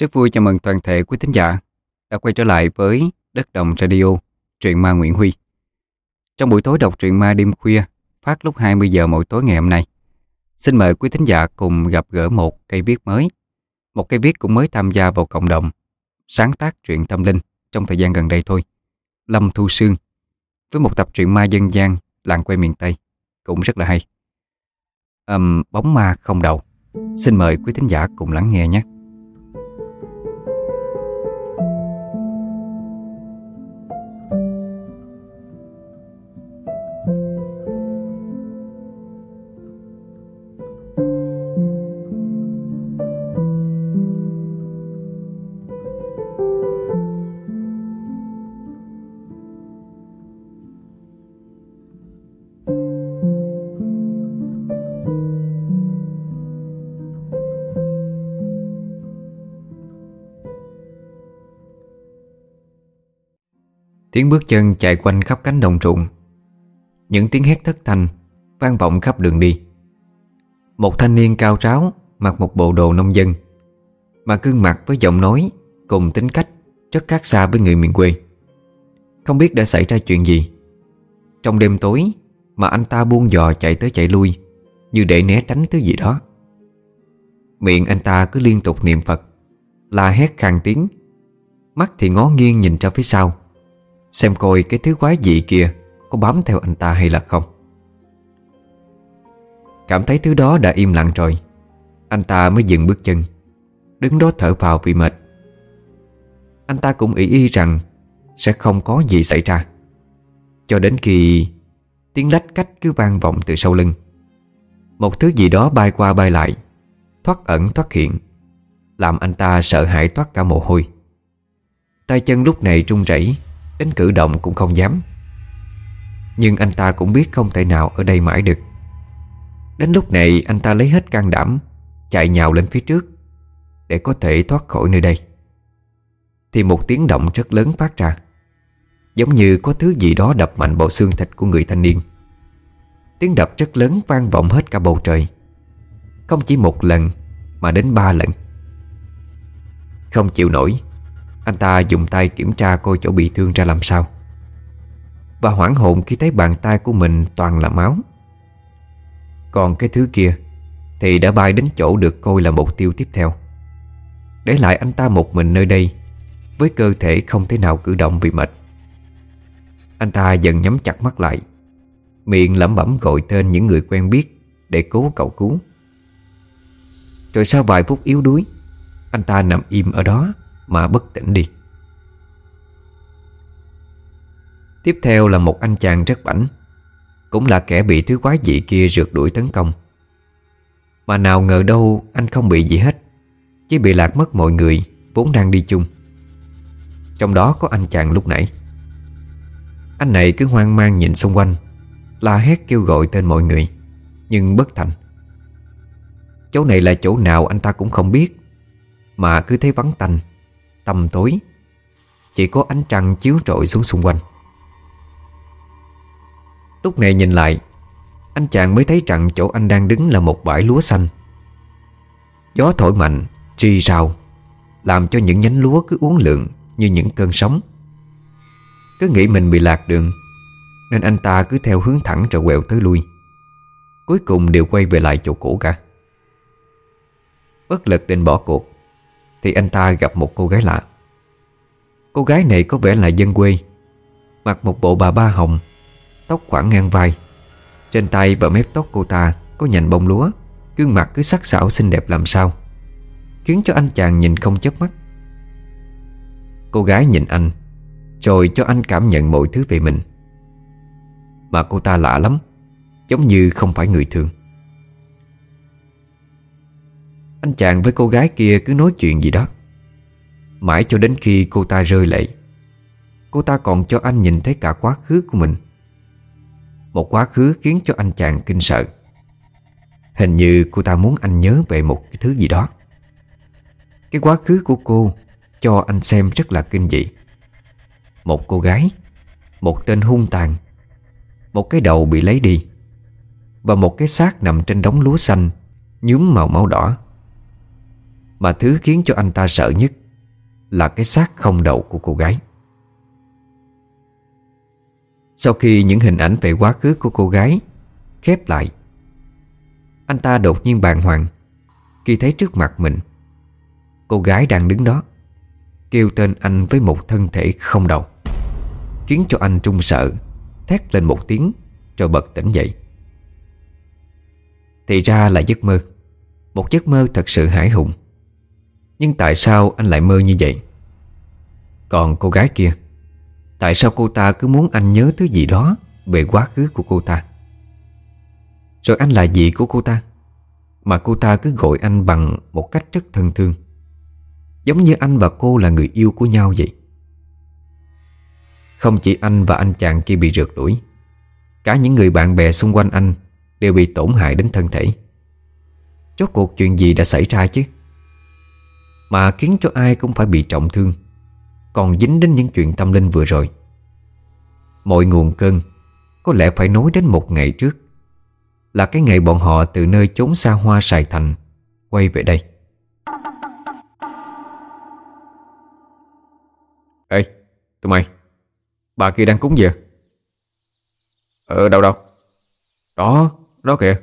Rất vui chào mừng toàn thể quý thính giả đã quay trở lại với Đất Đồng Radio, truyện ma Nguyễn Huy. Trong buổi tối đọc truyện ma đêm khuya, phát lúc 20 giờ mỗi tối ngày hôm nay. Xin mời quý thính giả cùng gặp gỡ một cây viết mới. Một cây viết cũng mới tham gia vào cộng đồng sáng tác truyện tâm linh trong thời gian gần đây thôi. Lâm Thu Sương với một tập truyện ma dân gian làng quê miền Tây cũng rất là hay. Um, bóng ma không đầu. Xin mời quý thính giả cùng lắng nghe nhé. Tiếng bước chân chạy quanh khắp cánh đồng ruộng. Những tiếng hét thất thanh Vang vọng khắp đường đi. Một thanh niên cao ráo Mặc một bộ đồ nông dân, Mà gương mặt với giọng nói Cùng tính cách rất khác xa với người miền quê. Không biết đã xảy ra chuyện gì. Trong đêm tối Mà anh ta buông dò chạy tới chạy lui Như để né tránh thứ gì đó. Miệng anh ta cứ liên tục niệm Phật, La hét khàn tiếng. Mắt thì ngó nghiêng nhìn ra phía sau. Xem coi cái thứ quái dị kia Có bám theo anh ta hay là không. Cảm thấy thứ đó đã im lặng rồi, Anh ta mới dừng bước chân, Đứng đó thở vào vì mệt. Anh ta cũng ý y rằng Sẽ không có gì xảy ra. Cho đến khi Tiếng lách cách cứ vang vọng từ sau lưng, Một thứ gì đó bay qua bay lại, Thoát ẩn thoát hiện, Làm anh ta sợ hãi toát cả mồ hôi. Tay chân lúc này run rẩy Đến cử động cũng không dám. Nhưng anh ta cũng biết không thể nào ở đây mãi được. Đến lúc này, anh ta lấy hết can đảm, Chạy nhào lên phía trước, Để có thể thoát khỏi nơi đây. Thì một tiếng động rất lớn phát ra, Giống như có thứ gì đó đập mạnh vào xương thịt của người thanh niên. Tiếng đập rất lớn vang vọng hết cả bầu trời. Không chỉ một lần, Mà đến ba lần. Không chịu nổi anh ta dùng tay kiểm tra coi chỗ bị thương ra làm sao. Và hoảng hồn khi thấy bàn tay của mình toàn là máu. Còn cái thứ kia Thì đã bay đến chỗ được coi là mục tiêu tiếp theo. Để lại anh ta một mình nơi đây, Với cơ thể không thể nào cử động vì mệt. Anh ta dần nhắm chặt mắt lại, Miệng lẩm bẩm gọi tên những người quen biết Để cố cậu cứu. Rồi sau vài phút yếu đuối, Anh ta nằm im ở đó mà bất tỉnh đi. Tiếp theo là một anh chàng rất bảnh, Cũng là kẻ bị thứ quái dị kia rượt đuổi tấn công. Mà nào ngờ đâu anh không bị gì hết, Chỉ bị lạc mất mọi người Vốn đang đi chung. Trong đó có anh chàng lúc nãy. Anh này cứ hoang mang nhìn xung quanh, La hét kêu gọi tên mọi người, Nhưng bất thành. Chỗ này là chỗ nào anh ta cũng không biết, Mà cứ thấy vắng tanh Tầm tối. Chỉ có ánh trăng chiếu rọi xuống xung quanh. Lúc này nhìn lại Anh chàng mới thấy rằng chỗ anh đang đứng là một bãi lúa xanh. Gió thổi mạnh, tri rào Làm cho những nhánh lúa cứ uốn lượn Như những cơn sóng. Cứ nghĩ mình bị lạc đường Nên anh ta cứ theo hướng thẳng rồi quẹo tới lui. Cuối cùng đều quay về lại chỗ cũ cả. Bất lực định bỏ cuộc thì anh ta gặp một cô gái lạ. Cô gái này có vẻ là dân quê. Mặc một bộ bà ba hồng, Tóc khoảng ngang vai. Trên tay và mép tóc cô ta Có nhành bông lúa. Gương mặt cứ sắc sảo xinh đẹp làm sao. Khiến cho anh chàng nhìn không chớp mắt. Cô gái nhìn anh, Rồi cho anh cảm nhận mọi thứ về mình. Mà cô ta lạ lắm, Giống như không phải người thường anh chàng với cô gái kia cứ nói chuyện gì đó. Mãi cho đến khi cô ta rơi lệ, Cô ta còn cho anh nhìn thấy cả quá khứ của mình. Một quá khứ khiến cho anh chàng kinh sợ. Hình như cô ta muốn anh nhớ về một cái thứ gì đó. Cái quá khứ của cô cho anh xem rất là kinh dị. Một cô gái, Một tên hung tàn, Một cái đầu bị lấy đi Và một cái xác nằm trên đống lúa xanh, Nhúm màu máu đỏ. Mà thứ khiến cho anh ta sợ nhất Là cái xác không đầu của cô gái. Sau khi những hình ảnh về quá khứ của cô gái Khép lại, Anh ta đột nhiên bàng hoàng Khi thấy trước mặt mình Cô gái đang đứng đó, Kêu tên anh với một thân thể không đầu, Khiến cho anh trung sợ, Thét lên một tiếng Rồi bật tỉnh dậy. Thì ra là giấc mơ, Một giấc mơ thật sự hải hùng. Nhưng tại sao anh lại mơ như vậy? Còn cô gái kia, Tại sao cô ta cứ muốn anh nhớ thứ gì đó Về quá khứ của cô ta? Rồi anh là gì của cô ta? Mà cô ta cứ gọi anh bằng một cách rất thân thương, Giống như anh và cô là người yêu của nhau vậy. Không chỉ anh và anh chàng kia bị rượt đuổi, Cả những người bạn bè xung quanh anh Đều bị tổn hại đến thân thể. Chốt cuộc chuyện gì đã xảy ra chứ? Mà khiến cho ai cũng phải bị trọng thương. Còn dính đến những chuyện tâm linh vừa rồi. Mọi nguồn cơn Có lẽ phải nói đến một ngày trước Là cái ngày bọn họ từ nơi chốn xa hoa Sài Thành Quay về đây. Ê, tụi mày Bà kia đang cúng gì à? Ờ, đâu đâu? Đó, đó kìa.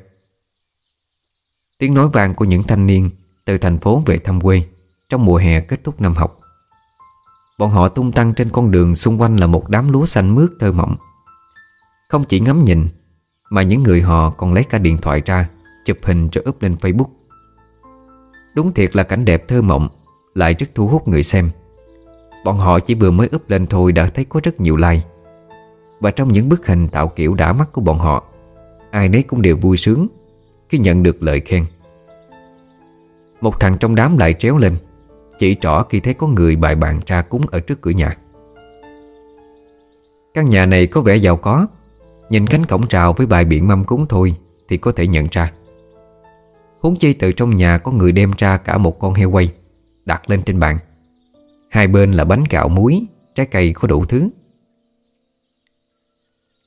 Tiếng nói vàng của những thanh niên Từ thành phố về thăm quê. Trong mùa hè kết thúc năm học. Bọn họ tung tăng trên con đường Xung quanh là một đám lúa xanh mướt thơ mộng. Không chỉ ngắm nhìn, Mà những người họ còn lấy cả điện thoại ra, Chụp hình rồi up lên Facebook. Đúng thiệt là cảnh đẹp thơ mộng, Lại rất thu hút người xem. Bọn họ chỉ vừa mới up lên thôi đã thấy có rất nhiều like. Và trong những bức hình tạo kiểu đã mắt của bọn họ, Ai nấy cũng đều vui sướng Khi nhận được lời khen. Một thằng trong đám lại tréo lên. Chỉ trỏ khi thấy có người bài bàn tra cúng ở trước cửa nhà. Căn nhà này có vẻ giàu có. Nhìn cánh cổng trào với bài biển mâm cúng thôi Thì có thể nhận ra. Huống chi từ trong nhà có người đem ra cả một con heo quay, Đặt lên trên bàn. Hai bên là bánh gạo muối, Trái cây có đủ thứ.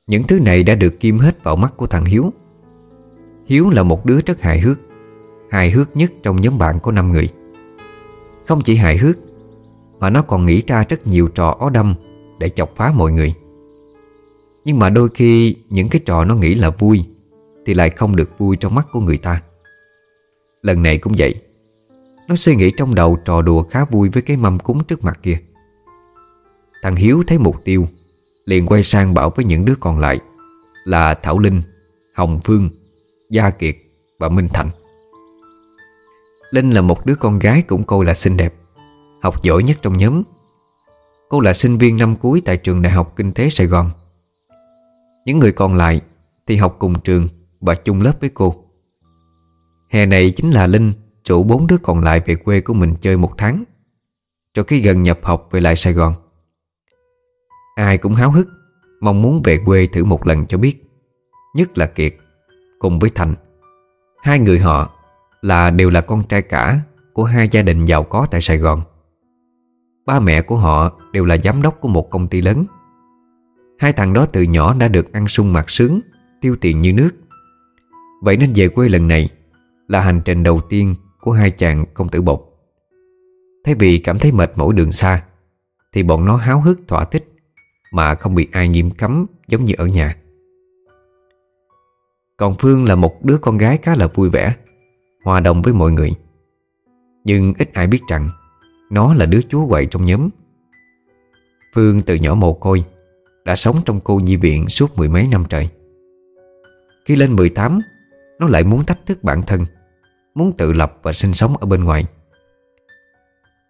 Những thứ này đã được kim hết vào mắt của thằng Hiếu. Hiếu là một đứa rất hài hước Hài hước nhất trong nhóm bạn có 5 người. Không chỉ hài hước Mà nó còn nghĩ ra rất nhiều trò ó đâm Để chọc phá mọi người. Nhưng mà đôi khi Những cái trò nó nghĩ là vui Thì lại không được vui trong mắt của người ta. Lần này cũng vậy. Nó suy nghĩ trong đầu trò đùa khá vui với cái mâm cúng trước mặt kia. Thằng Hiếu thấy mục tiêu Liền quay sang bảo với những đứa còn lại Là Thảo Linh, Hồng Phương, Gia Kiệt và Minh Thành. Linh là một đứa con gái cũng coi là xinh đẹp, Học giỏi nhất trong nhóm. Cô là sinh viên năm cuối tại trường Đại học Kinh tế Sài Gòn. Những người còn lại thì học cùng trường và chung lớp với cô. Hè này chính là Linh Rủ bốn đứa còn lại về quê của mình chơi một tháng, cho khi gần nhập học về lại Sài Gòn. Ai cũng háo hức, Mong muốn về quê thử một lần cho biết. Nhất là Kiệt Cùng với Thành. Hai người họ là đều là con trai cả Của hai gia đình giàu có tại Sài Gòn. Ba mẹ của họ đều là giám đốc của một công ty lớn. Hai thằng đó từ nhỏ đã được ăn sung mặc sướng, Tiêu tiền như nước. Vậy nên về quê lần này Là hành trình đầu tiên của hai chàng công tử bột. Thay vì cảm thấy mệt mỏi đường xa, Thì bọn nó háo hức, thỏa thích Mà không bị ai nghiêm cấm giống như ở nhà. Còn Phương là một đứa con gái khá là vui vẻ. Hòa đồng với mọi người. Nhưng ít ai biết rằng, Nó là đứa chúa quậy trong nhóm. Phương từ nhỏ mồ côi, Đã sống trong cô nhi viện suốt mười mấy năm trời. Khi lên 18 Nó lại muốn thách thức bản thân, Muốn tự lập và sinh sống ở bên ngoài.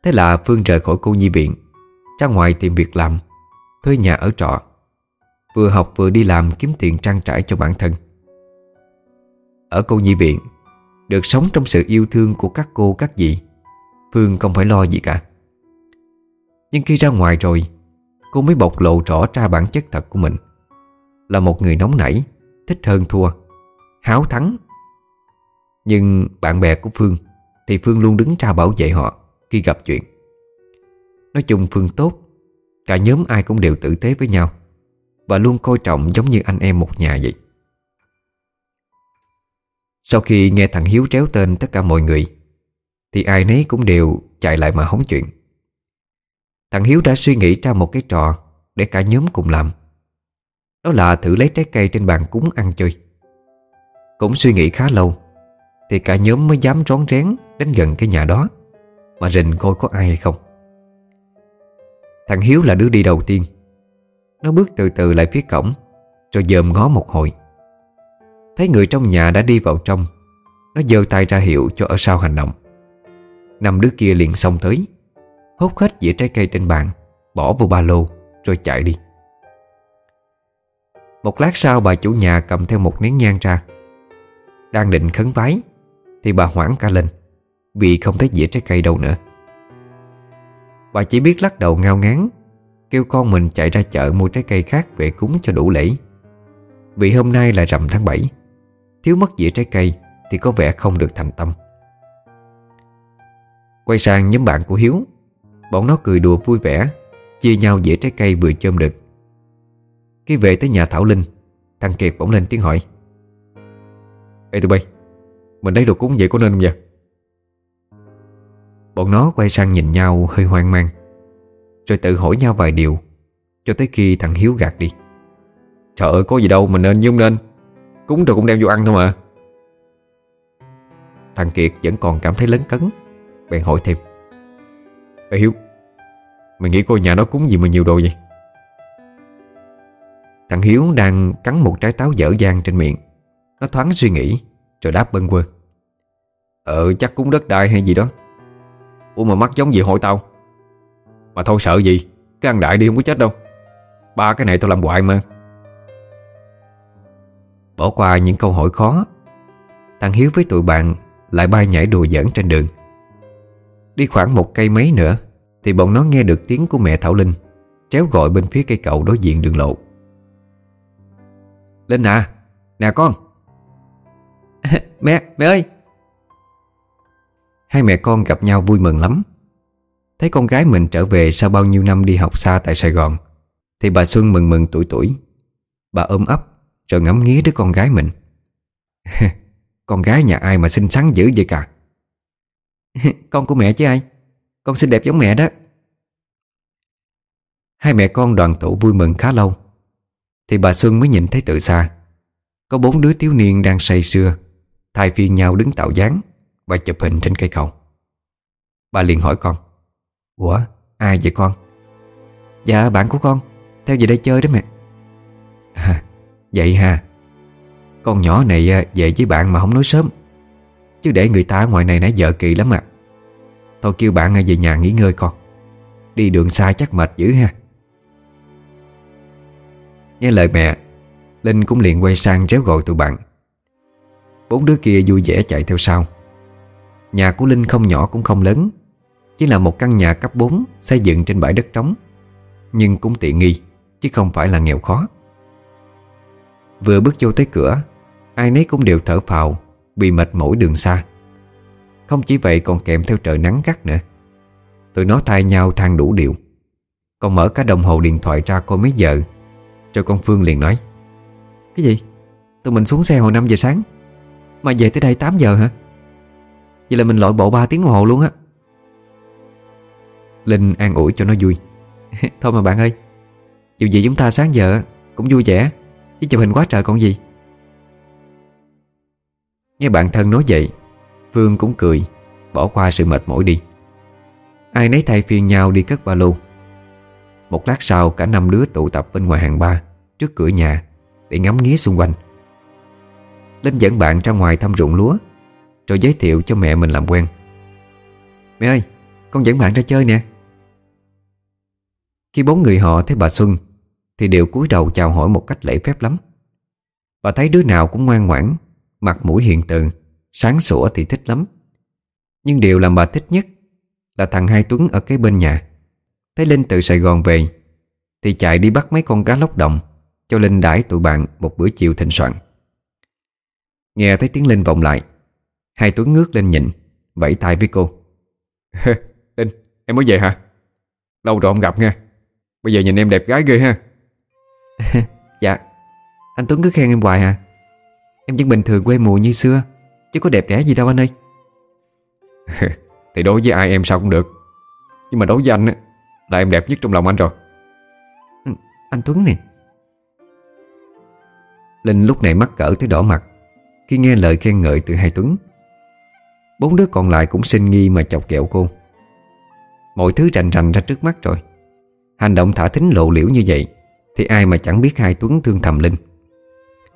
Thế là Phương rời khỏi cô nhi viện, Ra ngoài tìm việc làm, Thuê nhà ở trọ, Vừa học vừa đi làm kiếm tiền trang trải cho bản thân. Ở cô nhi viện được sống trong sự yêu thương của các cô, các dì Phương không phải lo gì cả. Nhưng khi ra ngoài rồi, Cô mới bộc lộ rõ ra bản chất thật của mình. Là một người nóng nảy, Thích hơn thua, Háo thắng. Nhưng bạn bè của Phương Thì Phương luôn đứng ra bảo vệ họ Khi gặp chuyện. Nói chung Phương tốt, Cả nhóm ai cũng đều tử tế với nhau Và luôn coi trọng giống như anh em một nhà vậy. Sau khi nghe thằng Hiếu tréo tên tất cả mọi người, Thì ai nấy cũng đều chạy lại mà hóng chuyện. Thằng Hiếu đã suy nghĩ ra một cái trò Để cả nhóm cùng làm. Đó là thử lấy trái cây trên bàn cúng ăn chơi. Cũng suy nghĩ khá lâu, Thì cả nhóm mới dám rón rén Đến gần cái nhà đó, Mà rình coi có ai hay không. Thằng Hiếu là đứa đi đầu tiên. Nó bước từ từ lại phía cổng, Rồi dòm ngó một hồi. Thấy người trong nhà đã đi vào trong, Nó giơ tay ra hiệu cho ở sau hành động. Năm đứa kia liền xông tới Hút hết dĩa trái cây trên bàn, Bỏ vào ba lô, Rồi chạy đi. Một lát sau bà chủ nhà cầm theo một nén nhang ra. Đang định khấn vái, Thì bà hoảng cả lên, Vì không thấy dĩa trái cây đâu nữa. Bà chỉ biết lắc đầu ngao ngán, Kêu con mình chạy ra chợ mua trái cây khác về cúng cho đủ lễ. Vì hôm nay là rằm tháng 7 Thiếu mất dĩa trái cây Thì có vẻ không được thành tâm. Quay sang nhóm bạn của Hiếu, Bọn nó cười đùa vui vẻ, Chia nhau dĩa trái cây vừa chôm được. Khi về tới nhà Thảo Linh, Thằng Kiệt bỗng lên tiếng hỏi, Ê tụi bay, Mình lấy đồ cúng vậy có nên không vậy? Bọn nó quay sang nhìn nhau hơi hoang mang, Rồi tự hỏi nhau vài điều, Cho tới khi thằng Hiếu gạt đi, Trời ơi, có gì đâu, mình nên nhung nên? Cúng rồi cũng đem vô ăn thôi mà. Thằng Kiệt vẫn còn cảm thấy lấn cấn, Bèn hỏi thêm. Ê Hiếu, Mày nghĩ cô nhà nó cúng gì mà nhiều đồ vậy? Thằng Hiếu đang cắn một trái táo dở dang trên miệng. Nó thoáng suy nghĩ, Rồi đáp bâng quơ. Ờ chắc cúng đất đai hay gì đó. Ủa mà mắc giống gì hội tao? Mà thôi sợ gì, Cái ăn đại đi không có chết đâu. Ba cái này tao làm hoài mà. Bỏ qua những câu hỏi khó. Thằng Hiếu với tụi bạn Lại bay nhảy đùa giỡn trên đường. Đi khoảng một cây mấy nữa Thì bọn nó nghe được tiếng của mẹ Thảo Linh Tréo gọi bên phía cây cầu đối diện đường lộ. Linh à Nè con. Mẹ, mẹ ơi. Hai mẹ con gặp nhau vui mừng lắm. Thấy con gái mình trở về sau bao nhiêu năm đi học xa tại Sài Gòn Thì bà Xuân mừng mừng tuổi tuổi. Bà ôm ấp rồi ngắm nghía đứa con gái mình. Con gái nhà ai mà xinh xắn dữ vậy cả? Con của mẹ chứ ai? Con xinh đẹp giống mẹ đó. Hai mẹ con đoàn tụ vui mừng khá lâu Thì bà Xuân mới nhìn thấy từ xa Có bốn đứa thiếu niên đang say sưa Thay phiên nhau đứng tạo dáng Và chụp hình trên cây cầu. Bà liền hỏi con Ủa ai vậy con? Dạ bạn của con Theo về đây chơi đó mẹ. à, Vậy ha. Con nhỏ này à, về với bạn mà không nói sớm. Chứ để người ta ngoài này nãy giờ kỳ lắm à. Thôi kêu bạn à, về nhà nghỉ ngơi con. Đi đường xa chắc mệt dữ ha. Nghe lời mẹ, Linh cũng liền quay sang réo gọi tụi bạn. Bốn đứa kia vui vẻ chạy theo sau. Nhà của Linh không nhỏ cũng không lớn, Chỉ là một căn nhà cấp 4 Xây dựng trên bãi đất trống, Nhưng cũng tiện nghi, Chứ không phải là nghèo khó. Vừa bước vô tới cửa, Ai nấy cũng đều thở phào Vì mệt mỏi đường xa. Không chỉ vậy còn kèm theo trời nắng gắt nữa. Tụi nó thay nhau than đủ điệu Còn mở cả đồng hồ điện thoại ra coi mấy giờ, Rồi con Phương liền nói, Cái gì? Tụi mình xuống xe hồi 5 giờ sáng, Mà về tới đây 8 giờ hả? Vậy là mình lội bộ 3 tiếng đồng hồ luôn á. Linh an ủi cho nó vui, Thôi mà bạn ơi, Dù gì chúng ta sáng giờ cũng vui vẻ. Chứ chụp hình quá trời còn gì. Nghe bạn thân nói vậy Phương cũng cười, Bỏ qua sự mệt mỏi đi. Ai nấy thay phiên nhau đi cất ba lô. Một lát sau, cả năm đứa tụ tập bên ngoài hàng ba, Trước cửa nhà, Để ngắm nghía xung quanh. Linh dẫn bạn ra ngoài thăm ruộng lúa, Rồi giới thiệu cho mẹ mình làm quen. Mẹ ơi, Con dẫn bạn ra chơi nè. Khi bốn người họ thấy bà Xuân thì đều cúi đầu chào hỏi một cách lễ phép lắm. Bà thấy đứa nào cũng ngoan ngoãn Mặt mũi hiền từ Sáng sủa thì thích lắm. Nhưng điều làm bà thích nhất Là thằng Hai Tuấn ở cái bên nhà. Thấy Linh từ Sài Gòn về Thì chạy đi bắt mấy con cá lóc đồng Cho Linh đãi tụi bạn một bữa chiều thịnh soạn. Nghe thấy tiếng Linh vọng lại Hai Tuấn ngước lên nhìn Vẫy tay với cô. Linh, em mới về hả? Lâu rồi không gặp nha. Bây giờ nhìn em đẹp gái ghê ha. Dạ Anh Tuấn cứ khen em hoài à. Em vẫn bình thường quê mùa như xưa Chứ có đẹp đẽ gì đâu anh ơi. Thì đối với ai em sao cũng được. Nhưng mà đối với anh Là em đẹp nhất trong lòng anh rồi. Ừ, Anh Tuấn nè. Linh lúc này mắc cỡ tới đỏ mặt Khi nghe lời khen ngợi từ hai Tuấn. Bốn đứa còn lại cũng sinh nghi mà chọc kẹo cô. Mọi thứ rành rành ra trước mắt rồi. Hành động thả thính lộ liễu như vậy thì ai mà chẳng biết hai Tuấn thương thầm Linh?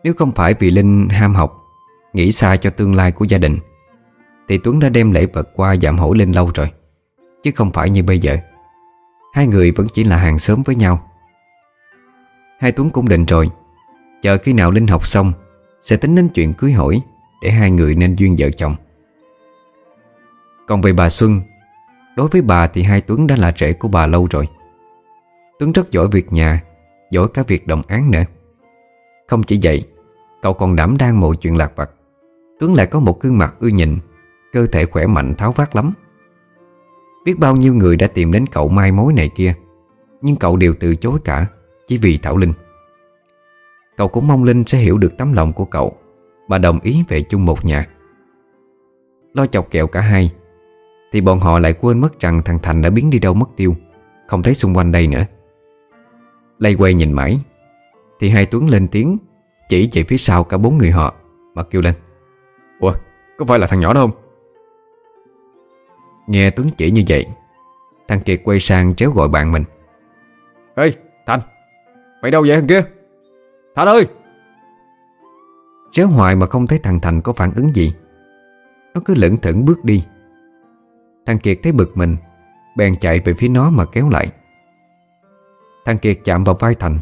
Nếu không phải vì Linh ham học, Nghĩ xa cho tương lai của gia đình, Thì Tuấn đã đem lễ vật qua giảm hỏi Linh lâu rồi. Chứ không phải như bây giờ. Hai người vẫn chỉ là hàng xóm với nhau. Hai Tuấn cũng định rồi. Chờ khi nào Linh học xong, Sẽ tính đến chuyện cưới hỏi Để hai người nên duyên vợ chồng. Còn về bà Xuân, Đối với bà thì hai Tuấn đã là rể của bà lâu rồi. Tuấn rất giỏi việc nhà Giỏi cả việc đồng án nữa. Không chỉ vậy, Cậu còn đảm đang mọi chuyện lạc vặt. Tuấn lại có một gương mặt ưa nhìn Cơ thể khỏe mạnh tháo vát lắm. Biết bao nhiêu người đã tìm đến cậu mai mối này kia, Nhưng cậu đều từ chối cả, Chỉ vì Thảo Linh. Cậu cũng mong Linh sẽ hiểu được tấm lòng của cậu, Mà đồng ý về chung một nhà. Lo chọc kẹo cả hai, Thì bọn họ lại quên mất rằng thằng Thành đã biến đi đâu mất tiêu, Không thấy xung quanh đây nữa. Lây quay nhìn mãi. Thì hai Tuấn lên tiếng Chỉ về phía sau cả bốn người họ Mà kêu lên Ủa có phải là thằng nhỏ đó không? Nghe Tuấn chỉ như vậy Thằng Kiệt quay sang tréo gọi bạn mình. Ê Thành Mày đâu vậy thằng kia? Thành ơi! Tréo hoài mà không thấy thằng Thành có phản ứng gì. Nó cứ lững thững bước đi. Thằng Kiệt thấy bực mình Bèn chạy về phía nó mà kéo lại Thằng Kiệt chạm vào vai Thành.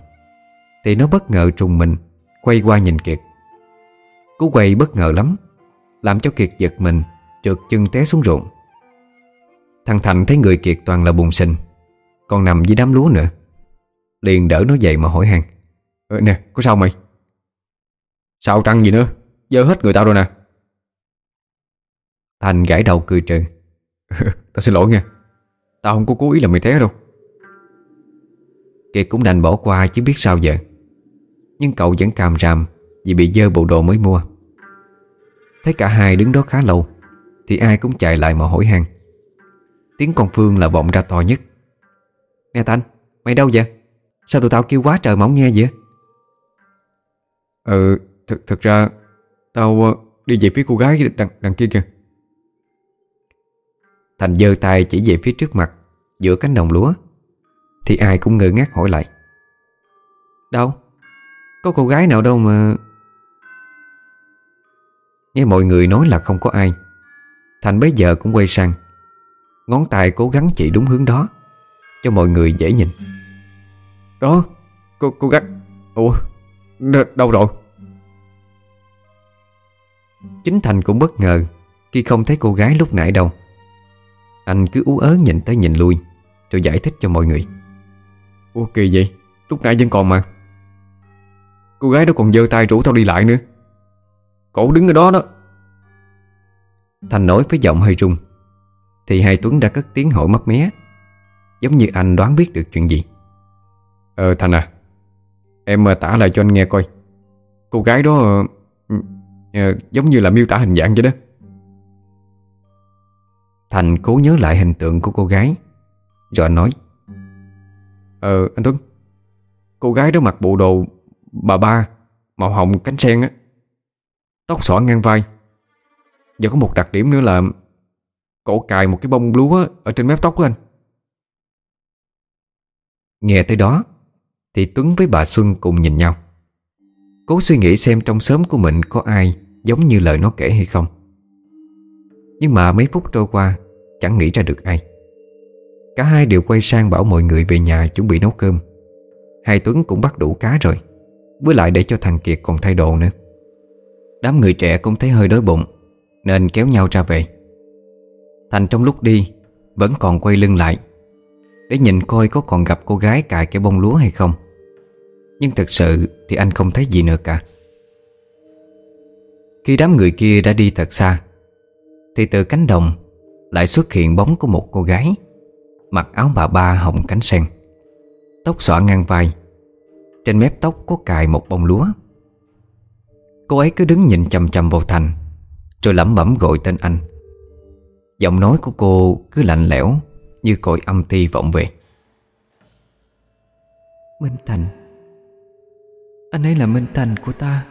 Thì nó bất ngờ trùng mình Quay qua nhìn Kiệt. Cú quay bất ngờ lắm Làm cho Kiệt giật mình Trượt chân té xuống ruộng. Thằng Thành thấy người Kiệt toàn là bùn sinh Còn nằm dưới đám lúa nữa. Liền đỡ nó dậy mà hỏi hàng: ờ, Nè có sao mày? Sao trăng gì nữa? Dơ hết người tao rồi nè. Thành gãi đầu cười trừ Tao xin lỗi nha Tao không có cố ý làm mày té đâu. Kiệt cũng đành bỏ qua chứ biết sao giờ. Nhưng cậu vẫn càm ràm Vì bị dơ bộ đồ mới mua. Thấy cả hai đứng đó khá lâu Thì ai cũng chạy lại mà hỏi han. Tiếng con Phương là vọng ra to nhất. Nè Thanh, mày đâu vậy? Sao tụi tao kêu quá trời mà không nghe vậy? Ừ, thực, thực ra Tao ờ, đi về phía cô gái đằng, đằng kia kìa. Thành giơ tay chỉ về phía trước mặt Giữa cánh đồng lúa thì ai cũng ngơ ngác hỏi lại. Đâu? Có cô gái nào đâu mà Nghe mọi người nói là không có ai. Thành bấy giờ cũng quay sang. Ngón tay cố gắng chỉ đúng hướng đó Cho mọi người dễ nhìn. Đó Cô, cô gái Ủa? Đâu rồi? Chính Thành cũng bất ngờ Khi không thấy cô gái lúc nãy đâu. Anh cứ ú ớ nhìn tới nhìn lui Rồi giải thích cho mọi người. Ủa kỳ vậy? Lúc nãy vẫn còn mà. Cô gái đó còn giơ tay rủ tao đi lại nữa. Cổ đứng ở đó đó. Thành nói với giọng hơi rung. Thì hai Tuấn đã cất tiếng hỏi mấp mé. Giống như anh đoán biết được chuyện gì. Ờ Thành à. Em mà tả lại cho anh nghe coi. Cô gái đó uh, uh, Giống như là miêu tả hình dạng vậy đó. Thành cố nhớ lại hình tượng của cô gái. Rồi nói. Ờ anh Tuấn. Cô gái đó mặc bộ đồ Bà ba Màu hồng cánh sen á. Tóc xõa ngang vai. Và có một đặc điểm nữa là Cổ cài một cái bông lúa Ở trên mép tóc của anh. Nghe tới đó Thì Tuấn với bà Xuân cùng nhìn nhau. Cố suy nghĩ xem trong xóm của mình Có ai giống như lời nó kể hay không. Nhưng mà mấy phút trôi qua, Chẳng nghĩ ra được ai. Cả hai đều quay sang bảo mọi người về nhà chuẩn bị nấu cơm. Hai Tuấn cũng bắt đủ cá rồi, Với lại để cho thằng Kiệt còn thay đồ nữa. Đám người trẻ cũng thấy hơi đói bụng, Nên kéo nhau ra về. Thành trong lúc đi, Vẫn còn quay lưng lại, Để nhìn coi có còn gặp cô gái cài cái bông lúa hay không. Nhưng thật sự thì anh không thấy gì nữa cả. Khi đám người kia đã đi thật xa, Thì từ cánh đồng Lại xuất hiện bóng của một cô gái. Mặc áo bà ba hồng cánh sen. Tóc xõa ngang vai. Trên mép tóc có cài một bông lúa. Cô ấy cứ đứng nhìn chầm chầm vào Thành Rồi lẩm bẩm gọi tên anh. Giọng nói của cô cứ lạnh lẽo Như cội âm ti vọng về. Minh Thành. Anh ấy là Minh Thành của ta.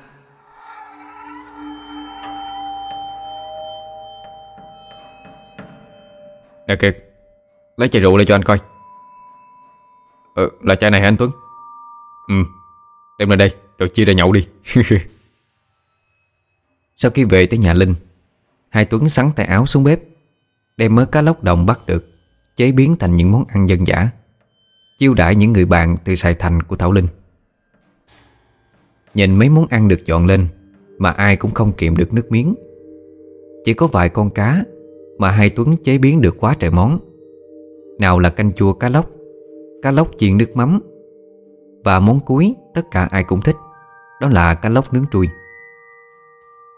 Nè Kiệt Lấy chai rượu lại cho anh coi. Ờ, là chai này hả anh Tuấn? Ừ, đem lên đây Rồi chia ra nhậu đi. Sau khi về tới nhà Linh Hai Tuấn sắn tay áo xuống bếp Đem mớ cá lóc đồng bắt được Chế biến thành những món ăn dân dã Chiêu đãi những người bạn từ Sài Thành của Thảo Linh. Nhìn mấy món ăn được dọn lên Mà ai cũng không kiệm được nước miếng. Chỉ có vài con cá Mà hai Tuấn chế biến được quá trời món. Nào là canh chua cá lóc Cá lóc chiên nước mắm. Và món cuối tất cả ai cũng thích, Đó là cá lóc nướng trui.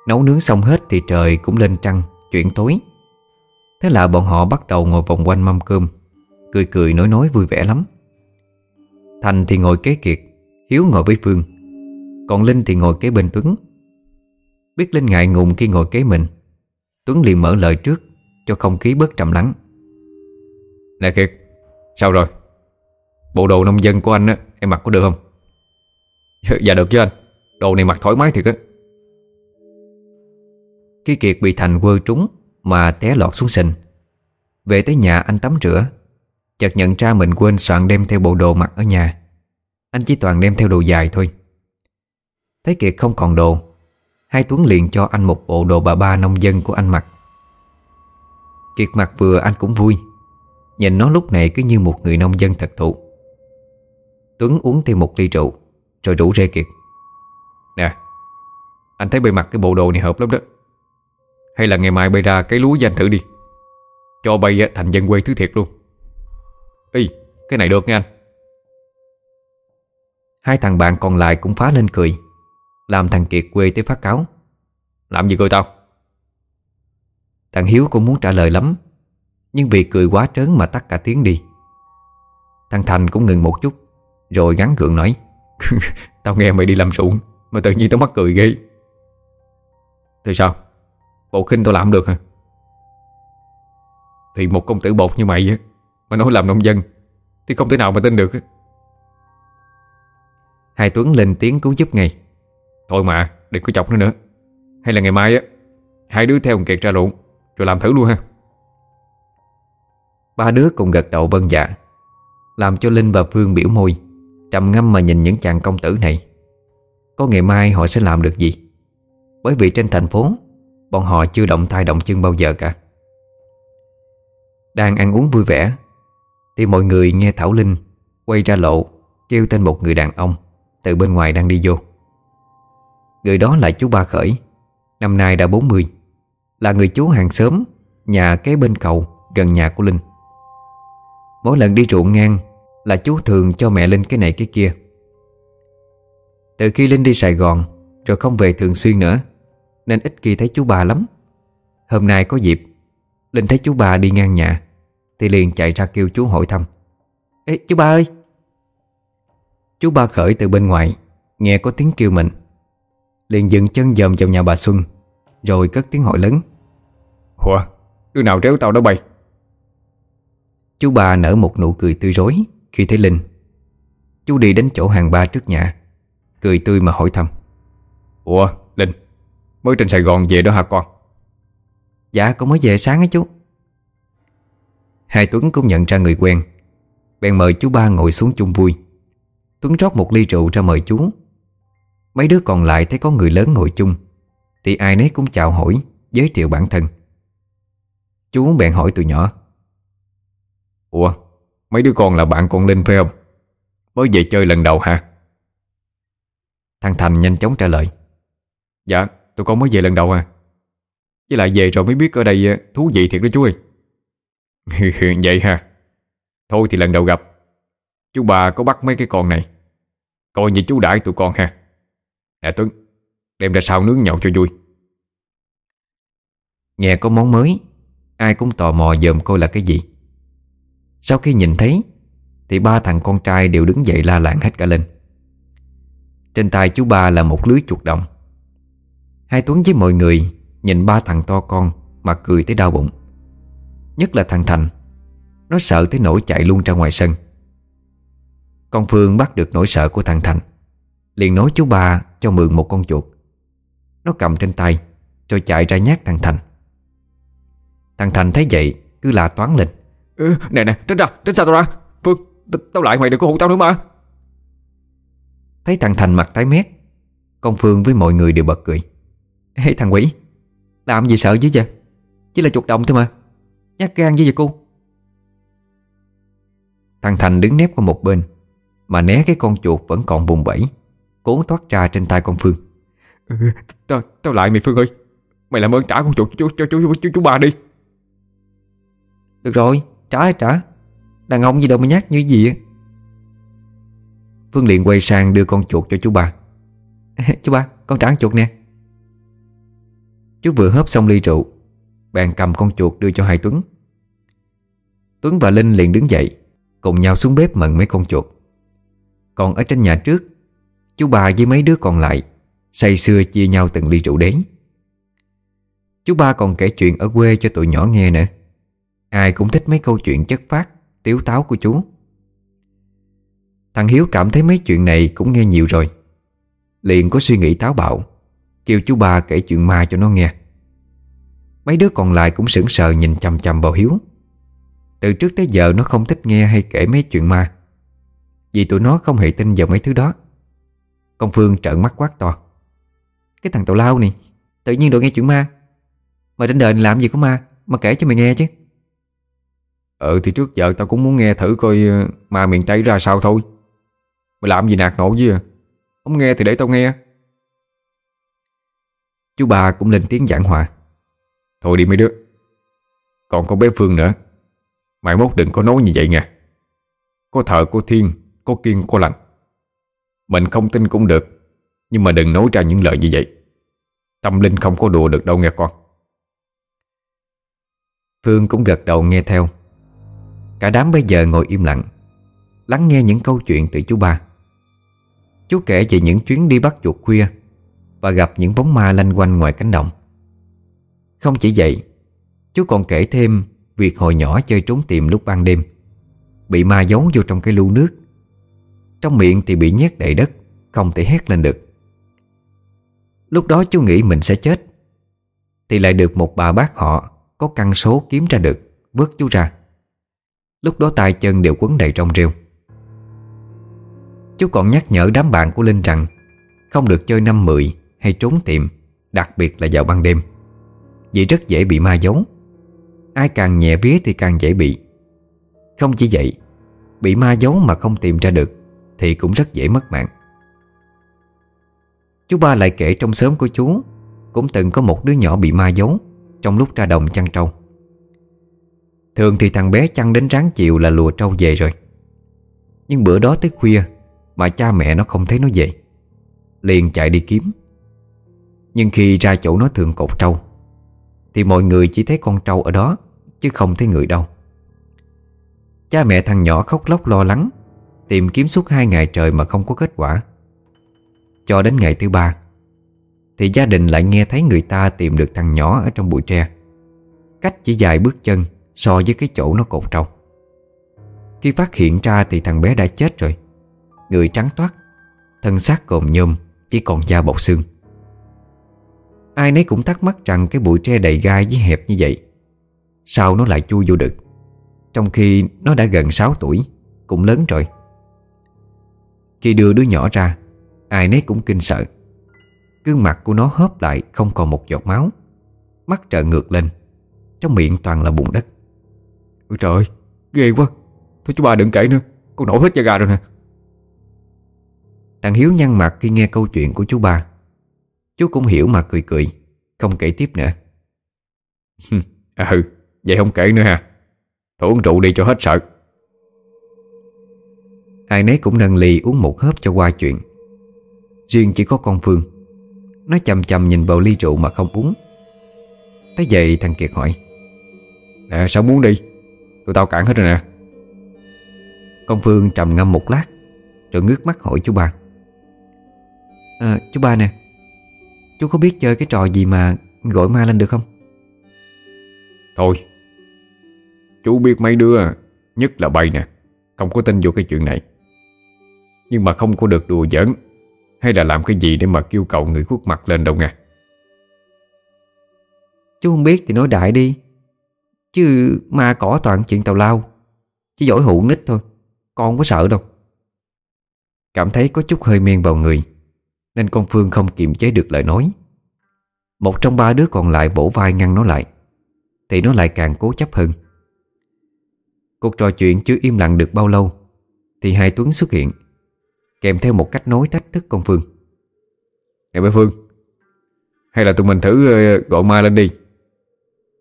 Nấu nướng xong hết thì trời cũng lên trăng, Chuyển tối. Thế là bọn họ bắt đầu ngồi vòng quanh mâm cơm, Cười cười nói nói vui vẻ lắm. Thành thì ngồi kế Kiệt, Hiếu ngồi với Phương, Còn Linh thì ngồi kế bên Tuấn. Biết Linh ngại ngùng khi ngồi kế mình, Tuấn liền mở lời trước Cho không khí bớt trầm lắng. Nè Kiệt Sao rồi? Bộ đồ nông dân của anh á, Em mặc có được không? Dạ được chứ anh. Đồ này mặc thoải mái thiệt á. Khi Kiệt bị Thành quơ trúng Mà té lọt xuống sình. Về tới nhà anh tắm rửa. Chợt nhận ra mình quên soạn đem theo bộ đồ mặc ở nhà. Anh chỉ toàn đem theo đồ dài thôi. Thấy Kiệt không còn đồ, Hai Tuấn liền cho anh một bộ đồ bà ba nông dân của anh mặc. Kiệt mặc vừa anh cũng vui. Nhìn nó lúc này cứ như một người nông dân thật thụ. Tuấn uống thêm một ly rượu, Rồi rủ rê Kiệt. Nè, Anh thấy bề mặt cái bộ đồ này hợp lắm đó. Hay là ngày mai bay ra cái lúa danh thử đi. Cho bay thành dân quê thứ thiệt luôn. Ý cái này được nha anh. Hai thằng bạn còn lại cũng phá lên cười. Làm thằng Kiệt quê tới phát cáo. Làm gì cười tao? Thằng Hiếu cũng muốn trả lời lắm. Nhưng vì cười quá trớn mà tắt cả tiếng đi. Thằng Thành cũng ngừng một chút, Rồi gắn gượng nói, Tao nghe mày đi làm ruộng, Mà tự nhiên tao mắc cười ghê. Thì sao? Bộ khinh tao làm được hả? Thì một công tử bột như mày á, Mà nói làm nông dân, Thì không thể nào mà tin được Hai Tuấn lên tiếng cứu giúp ngay, Thôi mà, đừng có chọc nữa nữa. Hay là ngày mai á, Hai đứa theo Kiệt ra ruộng, Rồi làm thử luôn ha. Ba đứa cùng gật đầu vân dạ Làm cho Linh và Phương biểu môi, Trầm ngâm mà nhìn những chàng công tử này. Có ngày mai họ sẽ làm được gì? Bởi vì trên thành phố, Bọn họ chưa động tay động chân bao giờ cả. Đang ăn uống vui vẻ, Thì mọi người nghe Thảo Linh Quay ra lộ, Kêu tên một người đàn ông Từ bên ngoài đang đi vô. Người đó là chú Ba Khởi, Năm nay đã 40 Là người chú hàng xóm Nhà kế bên cầu gần nhà của Linh. Mỗi lần đi ruộng ngang Là chú thường cho mẹ Linh cái này cái kia. Từ khi Linh đi Sài Gòn Rồi không về thường xuyên nữa, Nên ít khi thấy chú bà lắm. Hôm nay có dịp, Linh thấy chú bà đi ngang nhà, Thì liền chạy ra kêu chú hỏi thăm. Ê, chú ba ơi! Chú ba khởi từ bên ngoài, Nghe có tiếng kêu mình. Liền dừng chân dòm vào nhà bà Xuân, Rồi cất tiếng hỏi lớn. Ủa đứa nào réo tao đó bay? Chú ba nở một nụ cười tươi rối Khi thấy Linh. Chú đi đến chỗ hàng ba trước nhà Cười tươi mà hỏi thăm. Ủa Linh Mới trên Sài Gòn về đó hả con? Dạ con mới về sáng á chú. Hai Tuấn cũng nhận ra người quen Bèn mời chú ba ngồi xuống chung vui. Tuấn rót một ly rượu ra mời chú. Mấy đứa còn lại thấy có người lớn ngồi chung Thì ai nấy cũng chào hỏi Giới thiệu bản thân. Chú bèn hỏi tụi nhỏ Ủa, Mấy đứa con là bạn con Linh phải không? Mới về chơi lần đầu hả? Thằng Thành nhanh chóng trả lời. Dạ tụi con mới về lần đầu à. Với lại về rồi mới biết ở đây ờ, thú vị thiệt đó chú ơi. Vậy ha Thôi thì lần đầu gặp. Chú bà có bắt mấy cái con này. Coi như chú đãi tụi con ha. Nè Tuấn, Đem ra sao nướng nhậu cho vui. Nghe có món mới, Ai cũng tò mò dòm coi là cái gì. Sau khi nhìn thấy, Thì ba thằng con trai đều đứng dậy la làng hết cả lên. Trên tay chú ba là một lưới chuột đồng. Hai Tuấn với mọi người Nhìn ba thằng to con Mà cười tới đau bụng. Nhất là thằng Thành, Nó sợ tới nỗi chạy luôn ra ngoài sân. Con Phương bắt được nỗi sợ của thằng Thành, Liền nói chú ba cho mượn một con chuột. Nó cầm trên tay, Rồi chạy ra nhát thằng Thành. Thằng Thành thấy vậy, Cứ la toán lên ừ, Nè nè tránh ra tránh xa tao ra. Phương tao lại mày đừng có hụt tao nữa mà. Thấy thằng Thành mặt tái mét Con Phương với mọi người đều bật cười. Ê thằng quỷ Làm gì sợ chứ vậy? Chỉ là chuột đồng thôi mà. Nhát gan với vậy cô? Thằng Thành đứng nép qua một bên Mà né cái con chuột vẫn còn vùng vẫy Cố thoát ra trên tay con Phương. Ừ, Tao tao lại mày Phương ơi. Mày làm ơn trả con chuột cho chú, chú, chú, chú ba đi. Được rồi trả trả? Đàn ông gì đâu mà nhát như gì Phương liền quay sang đưa con chuột cho chú ba. Chú ba, con trả con chuột nè. Chú vừa hớp xong ly rượu Bèn cầm con chuột đưa cho hai Tuấn. Tuấn và Linh liền đứng dậy, Cùng nhau xuống bếp mận mấy con chuột. Còn ở trên nhà trước, Chú bà với mấy đứa còn lại, Say xưa chia nhau từng ly rượu đến. Chú ba còn kể chuyện ở quê cho tụi nhỏ nghe nữa. Ai cũng thích mấy câu chuyện chất phát Tiếu táo của chú. Thằng Hiếu cảm thấy mấy chuyện này cũng nghe nhiều rồi. Liền có suy nghĩ táo bạo, Kêu chú ba kể chuyện ma cho nó nghe. Mấy đứa còn lại cũng sững sờ nhìn chằm chằm vào Hiếu. Từ trước tới giờ nó không thích nghe hay kể mấy chuyện ma, Vì tụi nó không hề tin vào mấy thứ đó. Công Phương trợn mắt quát to. Cái thằng tàu lao này, Tự nhiên đồ nghe chuyện ma. Mà trên đời này làm gì có ma, Mà kể cho mày nghe chứ. Ừ thì trước giờ tao cũng muốn nghe thử coi ờ, ma miền Tây ra sao thôi. Mày làm gì nạt nộ với à? Không nghe thì để tao nghe. Chú ba cũng lên tiếng giảng hòa. Thôi đi mấy đứa, Còn con bé Phương nữa. Mày mốt đừng có nói như vậy nha. Có thợ có thiên Có kiên có lành. Mình không tin cũng được, Nhưng mà đừng nói ra những lời như vậy. Tâm linh không có đùa được đâu nghe con. Phương cũng gật đầu nghe theo. Cả đám bây giờ ngồi im lặng, Lắng nghe những câu chuyện từ chú ba. Chú kể về những chuyến đi bắt chuột khuya Và gặp những bóng ma lanh quanh ngoài cánh đồng. Không chỉ vậy, Chú còn kể thêm Việc hồi nhỏ chơi trốn tìm lúc ban đêm, Bị ma giấu vô trong cái lu nước. Trong miệng thì bị nhét đầy đất, Không thể hét lên được. Lúc đó chú nghĩ mình sẽ chết, Thì lại được một bà bác họ Có căn số kiếm ra được, Vớt chú ra. Lúc đó tay chân đều quấn đầy trong rêu. Chú còn nhắc nhở đám bạn của Linh rằng Không được chơi năm mười hay trốn tìm, Đặc biệt là vào ban đêm. Vì rất dễ bị ma giấu. Ai càng nhẹ vía thì càng dễ bị. Không chỉ vậy, Bị ma giấu mà không tìm ra được Thì cũng rất dễ mất mạng. Chú ba lại kể trong xóm của chú, Cũng từng có một đứa nhỏ bị ma giấu Trong lúc ra đồng chăn trâu. Thường thì thằng bé chăn đến ráng chiều là lùa trâu về rồi. Nhưng bữa đó tới khuya, Mà cha mẹ nó không thấy nó về. Liền chạy đi kiếm. Nhưng khi ra chỗ nó thường cột trâu, Thì mọi người chỉ thấy con trâu ở đó, Chứ không thấy người đâu. Cha mẹ thằng nhỏ khóc lóc lo lắng, Tìm kiếm suốt hai ngày trời mà không có kết quả. Cho đến ngày thứ ba, Thì gia đình lại nghe thấy người ta tìm được thằng nhỏ ở trong bụi tre. Cách chỉ dài bước chân So với cái chỗ nó cột trâu. Khi phát hiện ra thì thằng bé đã chết rồi. Người trắng toát, Thân xác cồn nhôm, Chỉ còn da bọc xương. Ai nấy cũng thắc mắc rằng Cái bụi tre đầy gai với hẹp như vậy, Sao nó lại chui vô được? Trong khi nó đã gần 6 tuổi, Cũng lớn rồi. Khi đưa đứa nhỏ ra, Ai nấy cũng kinh sợ. Gương mặt của nó hớp lại Không còn một giọt máu. Mắt trợn ngược lên, Trong miệng toàn là bùn đất. Ôi trời ơi, ghê quá. Thôi chú ba đừng kể nữa Con nổi hết da gà rồi nè. Thằng Hiếu nhăn mặt khi nghe câu chuyện của chú ba. Chú cũng hiểu mà cười cười Không kể tiếp nữa. Ừ, vậy không kể nữa ha Thôi uống rượu đi cho hết sợ. Ai nấy cũng nâng ly uống một hớp cho qua chuyện. Riêng chỉ có con Phương. Nó chầm chầm nhìn vào ly rượu mà không uống. Thế vậy thằng Kiệt hỏi Nè sao muốn đi Tụi tao cản hết rồi nè. Con Phương trầm ngâm một lát Rồi ngước mắt hỏi chú ba. À, Chú ba nè Chú có biết chơi cái trò gì mà gọi ma lên được không? Thôi Chú biết mấy đứa Nhất là bay nè Không có tin vô cái chuyện này. Nhưng mà không có được đùa giỡn Hay là làm cái gì để mà kêu cầu người khuất mặt lên đâu nha Chú không biết thì nói đại đi Chứ ma cỏ toàn chuyện tào lao. Chỉ giỏi hụ nít thôi, Con không có sợ đâu. Cảm thấy có chút hơi men vào người, Nên con Phương không kiềm chế được lời nói. Một trong ba đứa còn lại bổ vai ngăn nó lại, Thì nó lại càng cố chấp hơn. Cuộc trò chuyện chưa im lặng được bao lâu, Thì hai Tuấn xuất hiện, Kèm theo một cách nói thách thức con Phương. Nè bé Phương, Hay là tụi mình thử ờ, gọi ma lên đi.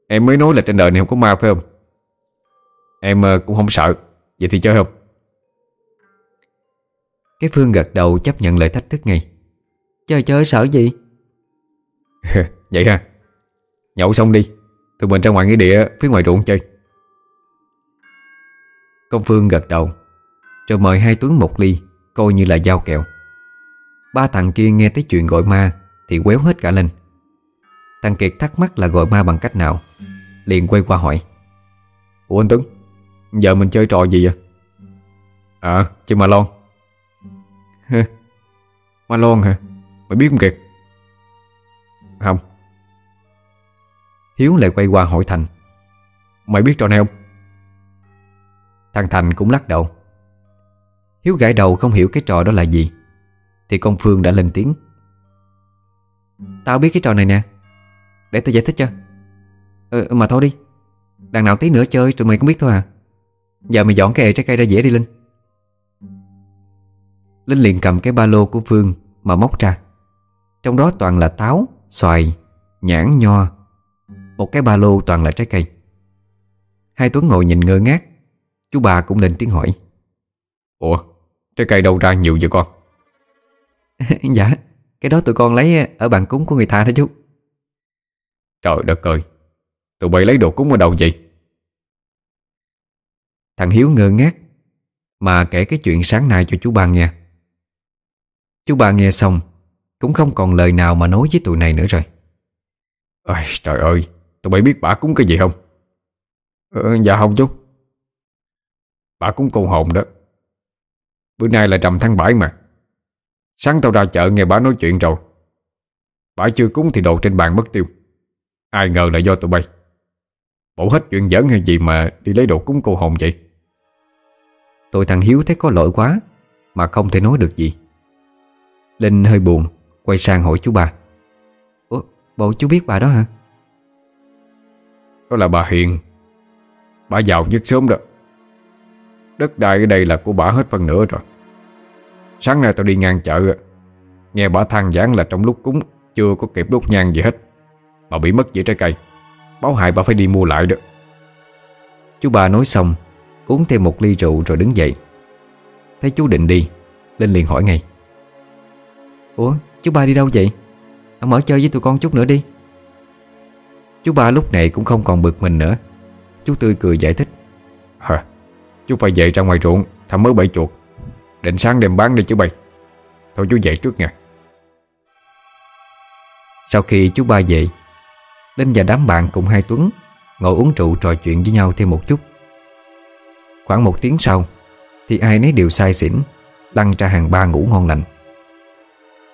Em mới nói là trên đời này không có ma phải không? Em ờ, cũng không sợ. Vậy thì chơi không? Cái Phương gật đầu chấp nhận lời thách thức ngay. Chơi chơi sợ gì? Vậy ha. Nhậu xong đi. Tụi mình ra ngoài nghĩa địa phía ngoài ruộng chơi. Công Phương gật đầu Rồi mời hai Tuấn một ly Coi như là giao kẹo. Ba thằng kia nghe tới chuyện gọi ma Thì quéo hết cả lên Thằng Kiệt thắc mắc là gọi ma bằng cách nào. Liền quay qua hỏi. Ủa anh Tuấn, Giờ mình chơi trò gì vậy? À chơi ma lon. Ma lon hả? Mày biết không Kiệt? Không. Hiếu lại quay qua hỏi Thành. Mày biết trò này không? Thằng Thành cũng lắc đầu. Hiếu gãi đầu không hiểu cái trò đó là gì. Thì con Phương đã lên tiếng. Tao biết cái trò này nè. Để tao giải thích cho. Ờ mà thôi đi. Đằng nào tí nữa chơi tụi mày cũng biết thôi à. Giờ mày dọn cái ệ trái cây ra dễ đi Linh. Linh liền cầm cái ba lô của Phương Mà móc ra. Trong đó toàn là táo, xoài, nhãn, nho. Một cái ba lô toàn là trái cây. Hai Tuấn ngồi nhìn ngơ ngác. Chú bà cũng lên tiếng hỏi. Ủa Trái cây đâu ra nhiều vậy con? Dạ Cái đó tụi con lấy ở bàn cúng của người ta đó chú Trời đất ơi Tụi bay lấy đồ cúng ở đâu vậy? Thằng Hiếu ngơ ngác Mà kể cái chuyện sáng nay cho chú ba nghe. Chú ba nghe xong Cũng không còn lời nào mà nói với tụi này nữa rồi. Ôi, Trời ơi Tụi bay biết bà cúng cái gì không? Ờ, Dạ không chú. Bà cúng con hồn đó. Bữa nay là trầm tháng 7 mà. Sáng tao ra chợ nghe bà nói chuyện rồi. Bà chưa cúng thì đồ trên bàn mất tiêu. Ai ngờ là do tụi bay. Bộ hết chuyện giỡn hay gì mà Đi lấy đồ cúng cô hồn vậy? Tụi thằng Hiếu thấy có lỗi quá Mà không thể nói được gì. Linh hơi buồn Quay sang hỏi chú ba Ủa, bộ chú biết bà đó hả? Đó là bà Hiền. Bà giàu nhất sớm đó. Đất đai ở đây là của bà hết phần nửa rồi. Sáng nay tao đi ngang chợ Nghe bà than giảng là trong lúc cúng Chưa có kịp đốt nhang gì hết mà bị mất vậy trái cây. Báo hại bà phải đi mua lại đó. Chú ba nói xong, Uống thêm một ly rượu rồi đứng dậy. Thấy chú định đi Linh liền hỏi ngay. Ủa, chú ba đi đâu vậy? Ông ở chơi với tụi con chút nữa đi. Chú ba lúc này cũng không còn bực mình nữa. Chú tươi cười giải thích. Hả Chú phải về ra ngoài ruộng, Thăm mớ bẫy chuột. Định sáng đem bán đi chú bay. Thôi chú dậy trước nha. Sau khi chú ba về Linh và đám bạn cùng hai Tuấn Ngồi uống rượu trò chuyện với nhau thêm một chút. Khoảng một tiếng sau, Thì ai nấy đều say xỉn, Lăn ra hàng ba ngủ ngon lành.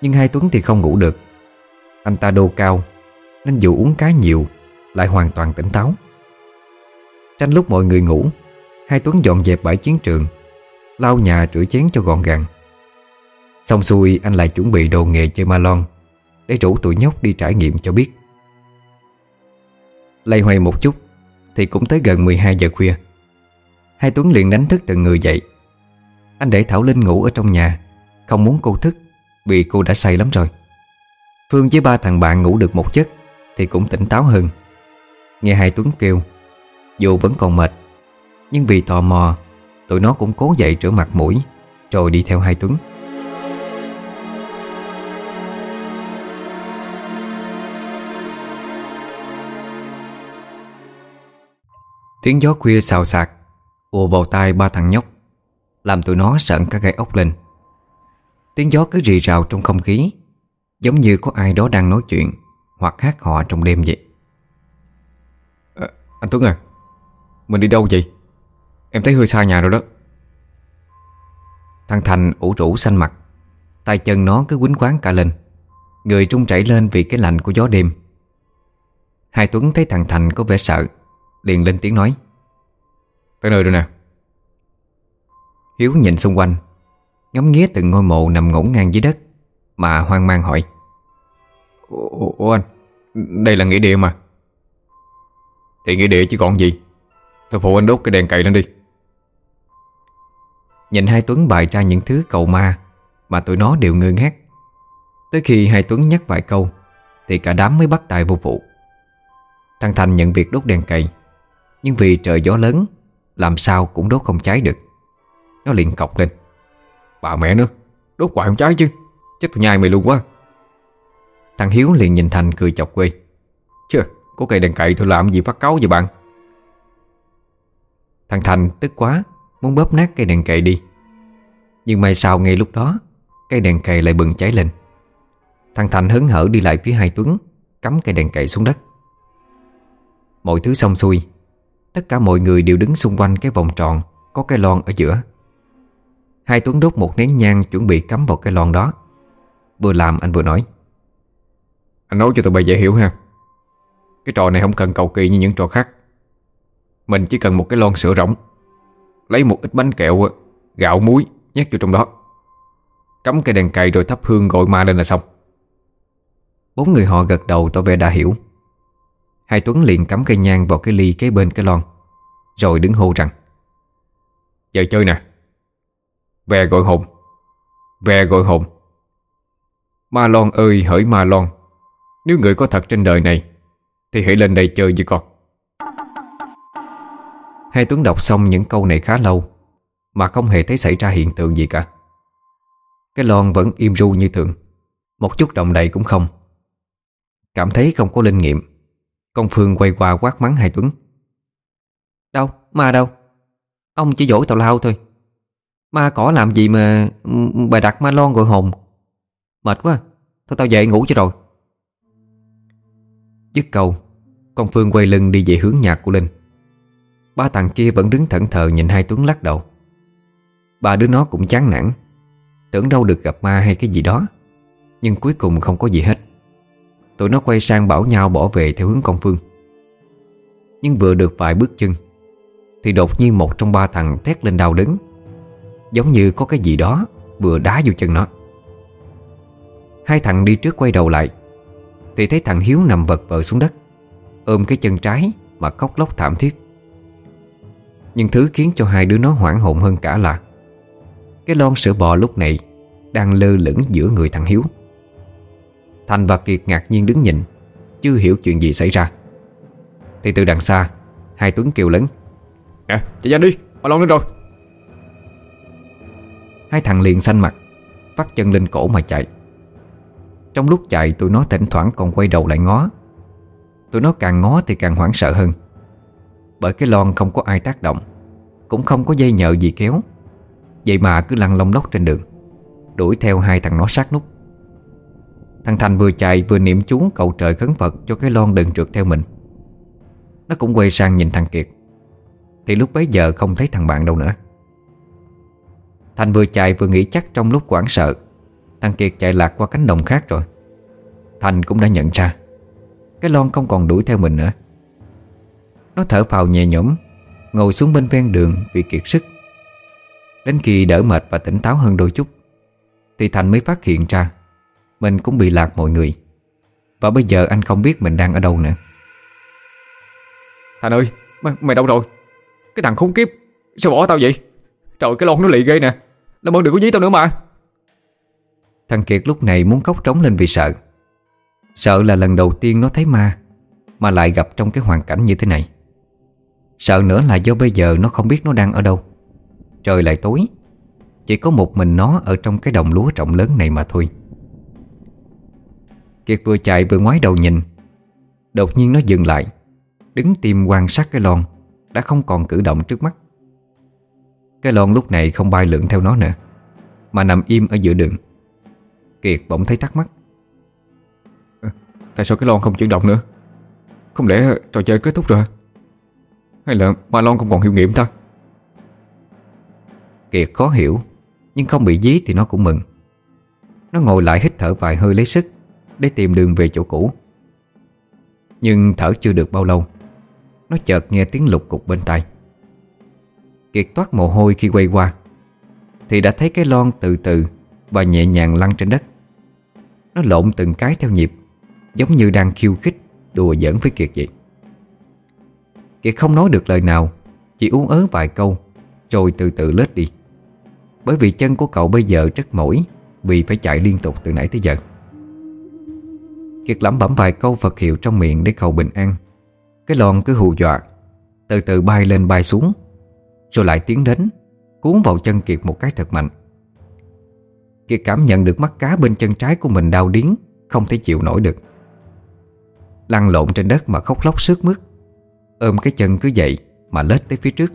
Nhưng hai Tuấn thì không ngủ được. Anh ta đô cao, Nên dù uống cá nhiều, Lại hoàn toàn tỉnh táo. Tranh lúc mọi người ngủ, Hai Tuấn dọn dẹp bãi chiến trường, Lau nhà rửa chén cho gọn gàng. Xong xuôi, anh lại chuẩn bị đồ nghề chơi ma lon, Để rủ tụi nhóc đi trải nghiệm cho biết. Lây hoay một chút, Thì cũng tới gần 12 giờ khuya. Hai Tuấn liền đánh thức từng người dậy. Anh để Thảo Linh ngủ ở trong nhà, Không muốn cô thức, Vì cô đã say lắm rồi. Phương với ba thằng bạn ngủ được một giấc, Thì cũng tỉnh táo hơn. Nghe hai Tuấn kêu Dù vẫn còn mệt. Nhưng vì tò mò, Tụi nó cũng cố dậy rửa mặt mũi, Rồi đi theo hai Tuấn. Tiếng gió khuya xào xạc ùa vào tai ba thằng nhóc Làm tụi nó sợn cả gai ốc lên. Tiếng gió cứ rì rào trong không khí Giống như có ai đó đang nói chuyện Hoặc hát họ trong đêm vậy. À, Anh Tuấn à Mình đi đâu vậy? Em thấy hơi xa nhà rồi đó. Thằng Thành ủ rũ xanh mặt tay chân nó cứ quýnh quán cả lên Người trung chảy lên vì cái lạnh của gió đêm. Hai Tuấn thấy thằng Thành có vẻ sợ Liền lên tiếng nói. Tới nơi rồi nè. Hiếu nhìn xung quanh Ngắm nghía từng ngôi mộ nằm ngổn ngang dưới đất Mà hoang mang hỏi. Ủa, anh Đây là nghĩa địa mà. Thì nghĩa địa chứ còn gì. Thôi phụ anh đốt cái đèn cậy lên đi. Nhìn hai Tuấn bày ra những thứ cầu ma Mà tụi nó đều ngơ ngác. Tới khi hai Tuấn nhắc vài câu Thì cả đám mới bắt tay vô vụ. Thằng Thành nhận việc đốt đèn cậy nhưng vì trời gió lớn Làm sao cũng đốt không cháy được. Nó liền cọc lên. Bà mẹ nữa Đốt hoài không cháy chứ. Chết tôi nhai mày luôn quá. Thằng Hiếu liền nhìn Thành cười chọc quê. Chưa Có cây đèn cậy thôi làm gì phát cáu vậy bạn? Thằng Thành tức quá Muốn bóp nát cây đèn cậy đi. Nhưng may sao ngay lúc đó Cây đèn cậy lại bừng cháy lên. Thằng Thành hớn hở đi lại phía hai Tuấn Cắm cây đèn cậy xuống đất. Mọi thứ xong xuôi Tất cả mọi người đều đứng xung quanh cái vòng tròn Có cái lon ở giữa. Hai Tuấn đốt một nén nhang Chuẩn bị cắm vào cái lon đó. Vừa làm anh vừa nói, Anh nói cho tụi bay dễ hiểu ha. Cái trò này không cần cầu kỳ như những trò khác. Mình chỉ cần một cái lon sữa rỗng, Lấy một ít bánh kẹo, Gạo, muối nhét vô trong đó. Cắm cây đèn cày rồi thắp hương gọi ma lên là xong. Bốn người họ gật đầu tỏ vẻ đã hiểu. Hai Tuấn liền cắm cây nhang vào cái ly kế bên cái lon, Rồi đứng hô rằng Giờ chơi nè. Về gọi hồn. Về gọi hồn. Ma lon ơi, hỡi ma lon, Nếu người có thật trên đời này, Thì hãy lên đây chơi với con. Hai Tuấn đọc xong những câu này khá lâu, Mà không hề thấy xảy ra hiện tượng gì cả. Cái lon vẫn im ru như thường, Một chút động đậy cũng không. Cảm thấy không có linh nghiệm. Con Phương quay qua quát mắng hai Tuấn. Đâu, ma đâu? Ông chỉ dỗ tào lao thôi. Ma cỏ làm gì mà bà đặt ma lon gọi hồn? Mệt quá, thôi tao về ngủ cho rồi. Dứt câu Con Phương quay lưng đi về hướng nhà của Linh. Ba thằng kia vẫn đứng thẫn thờ nhìn hai Tuấn lắc đầu. Ba đứa nó cũng chán nản Tưởng đâu được gặp ma hay cái gì đó Nhưng cuối cùng không có gì hết. Tụi nó quay sang bảo nhau bỏ về theo hướng con Phương. Nhưng vừa được vài bước chân, Thì đột nhiên một trong ba thằng thét lên đau đớn. Giống như có cái gì đó vừa đá vô chân nó. Hai thằng đi trước quay đầu lại, Thì thấy thằng Hiếu nằm vật vờ xuống đất, Ôm cái chân trái mà khóc lóc thảm thiết. Nhưng thứ khiến cho hai đứa nó hoảng hồn hơn cả là, Cái lon sữa bò lúc này Đang lơ lửng giữa người thằng Hiếu. Thành và Kiệt ngạc nhiên đứng nhìn Chưa hiểu chuyện gì xảy ra. Thì từ đằng xa Hai Tuấn kêu lớn Nè chạy nhanh đi Bà lon lên rồi. Hai thằng liền xanh mặt Vắt chân lên cổ mà chạy. Trong lúc chạy tụi nó thỉnh thoảng còn quay đầu lại ngó. Tụi nó càng ngó thì càng hoảng sợ hơn. Bởi cái lon không có ai tác động Cũng không có dây nhợ gì kéo. Vậy mà cứ lăn lông lóc trên đường Đuổi theo hai thằng nó sát nút Thằng Thành vừa chạy vừa niệm chú cầu trời khấn Phật Cho cái lon đừng trượt theo mình. Nó cũng quay sang nhìn thằng Kiệt. Thì lúc bấy giờ không thấy thằng bạn đâu nữa. Thành vừa chạy vừa nghĩ chắc trong lúc quảng sợ, Thằng Kiệt chạy lạc qua cánh đồng khác rồi. Thành cũng đã nhận ra, Cái lon không còn đuổi theo mình nữa. Nó thở phào nhẹ nhõm, Ngồi xuống bên ven đường vì kiệt sức. Đến khi đỡ mệt và tỉnh táo hơn đôi chút, Thì Thành mới phát hiện ra mình cũng bị lạc mọi người. Và bây giờ anh không biết mình đang ở đâu nữa. Thành ơi mày, mày đâu rồi? Cái thằng khốn kiếp Sao bỏ tao vậy? Trời cái lon nó lị ghê nè. Làm ơn đừng có dí tao nữa mà. Thằng Kiệt lúc này muốn khóc trống lên vì sợ. Sợ là lần đầu tiên nó thấy ma Mà lại gặp trong cái hoàn cảnh như thế này. Sợ nữa là do bây giờ nó không biết nó đang ở đâu. Trời lại tối. Chỉ có một mình nó ở trong cái đồng lúa rộng lớn này mà thôi Kiệt vừa chạy vừa ngoái đầu nhìn. Đột nhiên nó dừng lại, Đứng tim quan sát cái lon, Đã không còn cử động trước mắt. Cái lon lúc này không bay lượn theo nó nữa, Mà nằm im ở giữa đường. Kiệt bỗng thấy thắc mắc. Ờ, tại sao cái lon không chuyển động nữa? Không lẽ trò chơi kết thúc rồi Hay là Ma Lon không còn hiệu nghiệm ta? Kiệt khó hiểu, Nhưng không bị dí thì nó cũng mừng. Nó ngồi lại hít thở vài hơi lấy sức. Để tìm đường về chỗ cũ. Nhưng thở chưa được bao lâu, Nó chợt nghe tiếng lục cục bên tai. Kiệt toát mồ hôi khi quay qua, Thì đã thấy cái lon từ từ Và nhẹ nhàng lăn trên đất. Nó lộn từng cái theo nhịp, Giống như đang khiêu khích, Đùa giỡn với Kiệt vậy. Kiệt không nói được lời nào, Chỉ uống ớ vài câu, Rồi từ từ lết đi. Bởi vì chân của cậu bây giờ rất mỏi Vì phải chạy liên tục từ nãy tới giờ. Kiệt lẩm bẩm vài câu Phật hiệu trong miệng để cầu bình an. Cái lon cứ hù dọa, Từ từ bay lên bay xuống, Rồi lại tiến đến, Cuốn vào chân Kiệt một cái thật mạnh. Kiệt cảm nhận được mắt cá bên chân trái của mình đau điếng, Không thể chịu nổi được. Lăn lộn trên đất mà khóc lóc sướt mướt, Ôm cái chân cứ dậy Mà lết tới phía trước.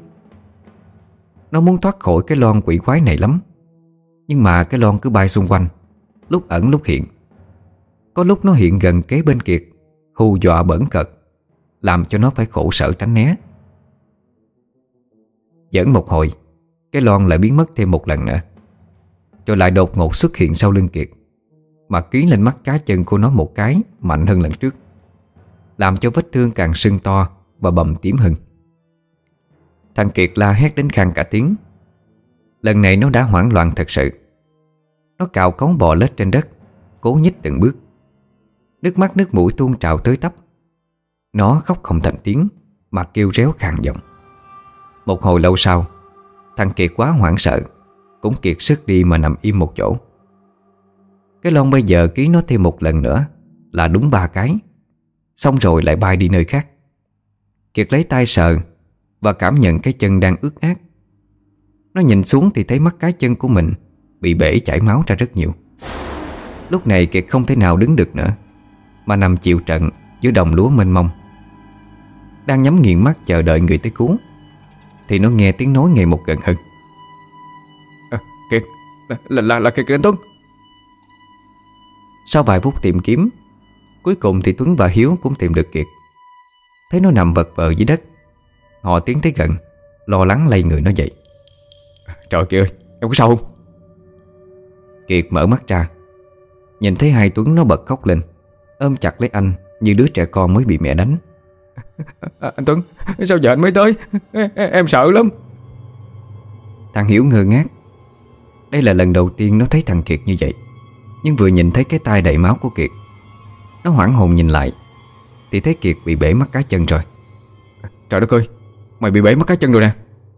Nó muốn thoát khỏi cái lon quỷ quái này lắm, Nhưng mà cái lon cứ bay xung quanh, Lúc ẩn lúc hiện. Có lúc nó hiện gần kế bên Kiệt, Hù dọa bẩn cật, Làm cho nó phải khổ sở tránh né. Dẫn một hồi, Cái lon lại biến mất thêm một lần nữa. Rồi lại đột ngột xuất hiện sau lưng Kiệt, Mà ký lên mắt cá chân của nó một cái Mạnh hơn lần trước, Làm cho vết thương càng sưng to Và bầm tím hơn. Thằng Kiệt la hét đến khang cả tiếng. Lần này nó đã hoảng loạn thật sự. Nó cào cống bò lết trên đất, Cố nhích từng bước. Nước mắt nước mũi tuôn trào tới tấp. Nó khóc không thành tiếng, Mà kêu réo khàn giọng. Một hồi lâu sau, Thằng Kiệt quá hoảng sợ, Cũng kiệt sức đi mà nằm im một chỗ. Cái lon bây giờ ký nó thêm một lần nữa Là đúng ba cái. Xong rồi lại bay đi nơi khác. Kiệt lấy tay sờ Và cảm nhận cái chân đang ướt át. Nó nhìn xuống thì thấy mắt cái chân của mình Bị bể chảy máu ra rất nhiều. Lúc này Kiệt không thể nào đứng được nữa. Mà nằm chịu trận Giữa đồng lúa mênh mông. Đang nhắm nghiền mắt chờ đợi người tới cứu Thì nó nghe tiếng nói ngày một gần hơn. À, Kiệt Là, là, là, Kiệt anh Tuấn. Sau vài phút tìm kiếm Cuối cùng thì Tuấn và Hiếu cũng tìm được Kiệt Thấy nó nằm vật vờ dưới đất Họ tiến tới gần Lo lắng lay người nó dậy. Trời kìa ơi Em có sao không? Kiệt mở mắt ra Nhìn thấy hai Tuấn nó bật khóc lên Ôm chặt lấy anh Như đứa trẻ con mới bị mẹ đánh. À, Anh Tuấn Sao giờ anh mới tới? Em, em sợ lắm. Thằng Hiếu ngơ ngác. Đây là lần đầu tiên nó thấy thằng Kiệt như vậy. Nhưng vừa nhìn thấy cái tay đầy máu của Kiệt Nó hoảng hồn nhìn lại. Thì thấy Kiệt bị bể mắt cá chân rồi. Trời đất ơi Mày bị bể mắt cá chân rồi nè.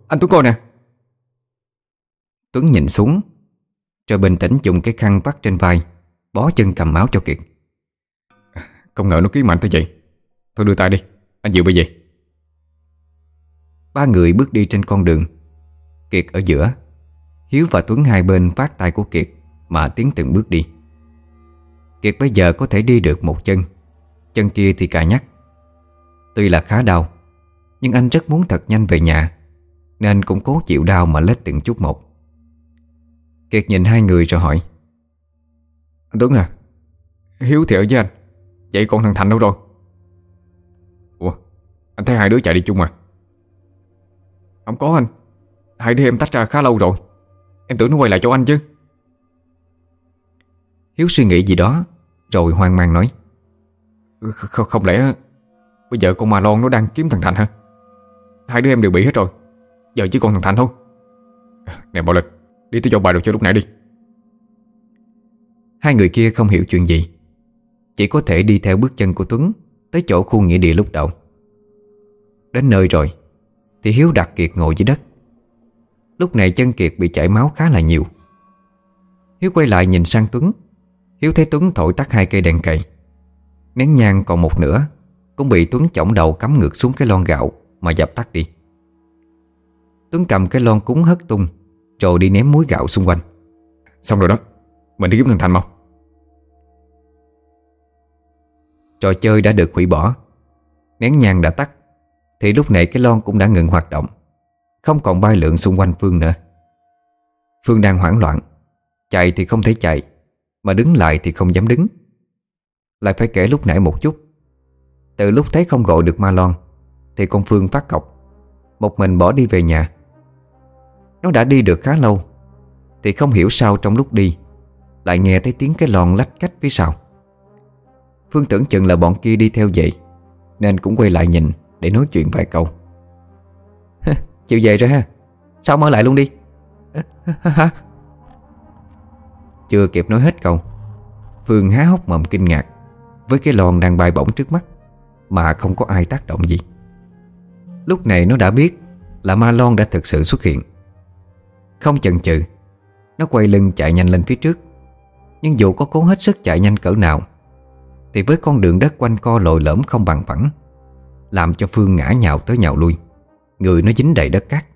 Anh Tuấn coi nè. Tuấn nhìn xuống Rồi bình tĩnh dùng cái khăn vắt trên vai Bó chân cầm máu cho Kiệt Không ngờ nó ký mạnh tới vậy. Thôi đưa tay đi. Anh dịu bây giờ. Ba người bước đi trên con đường. Kiệt ở giữa. Hiếu và Tuấn hai bên phát tay của Kiệt Mà tiến từng bước đi. Kiệt bây giờ có thể đi được một chân. Chân kia thì cà nhắc. Tuy là khá đau Nhưng anh rất muốn thật nhanh về nhà Nên cũng cố chịu đau mà lết từng chút một. Kiệt nhìn hai người rồi hỏi. Tuấn à Hiếu thì ở với anh Vậy còn thằng Thành đâu rồi? Ủa Anh thấy hai đứa chạy đi chung à Không có anh. Hai đứa em tách ra khá lâu rồi. Em tưởng nó quay lại chỗ anh chứ. Hiếu suy nghĩ gì đó Rồi hoang mang nói. Không, không lẽ Bây giờ con Ma Lon nó đang kiếm thằng Thành hả? Hai đứa em đều bị hết rồi. Giờ chỉ còn thằng Thành thôi. Nè Bảo Lịch Đi tới chỗ bài đồ chơi lúc nãy đi. Hai người kia không hiểu chuyện gì chỉ có thể đi theo bước chân của Tuấn Tới chỗ khu nghĩa địa lúc đầu. Đến nơi rồi, Thì Hiếu đặt Kiệt ngồi dưới đất. Lúc này chân Kiệt bị chảy máu khá là nhiều. Hiếu quay lại nhìn sang Tuấn. Hiếu thấy Tuấn thổi tắt hai cây đèn cậy Nén nhang còn một nửa, Cũng bị Tuấn chổng đầu cắm ngược xuống cái lon gạo Mà dập tắt đi. Tuấn cầm cái lon cúng hất tung Rồi đi ném muối gạo xung quanh. Xong rồi đó, Mình đi kiếm thằng Thành mau. Trò chơi đã được hủy bỏ. Nén nhang đã tắt. Thì lúc này cái lon cũng đã ngừng hoạt động. Không còn bay lượn xung quanh Phương nữa. Phương đang hoảng loạn. Chạy thì không thể chạy, Mà đứng lại thì không dám đứng. Lại phải kể lúc nãy một chút. Từ lúc thấy không gọi được ma lon, Thì con Phương phát cọc. Một mình bỏ đi về nhà. Nó đã đi được khá lâu, Thì không hiểu sao trong lúc đi, Lại nghe thấy tiếng cái lon lách cách phía sau. Phương tưởng chừng là bọn kia đi theo vậy, Nên cũng quay lại nhìn Để nói chuyện vài câu. Chịu về rồi ha. Sao mở lại luôn đi? Chưa kịp nói hết câu, Phương há hốc mồm kinh ngạc Với cái lon đang bay bổng trước mắt Mà không có ai tác động gì. Lúc này nó đã biết Là ma lon đã thực sự xuất hiện. Không chần chừ, Nó quay lưng chạy nhanh lên phía trước. Nhưng dù có cố hết sức chạy nhanh cỡ nào thì với con đường đất quanh co lồi lõm không bằng phẳng, Làm cho Phương ngã nhào tới nhào lui. Người nó dính đầy đất cát.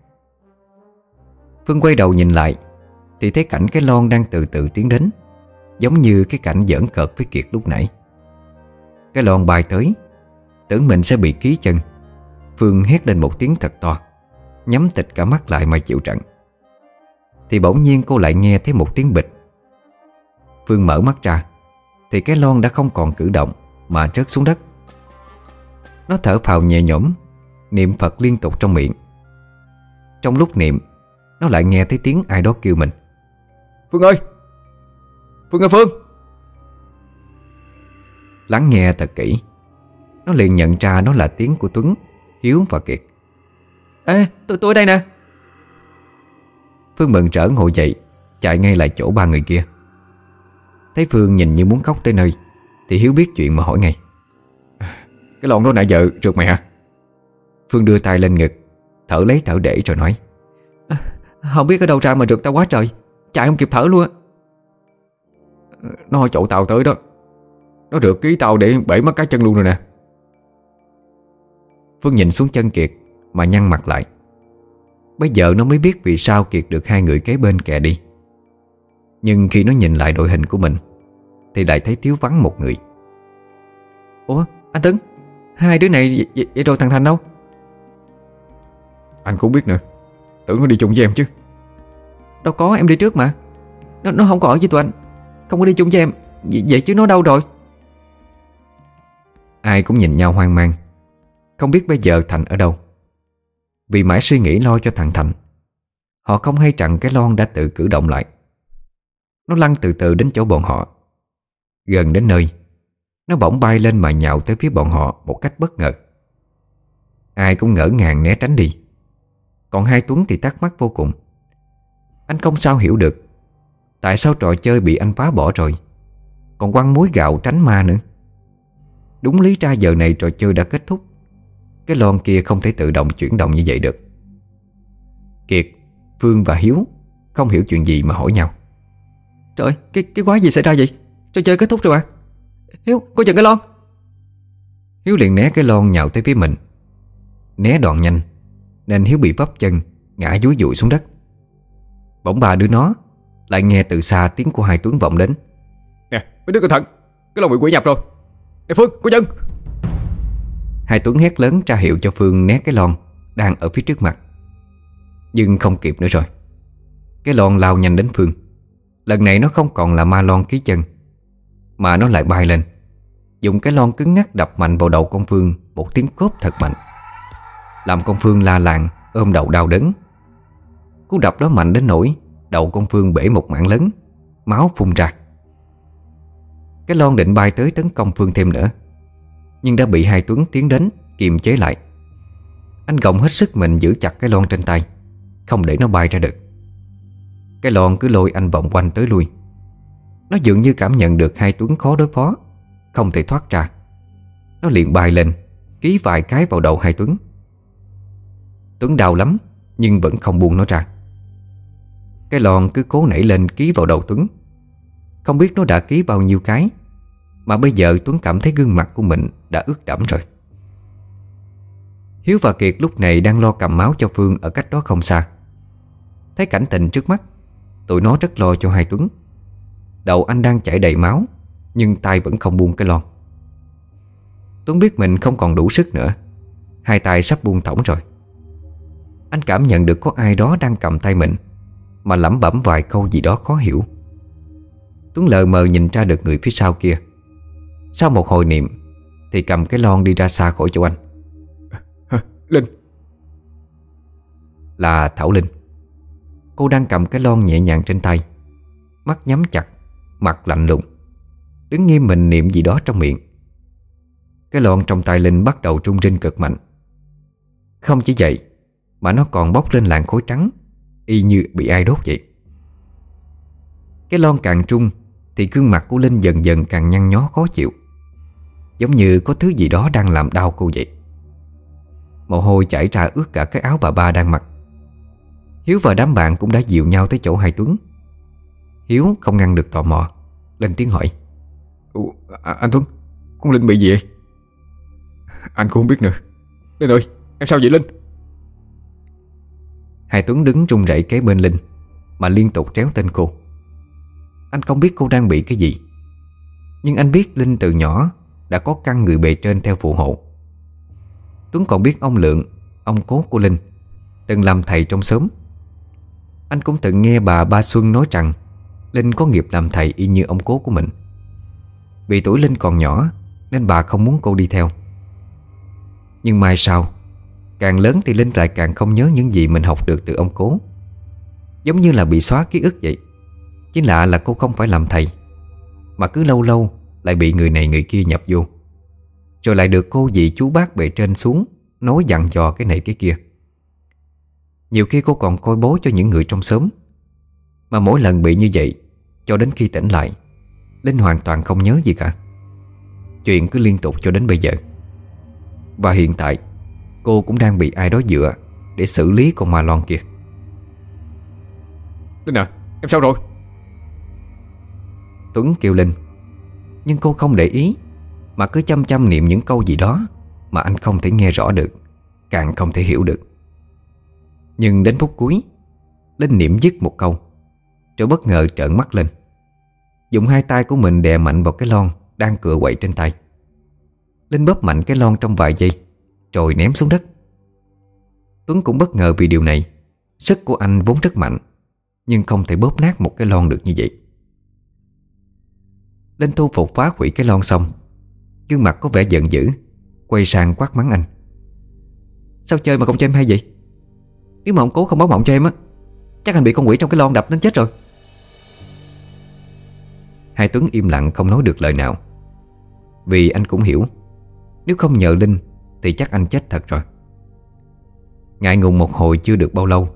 Phương quay đầu nhìn lại, Thì thấy cảnh cái lon đang từ từ tiến đến, Giống như cái cảnh giỡn cợt với Kiệt lúc nãy. Cái lon bay tới, Tưởng mình sẽ bị ký chân. Phương hét lên một tiếng thật to, Nhắm tịch cả mắt lại mà chịu trận. Thì bỗng nhiên cô lại nghe thấy một tiếng bịch. Phương mở mắt ra thì cái lon đã không còn cử động Mà rớt xuống đất. Nó thở phào nhẹ nhõm Niệm Phật liên tục trong miệng. Trong lúc niệm Nó lại nghe thấy tiếng ai đó kêu mình. Phương ơi! Phương ơi Phương! Lắng nghe thật kỹ Nó liền nhận ra nó là tiếng của Tuấn Hiếu và Kiệt. Ê tôi, tôi đây nè. Phương mừng trở ngồi dậy Chạy ngay lại chỗ ba người kia. Thấy Phương nhìn như muốn khóc tới nơi Thì Hiếu biết chuyện mà hỏi ngay. Cái lon đó nãy giờ trượt mày hả? Phương đưa tay lên ngực Thở lấy thở để rồi nói. À, Không biết ở đâu ra mà trượt tao quá trời. Chạy không kịp thở luôn á. Nó chỗ tao tới đó. Nó được ký tao để bể mất cái chân luôn rồi nè. Phương nhìn xuống chân Kiệt Mà nhăn mặt lại. Bây giờ nó mới biết vì sao Kiệt được hai người kế bên kè đi Nhưng khi nó nhìn lại đội hình của mình Thì lại thấy thiếu vắng một người. Ủa anh Tấn Hai đứa này vậy, vậy rồi thằng Thành đâu? Anh cũng biết nữa. Tưởng nó đi chung với em chứ. Đâu có em đi trước mà. Nó, nó không có ở với tụi anh. Không có đi chung với em. Vậy, vậy chứ nó đâu rồi? Ai cũng nhìn nhau hoang mang. Không biết bây giờ Thành ở đâu. Vì mãi suy nghĩ lo cho thằng Thành. Họ không hay rằng cái lon đã tự cử động lại nó lăn từ từ đến chỗ bọn họ. Gần đến nơi Nó bỗng bay lên mà nhào tới phía bọn họ Một cách bất ngờ. Ai cũng ngỡ ngàng né tránh đi. Còn hai Tuấn thì thắc mắc vô cùng. Anh không sao hiểu được Tại sao trò chơi bị anh phá bỏ rồi? Còn quăng muối gạo tránh ma nữa. Đúng lý ra giờ này trò chơi đã kết thúc. Cái lon kia không thể tự động chuyển động như vậy được. Kiệt, Phương và Hiếu Không hiểu chuyện gì mà hỏi nhau. Trời cái cái quái gì xảy ra vậy? Trò chơi kết thúc rồi à Hiếu coi chừng cái lon. Hiếu liền né cái lon nhào tới phía mình. Né đoạn nhanh Nên Hiếu bị vấp chân Ngã dúi dụi xuống đất. Bỗng bà đứa nó Lại nghe từ xa tiếng của hai Tuấn vọng đến. Nè mấy đứa cẩn thận Cái lon bị quỷ nhập rồi. Nè Phương có chân Hai Tuấn hét lớn ra hiệu cho Phương né cái lon Đang ở phía trước mặt. Nhưng không kịp nữa rồi. Cái lon lao nhanh đến Phương Lần này nó không còn là ma lon ký chân, Mà nó lại bay lên, Dùng cái lon cứng ngắc đập mạnh vào đầu con Phương Một tiếng cốp thật mạnh, Làm con Phương la làng, Ôm đầu đau đớn. Cú đập đó mạnh đến nỗi Đầu con Phương bể một mảng lớn, Máu phun ra. Cái lon định bay tới tấn công Phương thêm nữa, Nhưng đã bị hai Tuấn tiến đến Kiềm chế lại. Anh gồng hết sức mình giữ chặt cái lon trên tay, Không để nó bay ra được. Cái lon cứ lôi anh vòng quanh tới lui. Nó dường như cảm nhận được hai Tuấn khó đối phó, Không thể thoát ra. Nó liền bay lên, Ký vài cái vào đầu hai Tuấn Tuấn đau lắm, Nhưng vẫn không buông nó ra. Cái lon cứ cố nảy lên ký vào đầu Tuấn Không biết nó đã ký bao nhiêu cái, Mà bây giờ Tuấn cảm thấy gương mặt của mình Đã ướt đẫm rồi. Hiếu và Kiệt lúc này đang lo cầm máu cho Phương Ở cách đó không xa. Thấy cảnh tình trước mắt Tụi nó rất lo cho hai Tuấn. Đầu anh đang chảy đầy máu Nhưng tay vẫn không buông cái lon. Tuấn biết mình không còn đủ sức nữa. Hai tay sắp buông thõng rồi. Anh cảm nhận được có ai đó đang cầm tay mình Mà lẩm bẩm vài câu gì đó khó hiểu. Tuấn lờ mờ nhìn ra được người phía sau kia. Sau một hồi niệm Thì cầm cái lon đi ra xa khỏi chỗ anh. Linh. Là Thảo Linh Cô đang cầm cái lon nhẹ nhàng trên tay. Mắt nhắm chặt, Mặt lạnh lùng. Đứng nghiêm mình niệm gì đó trong miệng. Cái lon trong tay Linh bắt đầu trung rinh cực mạnh. Không chỉ vậy, Mà nó còn bốc lên làn khối trắng, Y như bị ai đốt vậy. Cái lon càng trung, Thì gương mặt của Linh dần dần càng nhăn nhó khó chịu. Giống như có thứ gì đó đang làm đau cô vậy. Mồ hôi chảy ra ướt cả cái áo bà ba đang mặc. Hiếu và đám bạn cũng đã dịu nhau tới chỗ hai Tuấn. Hiếu không ngăn được tò mò Lên tiếng hỏi. Ủa, à, Anh Tuấn Con Linh bị gì vậy? Anh cũng không biết nữa. Linh ơi em sao vậy Linh? Hai Tuấn đứng run rẩy kế bên Linh Mà liên tục tréo tên cô. Anh không biết cô đang bị cái gì Nhưng anh biết Linh từ nhỏ Đã có căn người bề trên theo phụ hộ. Tuấn còn biết ông Lượng Ông cố của Linh Từng làm thầy trong xóm anh cũng từng nghe bà Ba Xuân nói rằng Linh có nghiệp làm thầy y như ông cố của mình. Vì tuổi Linh còn nhỏ, Nên bà không muốn cô đi theo. Nhưng mai sau, Càng lớn thì Linh lại càng không nhớ những gì mình học được từ ông cố. Giống như là bị xóa ký ức vậy. Chỉ lạ là cô không phải làm thầy, Mà cứ lâu lâu lại bị người này người kia nhập vô. Rồi lại được cô dì chú bác bề trên xuống, Nói dặn dò cái này cái kia. Nhiều khi cô còn coi bố cho những người trong xóm. Mà mỗi lần bị như vậy Cho đến khi tỉnh lại Linh hoàn toàn không nhớ gì cả. Chuyện cứ liên tục cho đến bây giờ. Và hiện tại Cô cũng đang bị ai đó dựa Để xử lý con ma lon kia. Linh à em sao rồi? Tuấn kêu Linh Nhưng cô không để ý Mà cứ chăm chăm niệm những câu gì đó Mà anh không thể nghe rõ được Càng không thể hiểu được nhưng đến phút cuối, Linh niệm dứt một câu. Rồi bất ngờ trợn mắt lên. Dùng hai tay của mình đè mạnh vào cái lon Đang cựa quậy trên tay. Linh bóp mạnh cái lon trong vài giây, Rồi ném xuống đất. Tuấn cũng bất ngờ vì điều này. Sức của anh vốn rất mạnh, Nhưng không thể bóp nát một cái lon được như vậy. Linh thu phục phá hủy cái lon xong. Gương mặt có vẻ giận dữ, Quay sang quát mắng anh. Sao chơi mà không cho em hay vậy? Nếu mà ông cố không báo mộng cho em á, Chắc anh bị con quỷ trong cái lon đập đến chết rồi. Hai Tuấn im lặng không nói được lời nào. Vì anh cũng hiểu, Nếu không nhờ Linh Thì chắc anh chết thật rồi. Ngại ngùng một hồi chưa được bao lâu,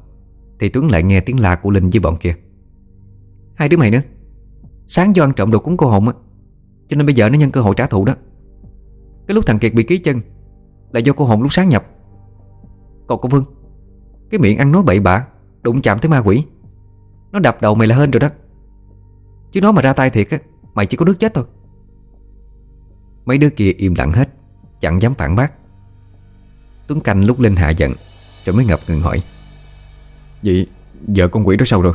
Thì Tuấn lại nghe tiếng la của Linh với bọn kia. Hai đứa mày nữa, Sáng do ăn trộm đồ cúng cô hồn á, Cho nên bây giờ nó nhân cơ hội trả thù đó. Cái lúc thằng Kiệt bị ký chân Là do cô hồn lúc sáng nhập. Còn cô Vương? Cái miệng ăn nói bậy bạ Đụng chạm tới ma quỷ. Nó đập đầu mày là hên rồi đó. Chứ nó mà ra tay thiệt á Mày chỉ có nước chết thôi. Mấy đứa kia im lặng hết Chẳng dám phản bác. Tuấn Canh lúc Linh hạ giận Rồi mới ngập ngừng hỏi. Vậy vợ con quỷ đó sao rồi?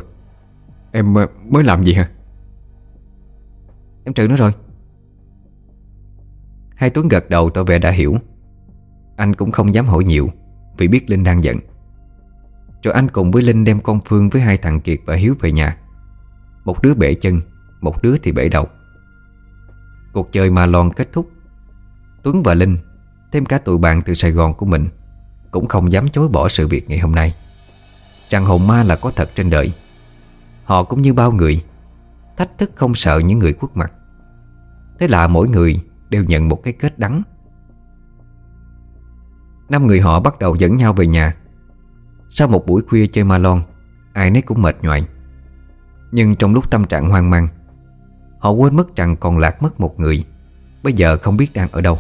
Em ờ, mới làm gì hả? Em trừ nó rồi. Hai Tuấn gật đầu tỏ vẻ đã hiểu. Anh cũng không dám hỏi nhiều Vì biết Linh đang giận rồi anh cùng với Linh đem con Phương Với hai thằng Kiệt và Hiếu về nhà. Một đứa bể chân, Một đứa thì bể đầu. Cuộc chơi ma lon kết thúc. Tuấn và Linh, Thêm cả tụi bạn từ Sài Gòn của mình, Cũng không dám chối bỏ sự việc ngày hôm nay. Rằng hồn ma là có thật trên đời. Họ cũng như bao người, Thách thức không sợ những người khuất mặt. Thế là mỗi người đều nhận một cái kết đắng. Năm người họ bắt đầu dẫn nhau về nhà. Sau một buổi khuya chơi ma lon, Ai nấy cũng mệt nhoài. Nhưng trong lúc tâm trạng hoang mang, Họ quên mất rằng còn lạc mất một người, Bây giờ không biết đang ở đâu.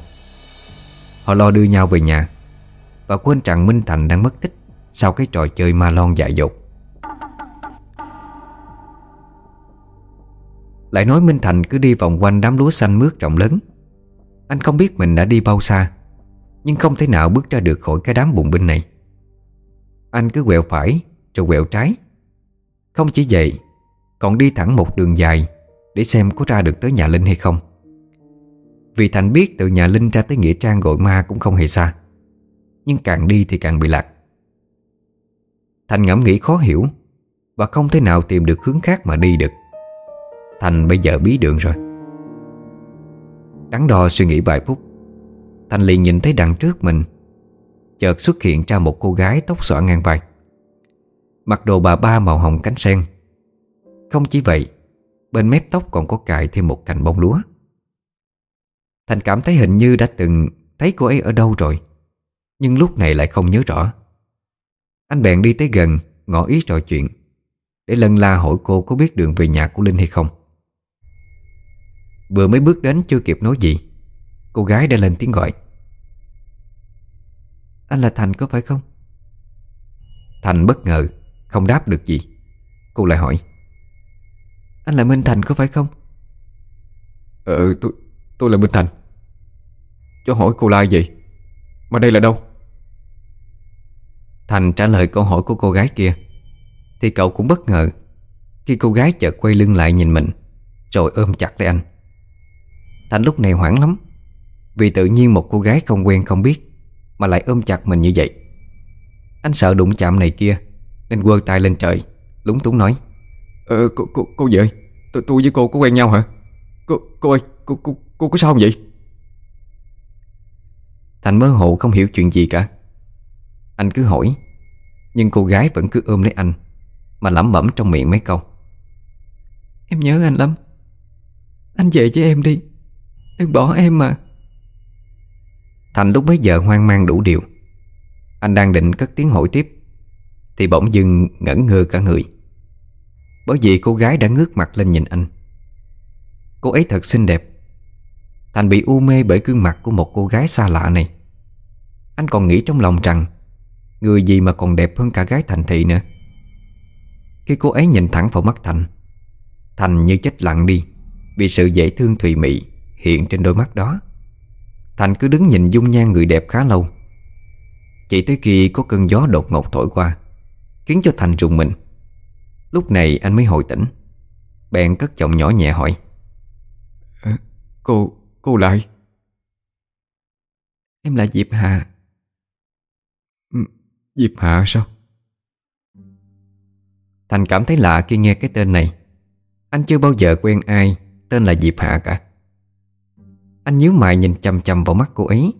Họ lo đưa nhau về nhà Và quên rằng Minh Thành đang mất tích Sau cái trò chơi ma lon dại dột. Lại nói Minh Thành cứ đi vòng quanh đám lúa xanh mướt rộng lớn. Anh không biết mình đã đi bao xa, Nhưng không thể nào bước ra được khỏi cái đám bùng binh này. Anh cứ quẹo phải, rồi quẹo trái. Không chỉ vậy, Còn đi thẳng một đường dài Để xem có ra được tới nhà Linh hay không. Vì Thành biết từ nhà Linh ra tới Nghĩa Trang gọi ma cũng không hề xa, Nhưng càng đi thì càng bị lạc. Thành ngẫm nghĩ khó hiểu Và không thể nào tìm được hướng khác mà đi được. Thành bây giờ bí đường rồi. Đắn đo suy nghĩ vài phút, Thành liền nhìn thấy đằng trước mình Chợt xuất hiện ra một cô gái tóc xõa ngang vai. Mặc đồ bà ba màu hồng cánh sen. Không chỉ vậy, Bên mép tóc còn có cài thêm một cành bông lúa. Thành cảm thấy hình như đã từng Thấy cô ấy ở đâu rồi, Nhưng lúc này lại không nhớ rõ. Anh bèn đi tới gần, Ngỏ ý trò chuyện, Để lần la hỏi cô có biết đường về nhà của Linh hay không. Vừa mới bước đến chưa kịp nói gì, Cô gái đã lên tiếng gọi. Anh là Thành có phải không? Thành bất ngờ, Không đáp được gì. Cô lại hỏi, Anh là Minh Thành có phải không? Ờ tôi tôi là Minh Thành. Cho hỏi cô là gì Mà đây là đâu? Thành trả lời câu hỏi của cô gái kia, Thì cậu cũng bất ngờ. Khi cô gái chợt quay lưng lại nhìn mình, Rồi ôm chặt lấy anh. Thành lúc này hoảng lắm, Vì tự nhiên một cô gái không quen không biết mà lại ôm chặt mình như vậy. Anh sợ đụng chạm này kia Nên quơ tay lên trời Lúng túng nói Ờ cô, cô, cô gì ơi tôi, tôi với cô có quen nhau hả? Cô, cô ơi cô, cô, cô có sao không vậy? Thành mơ hồ không hiểu chuyện gì cả. Anh cứ hỏi Nhưng cô gái vẫn cứ ôm lấy anh Mà lẩm bẩm trong miệng mấy câu. Em nhớ anh lắm. Anh về với em đi. Đừng bỏ em mà. Thành lúc bấy giờ hoang mang đủ điều. Anh đang định cất tiếng hỏi tiếp, Thì bỗng dưng ngẩn ngơ cả người. Bởi vì cô gái đã ngước mặt lên nhìn anh. Cô ấy thật xinh đẹp. Thành bị u mê bởi gương mặt của một cô gái xa lạ này. Anh còn nghĩ trong lòng rằng Người gì mà còn đẹp hơn cả gái thành thị nữa. Khi cô ấy nhìn thẳng vào mắt Thành Thành như chết lặng đi Vì sự dễ thương thùy mị Hiện trên đôi mắt đó. Thành cứ đứng nhìn dung nhan người đẹp khá lâu. Chỉ tới khi có cơn gió đột ngột thổi qua Khiến cho Thành rùng mình. Lúc này anh mới hồi tỉnh. Bèn cất giọng nhỏ nhẹ hỏi. À, Cô, cô lại? Em là Diệp Hà ừ, Diệp Hà sao? Thành cảm thấy lạ khi nghe cái tên này. Anh chưa bao giờ quen ai Tên là Diệp Hạ cả Anh nhíu mày nhìn chăm chăm vào mắt cô ấy.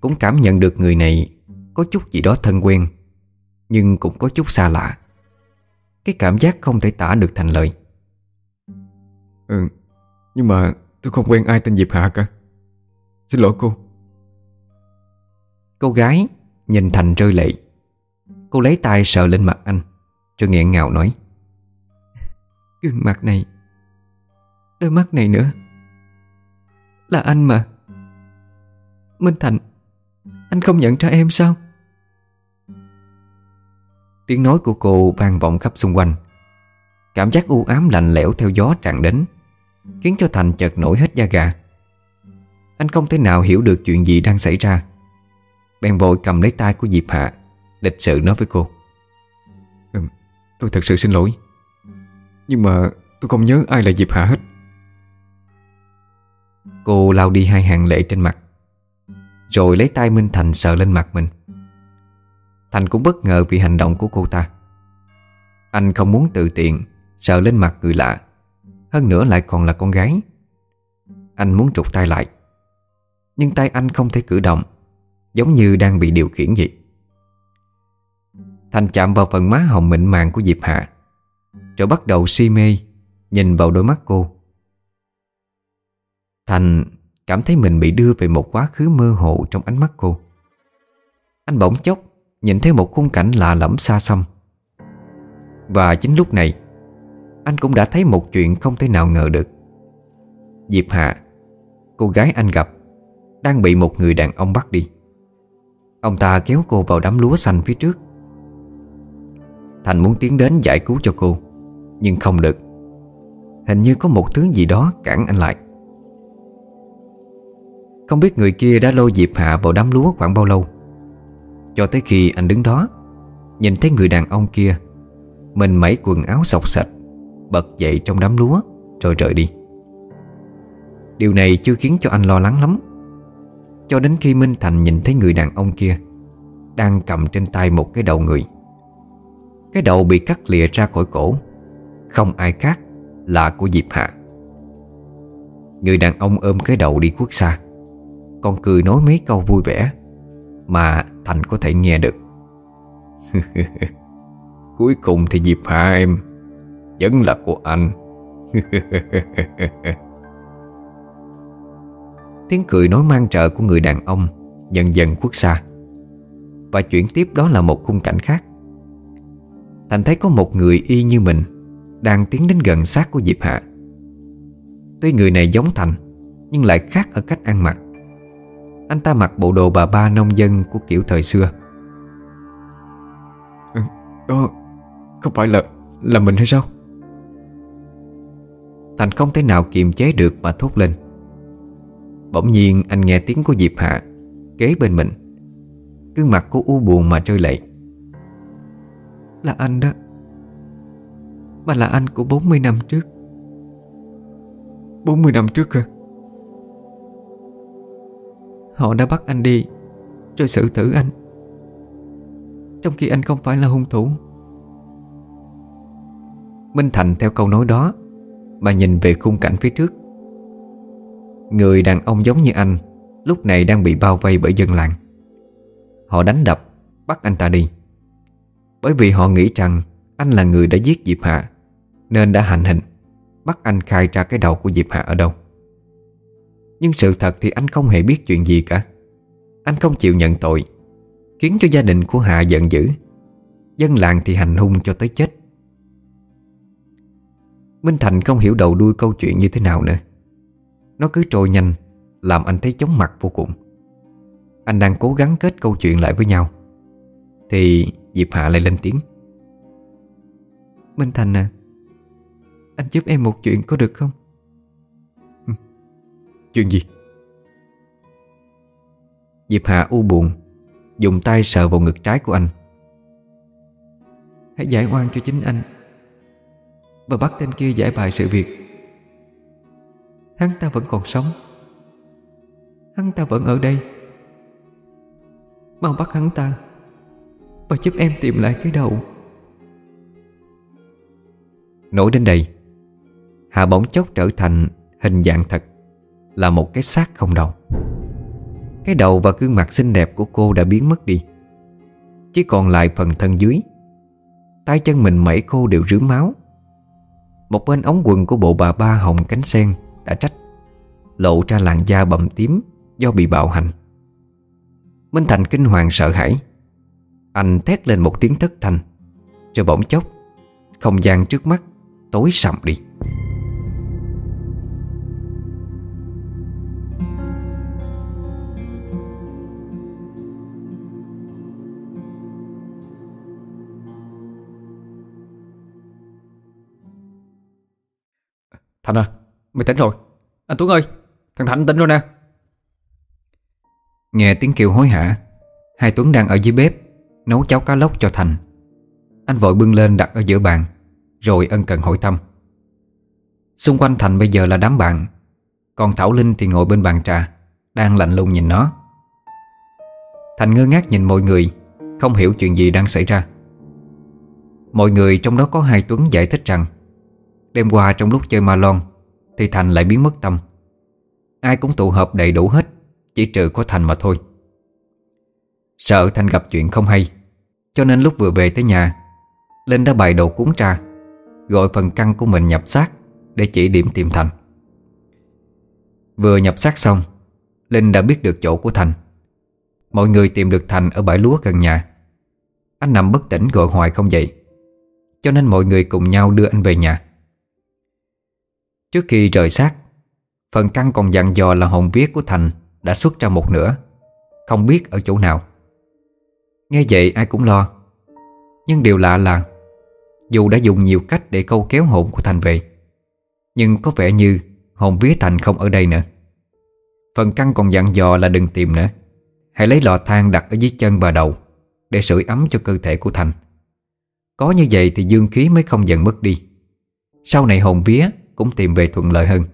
Cũng cảm nhận được người này Có chút gì đó thân quen Nhưng cũng có chút xa lạ. Cái cảm giác không thể tả được thành lời. Ừ Nhưng mà tôi không quen ai tên Diệp Hạ cả. Xin lỗi cô. Cô gái nhìn Thành rơi lệ. Cô lấy tay sờ lên mặt anh Rồi nghẹn ngào nói. Gương mặt này Đôi mắt này nữa Là anh mà. Minh Thành Anh không nhận ra em sao? Tiếng nói của cô vang vọng khắp xung quanh. Cảm giác u ám lạnh lẽo theo gió tràn đến Khiến cho Thành chợt nổi hết da gà. Anh không thể nào hiểu được chuyện gì đang xảy ra. Bèn vội cầm lấy tay của Diệp Hạ Lịch sự nói với cô. Ừ, Tôi thật sự xin lỗi. Nhưng mà tôi không nhớ ai là Diệp Hạ hết Cô lau đi hai hàng lệ trên mặt, Rồi lấy tay Minh Thành sờ lên mặt mình. Thành cũng bất ngờ vì hành động của cô ta. Anh không muốn tự tiện sợ lên mặt người lạ, Hơn nữa lại còn là con gái. Anh muốn trục tay lại, Nhưng tay anh không thể cử động, Giống như đang bị điều khiển vậy. Thành chạm vào phần má hồng mịn màng của Diệp Hạ, Rồi bắt đầu si mê Nhìn vào đôi mắt cô. Thành cảm thấy mình bị đưa về một quá khứ mơ hồ trong ánh mắt cô. Anh bỗng chốc Nhìn thấy một khung cảnh lạ lẫm xa xăm. Và chính lúc này, Anh cũng đã thấy một chuyện không thể nào ngờ được. Diệp Hạ, Cô gái anh gặp, Đang bị một người đàn ông bắt đi. Ông ta kéo cô vào đám lúa xanh phía trước. Thành muốn tiến đến giải cứu cho cô, Nhưng không được. Hình như có một thứ gì đó cản anh lại. Không biết người kia đã lôi Diệp Hạ vào đám lúa khoảng bao lâu. Cho tới khi anh đứng đó, Nhìn thấy người đàn ông kia, Mình mẩy quần áo sọc sạch, Bật dậy trong đám lúa, Rồi rời đi. Điều này chưa khiến cho anh lo lắng lắm. Cho đến khi Minh Thành nhìn thấy người đàn ông kia Đang cầm trên tay một cái đầu người. Cái đầu bị cắt lìa ra khỏi cổ. Không ai khác là của Diệp Hạ. Người đàn ông ôm cái đầu đi quốc xa. Còn cười nói mấy câu vui vẻ Mà Thành có thể nghe được. Cuối cùng thì Diệp Hạ em Vẫn là của anh. Tiếng cười nói mang trợ của người đàn ông Dần dần khuất xa. Và chuyển tiếp đó là một khung cảnh khác. Thành thấy có một người y như mình Đang tiến đến gần sát của Diệp Hạ. Tuy người này giống Thành, Nhưng lại khác ở cách ăn mặc. Anh ta mặc bộ đồ bà ba nông dân Của kiểu thời xưa. Ừ, Đó Không phải là là mình hay sao? Thành không thể nào kiềm chế được mà thốt lên. Bỗng nhiên anh nghe tiếng của Diệp Hạ Kế bên mình. Gương mặt cô u buồn mà rơi lệ. Là anh đó. Mà là anh của 40 năm trước. 40 năm trước hả Họ đã bắt anh đi. Rồi xử tử anh. Trong khi anh không phải là hung thủ. Minh Thành theo câu nói đó, Mà nhìn về khung cảnh phía trước. Người đàn ông giống như anh, Lúc này đang bị bao vây bởi dân làng. Họ đánh đập, Bắt anh ta đi. Bởi vì họ nghĩ rằng Anh là người đã giết Diệp Hạ, Nên đã hành hình, Bắt anh khai ra cái đầu của Diệp Hạ ở đâu. Nhưng sự thật thì anh không hề biết chuyện gì cả. Anh không chịu nhận tội, Khiến cho gia đình của Hạ giận dữ. Dân làng thì hành hung cho tới chết. Minh Thành không hiểu đầu đuôi câu chuyện như thế nào nữa. Nó cứ trôi nhanh, Làm anh thấy chóng mặt vô cùng. Anh đang cố gắng kết câu chuyện lại với nhau. Thì Diệp Hạ lại lên tiếng. Minh Thành à Anh giúp em một chuyện có được không. Chuyện gì? Diệp Hạ u buồn Dùng tay sờ vào ngực trái của anh. Hãy giải oan cho chính anh và bắt tên kia giải bài sự việc. Hắn ta vẫn còn sống. Hắn ta vẫn ở đây. Mau bắt hắn ta Và giúp em tìm lại cái đầu. Nổi đến đây Hà bỗng chốc trở thành hình dạng thật là một cái xác không đầu. Cái đầu và gương mặt xinh đẹp của cô đã biến mất đi. Chỉ còn lại phần thân dưới. Tay chân mình mẩy cô đều rướm máu. Một bên ống quần của bộ bà ba hồng cánh sen Đã trách, Lộ ra làn da bầm tím Do bị bạo hành. Minh Thành kinh hoàng sợ hãi. Anh thét lên một tiếng thất thanh. Rồi bỗng chốc, Không gian trước mắt tối sầm đi. Thành à Mày tỉnh rồi. Anh Tuấn ơi, Thằng Thành tỉnh rồi nè. Nghe tiếng kêu hối hả, Hai Tuấn đang ở dưới bếp, Nấu cháo cá lóc cho Thành. Anh vội bưng lên đặt ở giữa bàn, Rồi ân cần hỏi thăm. Xung quanh Thành bây giờ là đám bạn, Còn Thảo Linh thì ngồi bên bàn trà, Đang lạnh lùng nhìn nó. Thành ngơ ngác nhìn mọi người, Không hiểu chuyện gì đang xảy ra. Mọi người trong đó có hai Tuấn giải thích rằng Đêm qua trong lúc chơi ma lon, Thì Thành lại biến mất tâm. Ai cũng tụ hợp đầy đủ hết, Chỉ trừ có Thành mà thôi. Sợ Thành gặp chuyện không hay, Cho nên lúc vừa về tới nhà, Linh đã bày đồ cuốn tra Gọi phần căn của mình nhập xác Để chỉ điểm tìm Thành. Vừa nhập xác xong, Linh đã biết được chỗ của Thành. Mọi người tìm được Thành ở bãi lúa gần nhà. Anh nằm bất tỉnh gọi hoài không dậy, Cho nên mọi người cùng nhau đưa anh về nhà. Trước khi rời xác, Phần căn còn dặn dò là hồn vía của Thành Đã xuất ra một nửa, Không biết ở chỗ nào. Nghe vậy ai cũng lo, Nhưng điều lạ là Dù đã dùng nhiều cách để câu kéo hồn của Thành về, Nhưng có vẻ như Hồn vía Thành không ở đây nữa. Phần căn còn dặn dò là đừng tìm nữa, Hãy lấy lò than đặt ở dưới chân và đầu Để sưởi ấm cho cơ thể của Thành. Có như vậy thì dương khí mới không dần mất đi. Sau này hồn vía cũng tìm về thuận lợi hơn.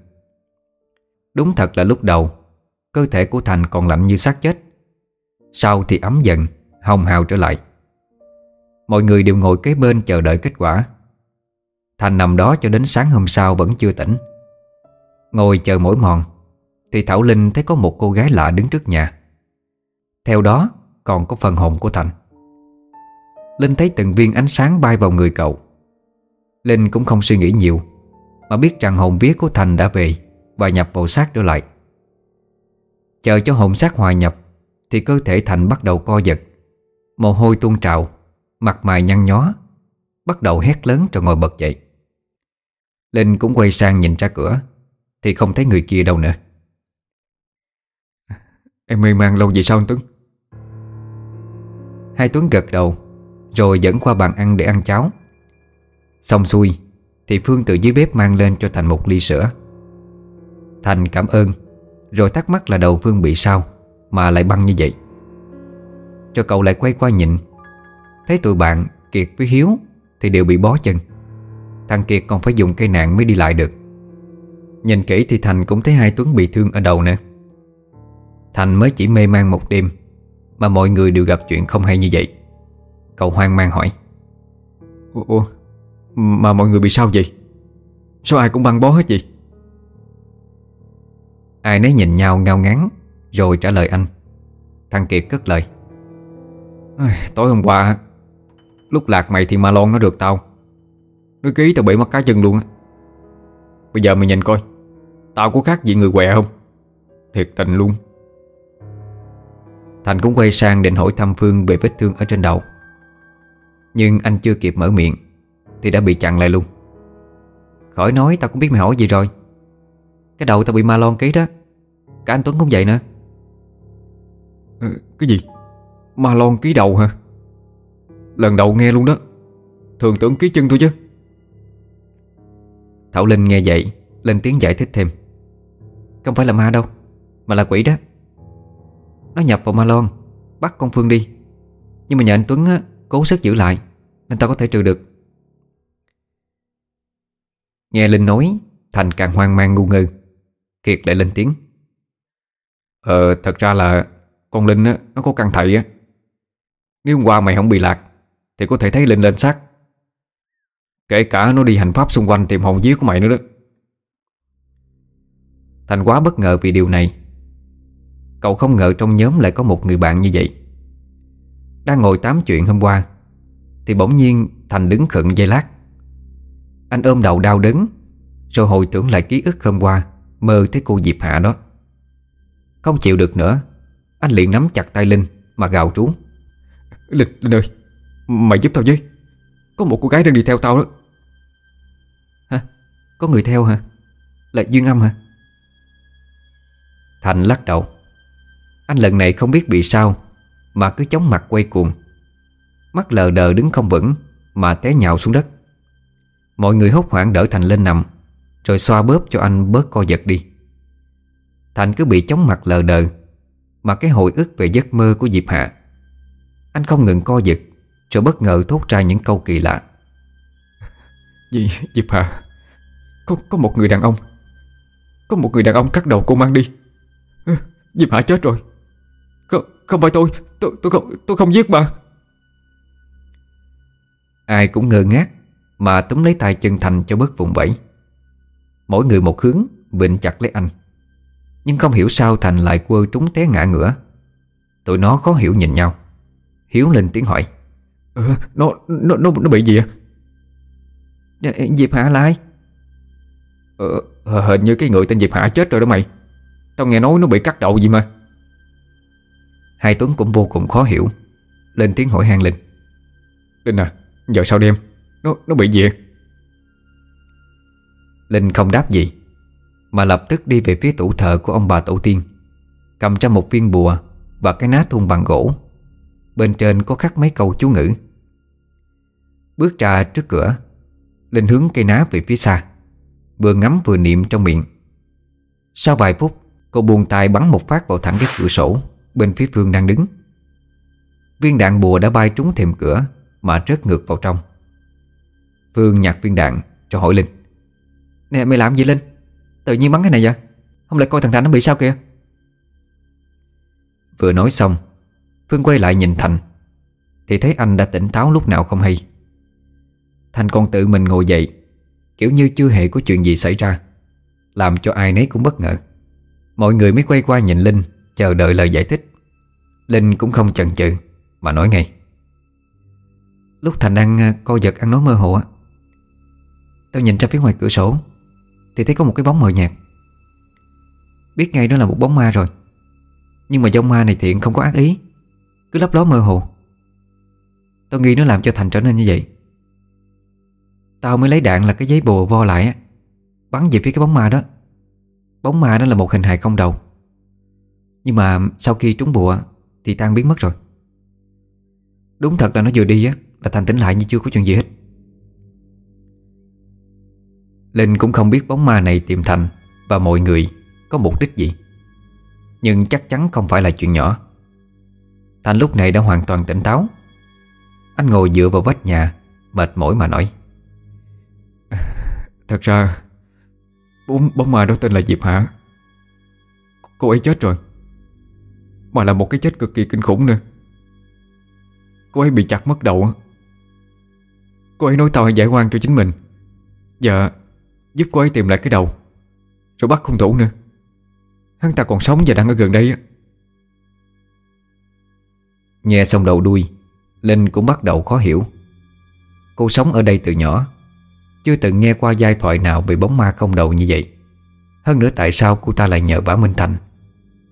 Đúng thật là lúc đầu, Cơ thể của Thành còn lạnh như xác chết. Sau thì ấm dần, Hồng hào trở lại. Mọi người đều ngồi kế bên chờ đợi kết quả. Thành nằm đó cho đến sáng hôm sau vẫn chưa tỉnh. Ngồi chờ mỗi mòn, Thì Thảo Linh thấy có một cô gái lạ đứng trước nhà. Theo đó, còn có phần hồn của Thành. Linh thấy từng viên ánh sáng bay vào người cậu. Linh cũng không suy nghĩ nhiều. Mà biết rằng hồn vía của Thành đã về Và nhập vào xác trở lại. Chờ cho hồn xác hòa nhập Thì cơ thể Thành bắt đầu co giật Mồ hôi tuôn trào Mặt mày nhăn nhó Bắt đầu hét lớn rồi ngồi bật dậy. Linh cũng quay sang nhìn ra cửa Thì không thấy người kia đâu nữa. Em mê man lâu vậy sao anh Tuấn. Hai Tuấn gật đầu Rồi dẫn qua bàn ăn để ăn cháo. Xong xuôi thì Phương từ dưới bếp mang lên cho Thành một ly sữa. Thành cảm ơn Rồi thắc mắc là đầu Phương bị sao Mà lại băng như vậy. Cho cậu lại quay qua nhìn Thấy tụi bạn Kiệt với Hiếu Thì đều bị bó chân. Thằng Kiệt còn phải dùng cây nạn mới đi lại được. Nhìn kỹ thì Thành cũng thấy hai Tuấn bị thương ở đầu nữa. Thành mới chỉ mê man một đêm Mà mọi người đều gặp chuyện không hay như vậy. Cậu hoang mang hỏi Ủa, mà mọi người bị sao vậy? Sao ai cũng băng bó hết vậy? Ai nấy nhìn nhau ngao ngán, Rồi trả lời anh. Thằng Kiệt cất lời. Tối hôm qua, Lúc lạc mày thì Malon nó được tao. Nó ký tao bị mất cá chân luôn á. Bây giờ mày nhìn coi, Tao có khác gì người què không? Thiệt tình luôn. Thành cũng quay sang định hỏi thăm Phương về vết thương ở trên đầu. Nhưng anh chưa kịp mở miệng. Thì đã bị chặn lại luôn. Khỏi nói tao cũng biết mày hỏi gì rồi. Cái đầu tao bị ma lon ký đó. Cả anh Tuấn cũng vậy nữa. Ừ, Cái gì? Ma lon ký đầu hả? Lần đầu nghe luôn đó. Thường tưởng ký chân thôi chứ. Thảo Linh nghe vậy Lên tiếng giải thích thêm. Không phải là ma đâu Mà là quỷ đó. Nó nhập vào ma lon Bắt con Phương đi. Nhưng mà nhờ anh Tuấn á, cố sức giữ lại Nên tao có thể trừ được Nghe Linh nói Thành càng hoang mang ngu ngơ. Kiệt lại lên tiếng. Ờ thật ra là Con Linh á, nó có căn thầy á. Nếu hôm qua mày không bị lạc Thì có thể thấy Linh lên xác. Kể cả nó đi hành pháp xung quanh tìm hồn vía của mày nữa đó. Thành quá bất ngờ vì điều này. Cậu không ngờ trong nhóm lại có một người bạn như vậy. Đang ngồi tám chuyện hôm qua Thì bỗng nhiên Thành đứng khựng dây lát. Anh ôm đầu đau đớn. Rồi hồi tưởng lại ký ức hôm qua Mơ thấy cô Diệp Hạ đó. Không chịu được nữa Anh liền nắm chặt tay Linh Mà gào trú. Linh, Linh ơi Mày giúp tao với. Có một cô gái đang đi theo tao đó. Hả? Có người theo hả? Là Duyên Âm hả? Thành lắc đầu. Anh lần này không biết bị sao Mà cứ chóng mặt quay cuồng. Mắt lờ đờ đứng không vững Mà té nhào xuống đất Mọi người hốt hoảng đỡ Thành lên nằm Rồi xoa bóp cho anh bớt co giật đi. Thành cứ bị chóng mặt lờ đờ Mà cái hồi ức về giấc mơ của Diệp Hạ. Anh không ngừng co giật Rồi bất ngờ thốt ra những câu kỳ lạ. Gì Diệp Hạ? Có, có một người đàn ông. Có một người đàn ông cắt đầu cô mang đi. Diệp Hạ chết rồi. Không, không phải tôi Tôi, tôi, không, tôi không giết bà. Ai cũng ngơ ngác Mà túm lấy tay chân Thành cho bớt vùng vẫy. Mỗi người một hướng Vịnh chặt lấy anh. Nhưng không hiểu sao Thành lại quơ trúng té ngã ngửa. Tụi nó khó hiểu nhìn nhau. Hiếu lên tiếng hỏi ừ, nó, nó, nó, nó bị gì à? Diệp Hạ là ai? Ờ, hình như cái người tên Diệp Hạ chết rồi đó mày. Tao nghe nói nó bị cắt đầu gì mà. Hai Tuấn cũng vô cùng khó hiểu Lên tiếng hỏi Hàng Linh Linh à, giờ sao đêm nó nó bị gì Linh không đáp gì, Mà lập tức đi về phía tủ thờ của ông bà tổ tiên, Cầm ra một viên bùa Và cái ná thun bằng gỗ. Bên trên có khắc mấy câu chú ngữ. Bước ra trước cửa, Linh hướng cây ná về phía xa, Vừa ngắm vừa niệm trong miệng. Sau vài phút, Cô buông tay bắn một phát vào thẳng cái cửa sổ Bên phía Phương đang đứng. Viên đạn bùa đã bay trúng thềm cửa Mà rớt ngược vào trong. Phương nhặt viên đạn cho hỏi Linh. Nè, mày làm gì Linh? Tự nhiên bắn cái này vậy? Không lẽ coi thằng Thành nó bị sao kìa? Vừa nói xong, Phương quay lại nhìn Thành, Thì thấy anh đã tỉnh táo lúc nào không hay. Thành còn tự mình ngồi dậy, Kiểu như chưa hề có chuyện gì xảy ra, Làm cho ai nấy cũng bất ngờ. Mọi người mới quay qua nhìn Linh, Chờ đợi lời giải thích. Linh cũng không chần chừ, Mà nói ngay. Lúc Thành đang ờ, co giật ăn nói mơ hồ á Tao nhìn ra phía ngoài cửa sổ, Thì thấy có một cái bóng mờ nhạt. Biết ngay đó là một bóng ma rồi, Nhưng mà giống ma này thiện không có ác ý, Cứ lấp ló mơ hồ. Tao nghi nó làm cho Thành trở nên như vậy. Tao mới lấy đạn là cái giấy bùa vo lại Bắn về phía cái bóng ma đó. Bóng ma đó là một hình hài không đầu. Nhưng mà sau khi trúng bùa Thì tan biến mất rồi. Đúng thật là nó vừa đi á, Là Thành tỉnh lại như chưa có chuyện gì hết. Linh cũng không biết bóng ma này tìm Thành Và mọi người có mục đích gì. Nhưng chắc chắn không phải là chuyện nhỏ. Thành lúc này đã hoàn toàn tỉnh táo. Anh ngồi dựa vào vách nhà Mệt mỏi mà nói. Thật ra Bóng, bóng ma đó tên là Diệp Hạ. Cô ấy chết rồi. Mà là một cái chết cực kỳ kinh khủng nữa. Cô ấy bị chặt mất đầu Cô ấy nói tao hãy giải quan cho chính mình. Giờ Giúp cô ấy tìm lại cái đầu. Rồi bắt hung thủ nữa. Hắn ta còn sống và đang ở gần đây á. Nghe xong đầu đuôi, Linh cũng bắt đầu khó hiểu. Cô sống ở đây từ nhỏ, Chưa từng nghe qua giai thoại nào về bóng ma không đầu như vậy. Hơn nữa tại sao cô ta lại nhờ bả Minh Thành?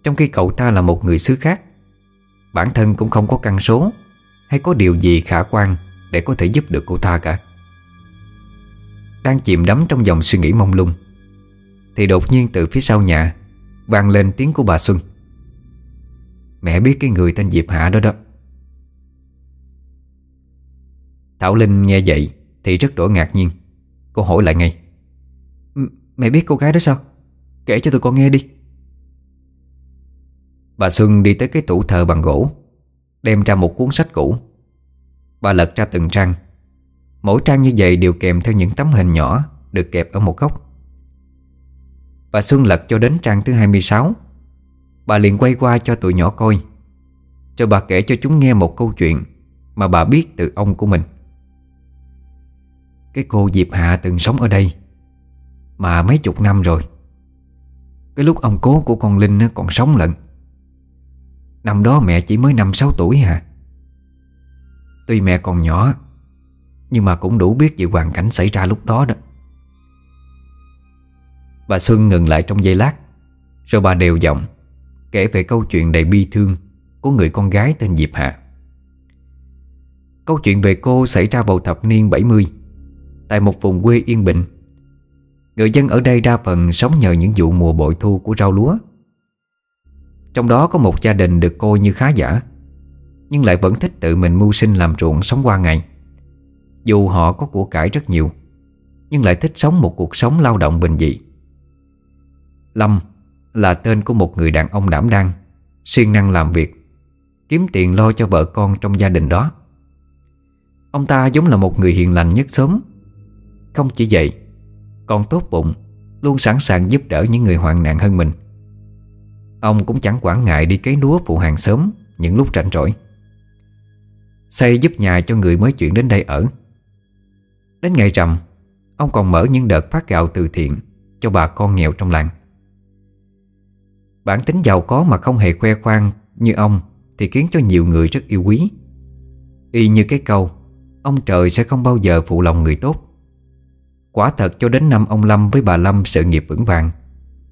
Trong khi cậu ta là một người xứ khác, Bản thân cũng không có căn số, Hay có điều gì khả quan Để có thể giúp được cô ta cả. Đang chìm đắm trong dòng suy nghĩ mông lung. Thì đột nhiên từ phía sau nhà, vang lên tiếng của bà Xuân. Mẹ biết cái người tên Diệp Hạ đó đó. Thảo Linh nghe vậy Thì rất đổi ngạc nhiên. Cô hỏi lại ngay. Mẹ biết cô gái đó sao? Kể cho tụi con nghe đi. Bà Xuân đi tới cái tủ thờ bằng gỗ, Đem ra một cuốn sách cũ. Bà lật ra từng trang Mỗi trang như vậy đều kèm theo những tấm hình nhỏ Được kẹp ở một góc. Bà Xuân lật cho đến trang thứ 26 Bà liền quay qua cho tụi nhỏ coi. Rồi bà kể cho chúng nghe một câu chuyện Mà bà biết từ ông của mình. Cái cô Diệp Hạ từng sống ở đây Mà mấy chục năm rồi. Cái lúc ông cố của con Linh còn sống lận. Năm đó mẹ chỉ mới 5-6 tuổi hả? Tuy mẹ còn nhỏ nhưng mà cũng đủ biết về hoàn cảnh xảy ra lúc đó đó. Bà Xuân ngừng lại trong giây lát. Rồi bà đều giọng, Kể về câu chuyện đầy bi thương Của người con gái tên Diệp Hạ. Câu chuyện về cô xảy ra vào thập niên 70 Tại một vùng quê yên bình. Người dân ở đây đa phần sống nhờ những vụ mùa bội thu của rau lúa. Trong đó có một gia đình được coi như khá giả, Nhưng lại vẫn thích tự mình mưu sinh làm ruộng sống qua ngày. Dù họ có của cải rất nhiều, Nhưng lại thích sống một cuộc sống lao động bình dị. Lâm là tên của một người đàn ông đảm đang, siêng năng làm việc, Kiếm tiền lo cho vợ con trong gia đình đó. Ông ta giống là một người hiền lành nhất sớm. Không chỉ vậy, Còn tốt bụng, Luôn sẵn sàng giúp đỡ những người hoạn nạn hơn mình. Ông cũng chẳng quản ngại đi cấy lúa phụ hàng sớm Những lúc rảnh rỗi. Xây giúp nhà cho người mới chuyển đến đây ở. Đến ngày rằm, Ông còn mở những đợt phát gạo từ thiện Cho bà con nghèo trong làng. Bản tính giàu có mà không hề khoe khoang như ông Thì khiến cho nhiều người rất yêu quý. Y như cái câu, Ông trời sẽ không bao giờ phụ lòng người tốt. Quả thật cho đến năm ông Lâm với bà Lâm sự nghiệp vững vàng,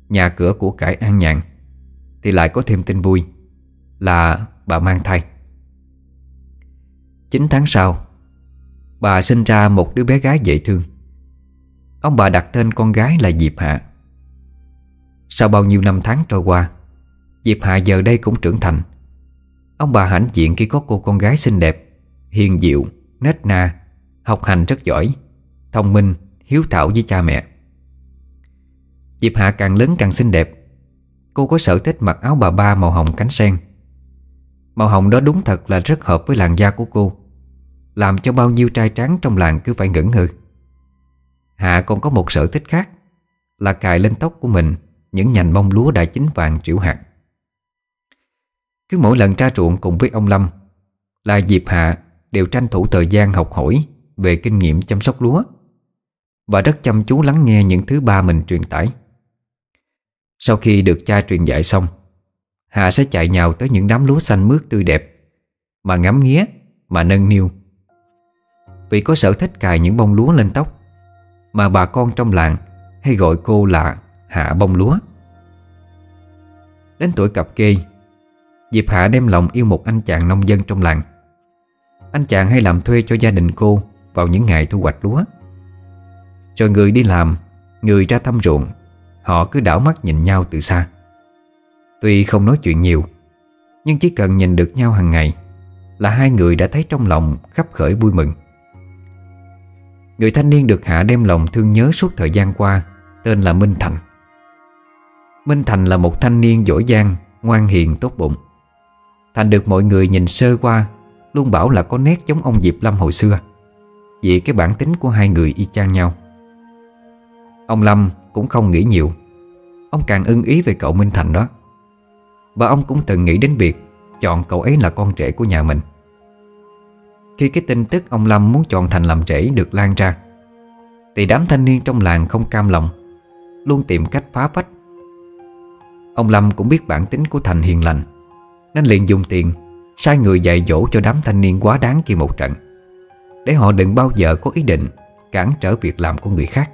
Nhà cửa của cải an nhàn, Thì lại có thêm tin vui Là bà mang thai. 9 tháng sau Bà sinh ra một đứa bé gái dễ thương. Ông bà đặt tên con gái là Diệp Hạ. Sau bao nhiêu năm tháng trôi qua Diệp Hạ giờ đây cũng trưởng thành. Ông bà hãnh diện khi có cô con gái xinh đẹp Hiền diệu, nết na Học hành rất giỏi Thông minh, hiếu thảo với cha mẹ. Diệp Hạ càng lớn càng xinh đẹp. Cô có sở thích mặc áo bà ba màu hồng cánh sen. Màu hồng đó đúng thật là rất hợp với làn da của cô. Làm cho bao nhiêu trai tráng trong làng cứ phải ngẩn ngơ. Hạ còn có một sở thích khác, Là cài lên tóc của mình những nhành bông lúa đã chín vàng triệu hạt. Cứ mỗi lần ra ruộng cùng với ông Lâm, Là dịp Hạ đều tranh thủ thời gian học hỏi Về kinh nghiệm chăm sóc lúa Và rất chăm chú lắng nghe những thứ ba mình truyền tải. Sau khi được cha truyền dạy xong, Hạ sẽ chạy nhào tới những đám lúa xanh mướt tươi đẹp Mà ngắm nghía, Mà nâng niu. Vì có sở thích cài những bông lúa lên tóc. Mà bà con trong làng hay gọi cô là Hạ bông lúa. Đến tuổi cặp kê, Diệp Hạ đem lòng yêu một anh chàng nông dân trong làng. Anh chàng hay làm thuê cho gia đình cô Vào những ngày thu hoạch lúa. Rồi người đi làm, Người ra thăm ruộng, Họ cứ đảo mắt nhìn nhau từ xa. Tuy không nói chuyện nhiều, Nhưng chỉ cần nhìn được nhau hàng ngày Là hai người đã thấy trong lòng khắp khởi vui mừng. Người thanh niên được Hạ đem lòng thương nhớ suốt thời gian qua, Tên là Minh Thành. Minh Thành là một thanh niên giỏi giang, Ngoan hiền, tốt bụng. Thành được mọi người nhìn sơ qua, Luôn bảo là có nét giống ông Diệp Lâm hồi xưa, Vì cái bản tính của hai người y chang nhau. Ông Lâm cũng không nghĩ nhiều, Ông càng ưng ý về cậu Minh Thành đó. Và ông cũng từng nghĩ đến việc Chọn cậu ấy là con trẻ của nhà mình. Khi cái tin tức ông Lâm muốn chọn Thành làm rể được lan ra, Thì đám thanh niên trong làng không cam lòng, Luôn tìm cách phá vách. Ông Lâm cũng biết bản tính của Thành hiền lành, Nên liền dùng tiền Sai người dạy dỗ cho đám thanh niên quá đáng kia một trận, Để họ đừng bao giờ có ý định Cản trở việc làm của người khác.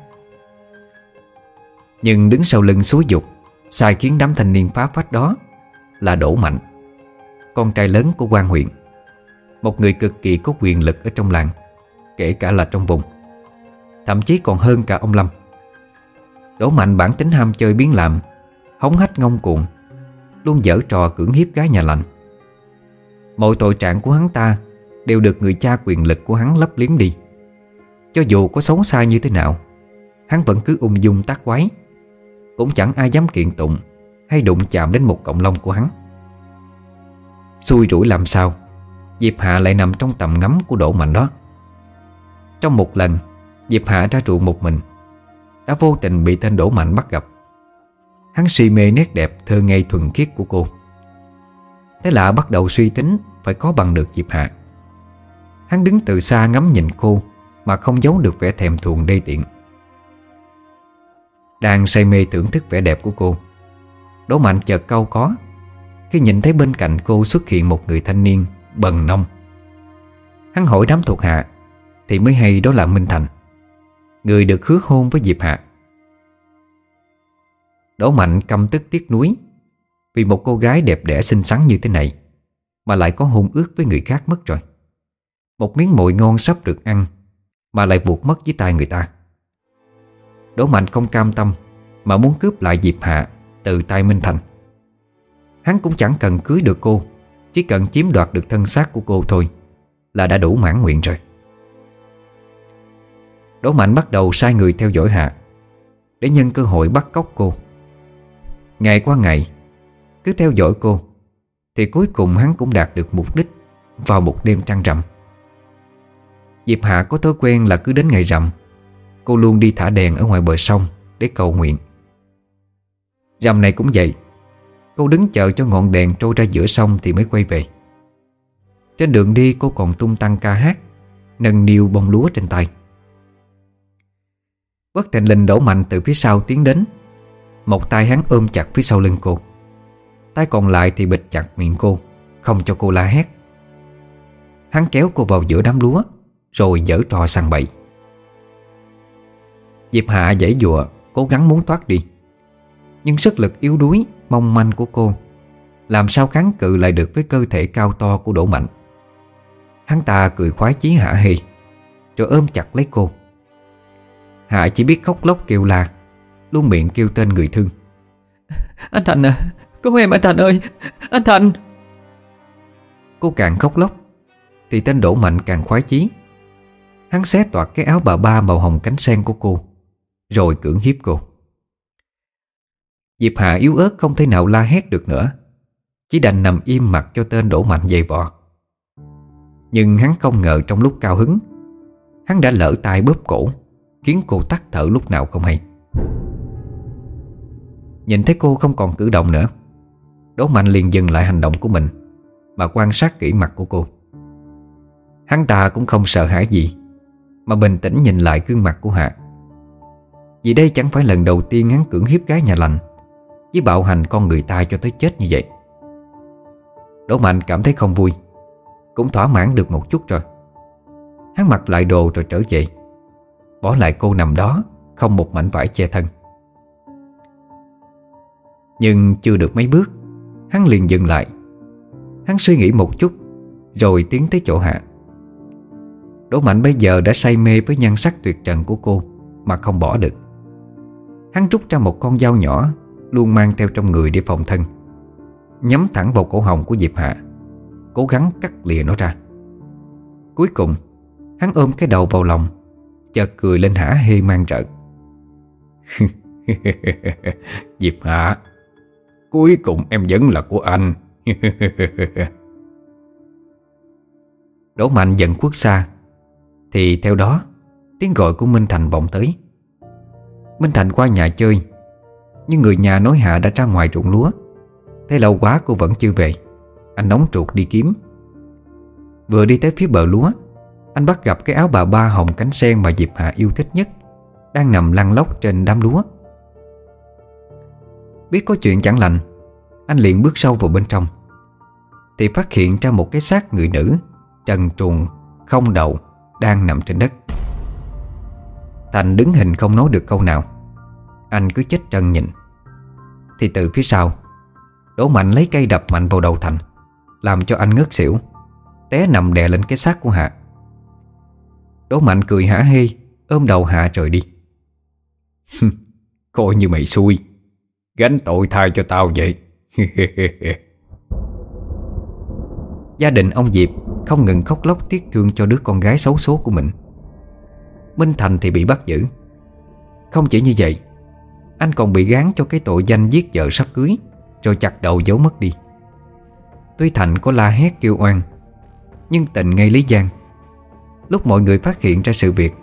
Nhưng đứng sau lưng xúi dục, Sai khiến đám thanh niên phá phách đó Là Đỗ Mạnh, Con trai lớn của quan huyện một người cực kỳ có quyền lực ở trong làng, Kể cả là trong vùng. Thậm chí còn hơn cả ông Lâm. Đỗ Mạnh bản tính ham chơi biến làm, Hống hách ngông cuồng, Luôn dở trò cưỡng hiếp gái nhà lạnh. Mọi tội trạng của hắn ta Đều được người cha quyền lực của hắn lấp liếm đi. Cho dù có xấu xa như thế nào, Hắn vẫn cứ ung dung tác quái. Cũng chẳng ai dám kiện tụng Hay đụng chạm đến một cộng lông của hắn. Xui rủi làm sao? Diệp Hạ lại nằm trong tầm ngắm của Đỗ mạnh đó. Trong một lần, Diệp Hạ ra ruộng một mình. Đã vô tình bị tên Đỗ Mạnh bắt gặp. Hắn si mê nét đẹp thơ ngây thuần khiết của cô. Thế là bắt đầu suy tính Phải có bằng được Diệp Hạ. Hắn đứng từ xa ngắm nhìn cô Mà không giấu được vẻ thèm thuồng đê tiện. Đang say mê thưởng thức vẻ đẹp của cô, Đỗ Mạnh chợt câu có Khi nhìn thấy bên cạnh cô xuất hiện một người thanh niên. Bần nông. Hắn hỏi đám thuộc hạ, Thì mới hay đó là Minh Thành, Người được hứa hôn với Diệp Hạ. Đỗ Mạnh căm tức tiếc nuối Vì một cô gái đẹp đẽ xinh xắn như thế này Mà lại có hôn ước với người khác mất rồi. Một miếng mồi ngon sắp được ăn Mà lại buộc mất với tay người ta. Đỗ Mạnh không cam tâm Mà muốn cướp lại Diệp Hạ Từ tay Minh Thành. Hắn cũng chẳng cần cưới được cô chỉ cần chiếm đoạt được thân xác của cô thôi Là đã đủ mãn nguyện rồi. Đỗ Mạnh bắt đầu sai người theo dõi Hạ, Để nhân cơ hội bắt cóc cô. Ngày qua ngày, Cứ theo dõi cô, Thì cuối cùng hắn cũng đạt được mục đích Vào một đêm trăng rằm. Diệp Hạ có thói quen là cứ đến ngày rằm, Cô luôn đi thả đèn ở ngoài bờ sông Để cầu nguyện. Rằm này cũng vậy Cô đứng chờ cho ngọn đèn trôi ra giữa sông Thì mới quay về. Trên đường đi, cô còn tung tăng ca hát, Nâng niu bông lúa trên tay. Bất thình lình đổ mạnh từ phía sau tiến đến. Một tay hắn ôm chặt phía sau lưng cô. Tay còn lại thì bịt chặt miệng cô, Không cho cô la hét. Hắn kéo cô vào giữa đám lúa, Rồi dở trò săn bậy. Diệp Hạ dãy dùa Cố gắng muốn thoát đi. Nhưng sức lực yếu đuối Mong manh của cô Làm sao kháng cự lại được với cơ thể cao to của Đỗ Mạnh? Hắn ta cười khoái chí Hạ hề Rồi ôm chặt lấy cô. Hạ chỉ biết khóc lóc kêu la Luôn miệng kêu tên người thương. Anh Thành à Cứu em anh Thành ơi Anh Thành. Cô càng khóc lóc Thì tên Đỗ Mạnh càng khoái chí. Hắn xé toạc cái áo bà ba màu hồng cánh sen của cô Rồi cưỡng hiếp cô Diệp Hạ yếu ớt không thể nào la hét được nữa. Chỉ đành nằm im mặt cho tên đổ Mạnh dày vò. Nhưng hắn không ngờ trong lúc cao hứng, Hắn đã lỡ tay bóp cổ, Khiến cô tắt thở lúc nào không hay. Nhìn thấy cô không còn cử động nữa, Đỗ Mạnh liền dừng lại hành động của mình, Mà quan sát kỹ mặt của cô. Hắn ta cũng không sợ hãi gì, Mà bình tĩnh nhìn lại gương mặt của Hạ. Vì đây chẳng phải lần đầu tiên hắn cưỡng hiếp gái nhà lành với bạo hành con người ta cho tới chết như vậy. Đỗ Mạnh cảm thấy không vui. Cũng thỏa mãn được một chút rồi. Hắn mặc lại đồ rồi trở về. Bỏ lại cô nằm đó, Không một mảnh vải che thân. Nhưng chưa được mấy bước, Hắn liền dừng lại. Hắn suy nghĩ một chút, Rồi tiến tới chỗ Hạ. Đỗ Mạnh bây giờ đã say mê với nhan sắc tuyệt trần của cô, Mà không bỏ được. Hắn rút ra một con dao nhỏ Luôn mang theo trong người để phòng thân. Nhắm thẳng vào cổ họng của Diệp Hạ, Cố gắng cắt lìa nó ra. Cuối cùng, Hắn ôm cái đầu vào lòng, Chợt cười lên hả hê mang rợn. Diệp Hạ, Cuối cùng em vẫn là của anh. Đỗ Mạnh dần quốc xa, Thì theo đó, Tiếng gọi của Minh Thành vọng tới. Minh Thành qua nhà chơi nhưng người nhà nói Hạ đã ra ngoài ruộng lúa. Thế lâu quá cô vẫn chưa về. Anh nóng ruột đi kiếm. Vừa đi tới phía bờ lúa, Anh bắt gặp cái áo bà ba hồng cánh sen Mà Diệp Hạ yêu thích nhất, Đang nằm lăn lóc trên đám lúa. Biết có chuyện chẳng lành, Anh liền bước sâu vào bên trong. Thì phát hiện ra một cái xác người nữ, Trần truồng, Không đầu, Đang nằm trên đất. Thành đứng hình không nói được câu nào. Anh cứ chết trân nhìn. Thì từ phía sau Đỗ Mạnh lấy cây đập mạnh vào đầu Thành, Làm cho anh ngất xỉu, Té nằm đè lên cái xác của Hạ. Đỗ Mạnh cười hả hê, Ôm đầu Hạ trời đi. Coi như mày xui, Gánh tội thay cho tao vậy. Gia đình ông Diệp Không ngừng khóc lóc tiếc thương cho đứa con gái xấu số của mình. Minh Thành thì bị bắt giữ. Không chỉ như vậy anh còn bị gán cho cái tội danh giết vợ sắp cưới, Rồi chặt đầu giấu mất đi. Tuy Thành có la hét kêu oan, Nhưng tình ngay Lý Giang. Lúc mọi người phát hiện ra sự việc,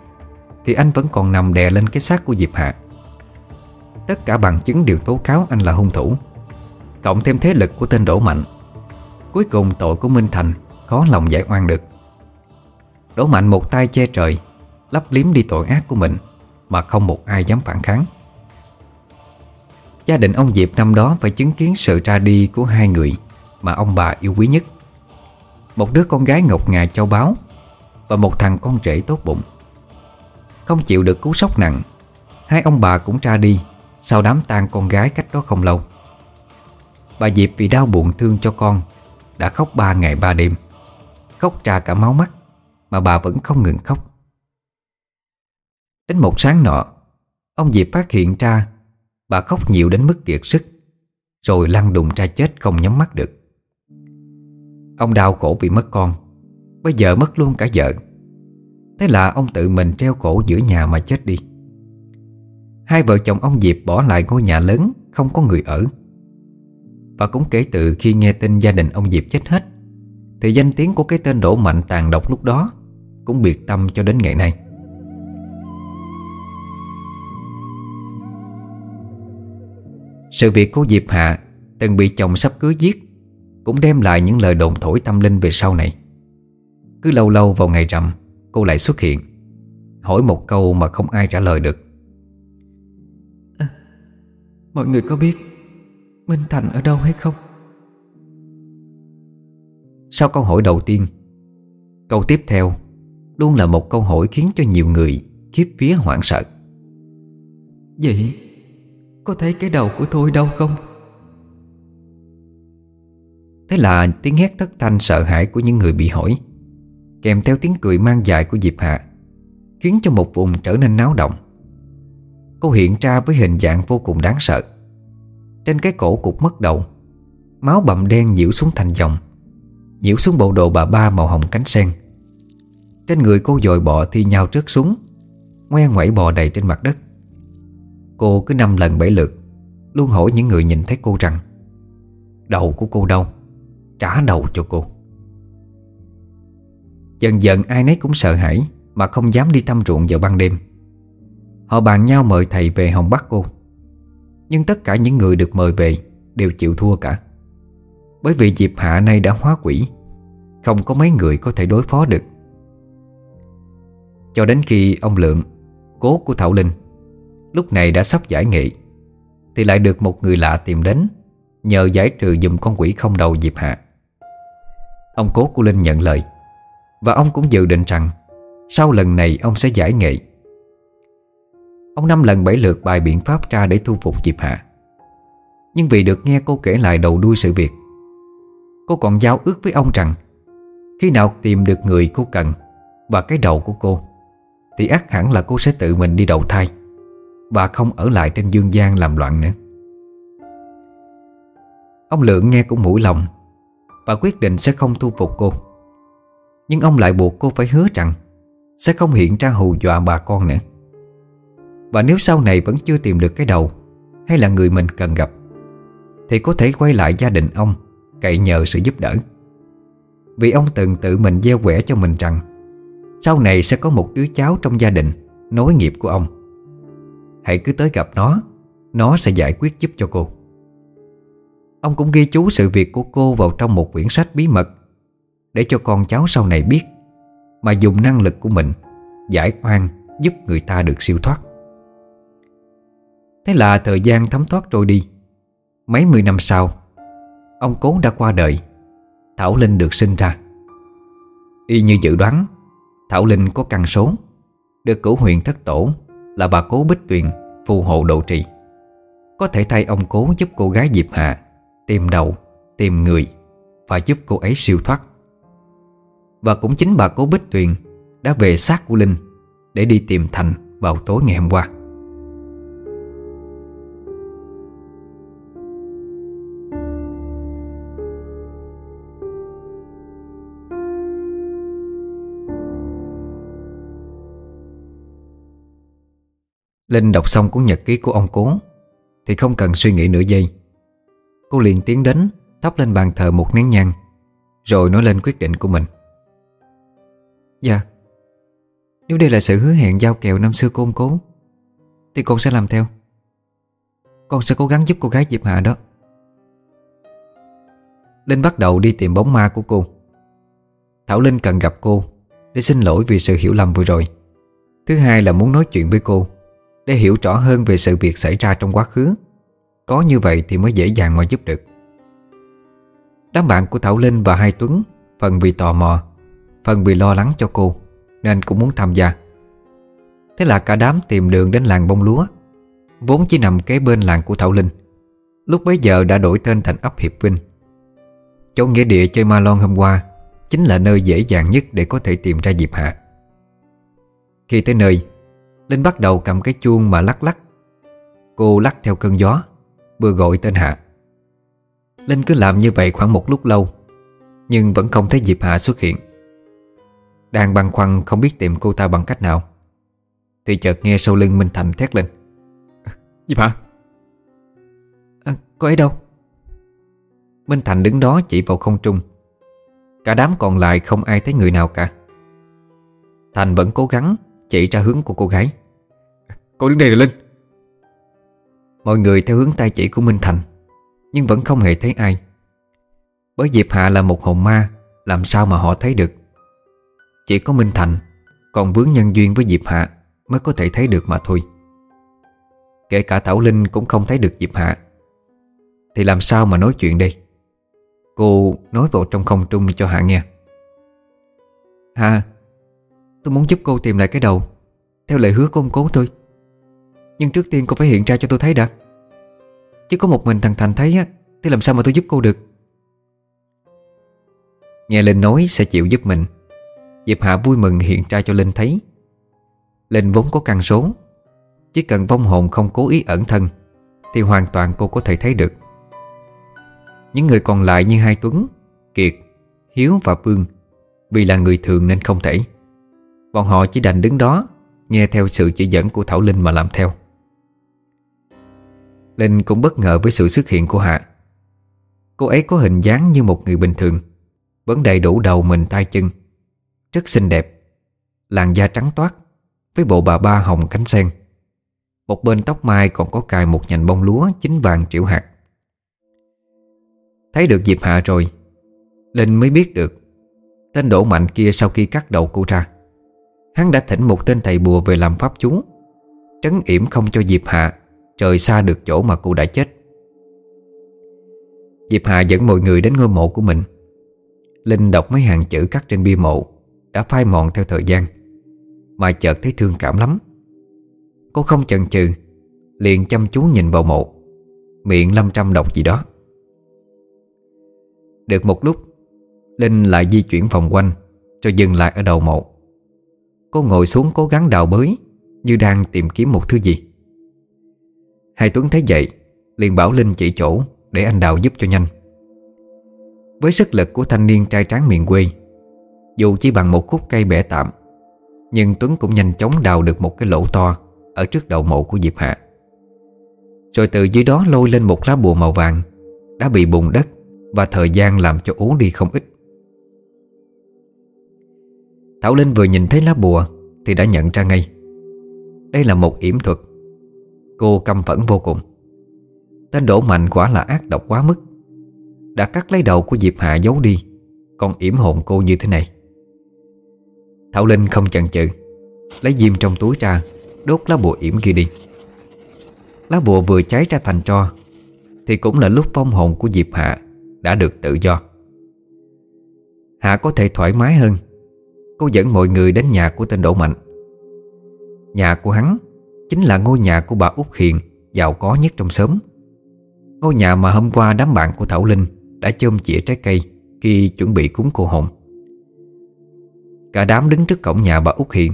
Thì anh vẫn còn nằm đè lên cái xác của Diệp Hạ. Tất cả bằng chứng đều tố cáo anh là hung thủ. Cộng thêm thế lực của tên Đỗ Mạnh, Cuối cùng tội của Minh Thành Khó lòng giải oan được. Đỗ Mạnh một tay che trời, Lấp liếm đi tội ác của mình, Mà không một ai dám phản kháng. Gia đình ông Diệp năm đó phải chứng kiến sự ra đi của hai người Mà ông bà yêu quý nhất. Một đứa con gái ngọc ngà châu báu Và một thằng con rể tốt bụng. Không chịu được cú sốc nặng, Hai ông bà cũng ra đi Sau đám tang con gái cách đó không lâu. Bà Diệp vì đau buồn thương cho con Đã khóc ba ngày ba đêm, Khóc trà cả máu mắt Mà bà vẫn không ngừng khóc. Đến một sáng nọ, Ông Diệp phát hiện ra Bà khóc nhiều đến mức kiệt sức, Rồi lăn đùng ra chết không nhắm mắt được. Ông đau khổ vì mất con, Bây giờ mất luôn cả vợ. Thế là ông tự mình treo cổ giữa nhà mà chết đi. Hai vợ chồng ông Diệp bỏ lại ngôi nhà lớn, Không có người ở. Và cũng kể từ khi nghe tin gia đình ông Diệp chết hết, Thì danh tiếng của cái tên đổ mạnh tàn độc lúc đó Cũng biệt tâm cho đến ngày nay. Sự việc của Diệp Hạ Từng bị chồng sắp cưới giết Cũng đem lại những lời đồn thổi tâm linh về sau này. Cứ lâu lâu vào ngày rằm Cô lại xuất hiện Hỏi một câu mà không ai trả lời được. À, Mọi người có biết Minh Thành ở đâu hay không? Sau câu hỏi đầu tiên Câu tiếp theo Luôn là một câu hỏi khiến cho nhiều người Khiếp vía hoảng sợ. Vậy có thấy cái đầu của tôi đâu không? Thế là tiếng hét thất thanh sợ hãi của những người bị hỏi, Kèm theo tiếng cười mang dài của Diệp Hạ, Khiến cho một vùng trở nên náo động. Cô hiện ra với hình dạng vô cùng đáng sợ. Trên cái cổ cục mất đầu, Máu bầm đen nhiễu xuống thành dòng, Nhiễu xuống bộ đồ bà ba màu hồng cánh sen. Trên người cô dội bọ thi nhau trước xuống, Ngoe ngoẩy bò đầy trên mặt đất. Cô cứ năm lần bảy lượt, Luôn hỏi những người nhìn thấy cô rằng, Đầu của cô đâu? Trả đầu cho cô. Dần dần ai nấy cũng sợ hãi Mà không dám đi thăm ruộng vào ban đêm. Họ bàn nhau mời thầy về Hồng bắt cô. Nhưng tất cả những người được mời về Đều chịu thua cả. Bởi vì Diệp Hạ nay đã hóa quỷ, Không có mấy người có thể đối phó được. Cho đến khi ông Lượng, Cố của Thảo Linh Lúc này đã sắp giải nghị, Thì lại được một người lạ tìm đến, Nhờ giải trừ dùm con quỷ không đầu Diệp Hạ. Ông cố của Linh nhận lời, Và ông cũng dự định rằng Sau lần này ông sẽ giải nghị. Ông năm lần bảy lượt bài biện pháp ra để thu phục Diệp Hạ. Nhưng vì được nghe cô kể lại đầu đuôi sự việc, Cô còn giao ước với ông rằng Khi nào tìm được người cô cần Và cái đầu của cô, Thì ác hẳn là cô sẽ tự mình đi đầu thai. Và không ở lại trên dương gian làm loạn nữa. Ông Lượng nghe cũng mũi lòng. Và quyết định sẽ không thu phục cô. Nhưng ông lại buộc cô phải hứa rằng Sẽ không hiện ra hù dọa bà con nữa. Và nếu sau này vẫn chưa tìm được cái đầu Hay là người mình cần gặp, Thì có thể quay lại gia đình ông Cậy nhờ sự giúp đỡ. Vì ông từng tự mình gieo quẻ cho mình rằng Sau này sẽ có một đứa cháu trong gia đình Nối nghiệp của ông. Hãy cứ tới gặp nó. Nó sẽ giải quyết giúp cho cô. Ông cũng ghi chú sự việc của cô vào trong một quyển sách bí mật, Để cho con cháu sau này biết Mà dùng năng lực của mình Giải oan giúp người ta được siêu thoát. Thế là thời gian thấm thoát trôi đi. Mấy mươi năm sau, Ông cố đã qua đời, Thảo Linh được sinh ra. Y như dự đoán, Thảo Linh có căn số, Được cửu huyền thất tổ là bà cố Bích Tuyền phù hộ độ trì. Có thể thay ông cố giúp cô gái Diệp Hạ Tìm đầu, tìm người Và giúp cô ấy siêu thoát. Và cũng chính bà cố Bích Tuyền Đã về xác của Linh Để đi tìm Thành vào tối ngày hôm qua. Linh đọc xong cuốn nhật ký của ông cố, Thì không cần suy nghĩ nửa giây. Cô liền tiến đến, Thắp lên bàn thờ một nén nhang, Rồi nói lên quyết định của mình. Dạ Nếu đây là sự hứa hẹn giao kèo năm xưa của ông cố, Thì con sẽ làm theo. Con sẽ cố gắng giúp cô gái Diệp Hạ đó. Linh bắt đầu đi tìm bóng ma của cô. Thảo Linh cần gặp cô Để xin lỗi vì sự hiểu lầm vừa rồi. Thứ hai là muốn nói chuyện với cô. Để hiểu rõ hơn về sự việc xảy ra trong quá khứ. Có như vậy thì mới dễ dàng mà giúp được. Đám bạn của Thảo Linh và Hai Tuấn, Phần vì tò mò, Phần vì lo lắng cho cô, Nên cũng muốn tham gia. Thế là cả đám tìm đường đến làng bông lúa, Vốn chỉ nằm kế bên làng của Thảo Linh. Lúc bấy giờ đã đổi tên thành ấp Hiệp Vinh. Chỗ nghĩa địa chơi ma lon hôm qua Chính là nơi dễ dàng nhất để có thể tìm ra Diệp Hạ. Khi tới nơi Linh bắt đầu cầm cái chuông mà lắc lắc. Cô lắc theo cơn gió Vừa gọi tên Hạ. Linh cứ làm như vậy khoảng một lúc lâu Nhưng vẫn không thấy Diệp Hạ xuất hiện. Đang băn khoăn không biết tìm cô ta bằng cách nào Thì chợt nghe sau lưng Minh Thành thét lên. Diệp Hạ? À, Cô ấy đâu? Minh Thành đứng đó chỉ vào không trung. Cả đám còn lại không ai thấy người nào cả. Thành vẫn cố gắng chỉ ra hướng của cô gái. Cô đứng đây rồi Linh Mọi người theo hướng tay chỉ của Minh Thành Nhưng vẫn không hề thấy ai. Bởi Diệp Hạ là một hồn ma Làm sao mà họ thấy được? Chỉ có Minh Thành Còn vướng nhân duyên với Diệp Hạ Mới có thể thấy được mà thôi. Kể cả Thảo Linh cũng không thấy được Diệp Hạ. Thì làm sao mà nói chuyện đây? Cô nói vào trong không trung cho Hạ nghe. Hạ Tôi muốn giúp cô tìm lại cái đầu Theo lời hứa của ông cố thôi. Nhưng trước tiên cô phải hiện ra cho tôi thấy đã. Chứ có một mình thằng Thành thấy á Thì làm sao mà tôi giúp cô được? Nghe Linh nói sẽ chịu giúp mình. Diệp Hạ vui mừng hiện ra cho Linh thấy. Linh vốn có căn số Chỉ cần vong hồn không cố ý ẩn thân Thì hoàn toàn cô có thể thấy được. Những người còn lại như Hai Tuấn Kiệt, Hiếu và Vương Vì là người thường nên không thể. Bọn họ chỉ đành đứng đó, Nghe theo sự chỉ dẫn của Thảo Linh mà làm theo. Linh cũng bất ngờ với sự xuất hiện của Hạ. Cô ấy có hình dáng như một người bình thường, Vẫn đầy đủ đầu mình tay chân, Rất xinh đẹp, Làn da trắng toát, Với bộ bà ba hồng cánh sen. Một bên tóc mai còn có cài một nhành bông lúa chín vàng triệu hạt. Thấy được Diệp Hạ rồi, Linh mới biết được, Tên đổ mạnh kia sau khi cắt đầu cô ra. Hắn đã thỉnh một tên thầy bùa về làm pháp chú Trấn yểm không cho Diệp Hạ, Trời xa được chỗ mà cô đã chết. Diệp Hạ dẫn mọi người đến ngôi mộ của mình. Linh đọc mấy hàng chữ cắt trên bia mộ, Đã phai mòn theo thời gian. Mà chợt thấy thương cảm lắm. Cô không chần chừ, Liền chăm chú nhìn vào mộ. Miệng lâm trăm đọc gì đó. Được một lúc, Linh lại di chuyển vòng quanh Rồi dừng lại ở đầu mộ. Cô ngồi xuống cố gắng đào bới, Như đang tìm kiếm một thứ gì. Hai Tuấn thấy vậy, liền bảo Linh chỉ chỗ Để anh đào giúp cho nhanh. Với sức lực của thanh niên trai tráng miền quê, Dù chỉ bằng một khúc cây bẻ tạm, Nhưng Tuấn cũng nhanh chóng đào được một cái lỗ to Ở trước đầu mộ của Diệp Hạ. Rồi từ dưới đó lôi lên một lá bùa màu vàng, Đã bị bùn đất Và thời gian làm cho ố đi không ít. Thảo Linh vừa nhìn thấy lá bùa Thì đã nhận ra ngay. Đây là một yểm thuật. Cô căm phẫn vô cùng. Tên đổ mạnh quả là ác độc quá mức. Đã cắt lấy đầu của Diệp Hạ giấu đi, Còn yểm hồn cô như thế này. Thảo Linh không chần chừ, Lấy diêm trong túi ra, Đốt lá bùa yểm kia đi. Lá bùa vừa cháy ra thành tro, Thì cũng là lúc phong hồn của Diệp Hạ Đã được tự do. Hạ có thể thoải mái hơn Cô dẫn mọi người đến nhà của tên Đỗ Mạnh. Nhà của hắn Chính là ngôi nhà của bà Út Hiền, Giàu có nhất trong xóm. Ngôi nhà mà hôm qua đám bạn của Thảo Linh Đã chôm chĩa trái cây Khi chuẩn bị cúng cô hồn. Cả đám đứng trước cổng nhà bà Út Hiền.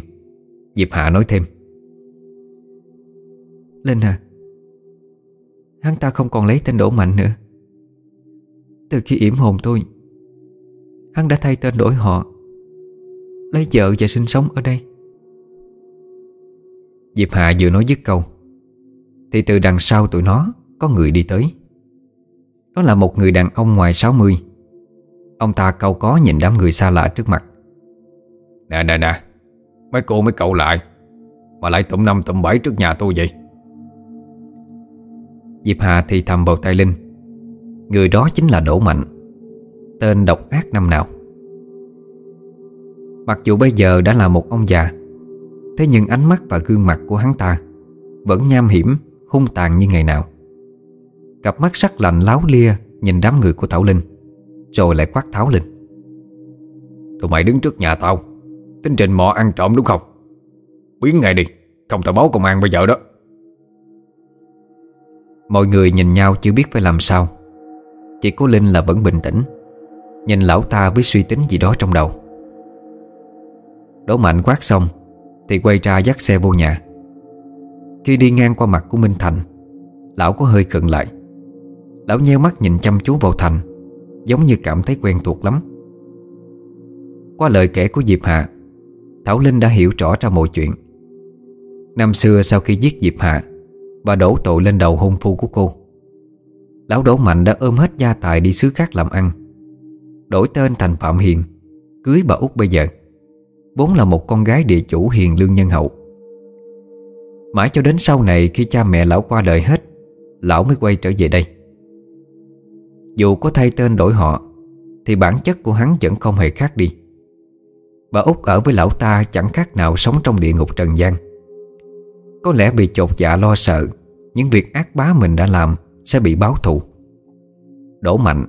Diệp Hạ nói thêm. Linh à Hắn ta không còn lấy tên Đỗ Mạnh nữa. Từ khi yểm hồn tôi, Hắn đã thay tên đổi họ. Lấy vợ và sinh sống ở đây. Diệp Hạ vừa nói dứt câu Thì từ đằng sau tụi nó Có người đi tới. Đó là một người đàn ông ngoài 60 Ông ta câu có nhìn đám người xa lạ trước mặt. Nè nè nè Mấy cô mấy cậu lại Mà lại tụm năm tụm bảy trước nhà tôi vậy? Diệp Hà thì thầm vào tay Linh. Người đó chính là Đỗ Mạnh Tên độc ác năm nào Mặc dù bây giờ đã là một ông già Thế nhưng ánh mắt và gương mặt của hắn ta Vẫn nham hiểm, hung tàn như ngày nào. Cặp mắt sắc lạnh láo lia Nhìn đám người của Thảo Linh Rồi lại quát Tháo Linh. Tụi mày đứng trước nhà tao Tính trình mò ăn trộm đúng không? Biến ngay đi Không tao báo công an bây giờ đó. Mọi người nhìn nhau chưa biết phải làm sao. Chỉ có Linh là vẫn bình tĩnh Nhìn lão ta với suy tính gì đó trong đầu. Đỗ Mạnh quát xong, Thì quay ra dắt xe vô nhà. Khi đi ngang qua mặt của Minh Thành, Lão có hơi khựng lại. Lão nheo mắt nhìn chăm chú vào Thành, Giống như cảm thấy quen thuộc lắm. Qua lời kể của Diệp Hạ, Thảo Linh đã hiểu rõ ra mọi chuyện. Năm xưa sau khi giết Diệp Hạ Và đổ tội lên đầu hôn phu của cô. Lão Đỗ Mạnh đã ôm hết gia tài đi xứ khác làm ăn. Đổi tên thành Phạm Hiền, Cưới bà út bây giờ. Vốn là một con gái địa chủ hiền lương nhân hậu. Mãi cho đến sau này khi cha mẹ lão qua đời hết, Lão mới quay trở về đây. Dù có thay tên đổi họ, Thì bản chất của hắn vẫn không hề khác đi. Bà út ở với lão ta chẳng khác nào sống trong địa ngục trần gian. Có lẽ bị chột dạ lo sợ, Những việc ác bá mình đã làm Sẽ bị báo thù. Đổ mạnh,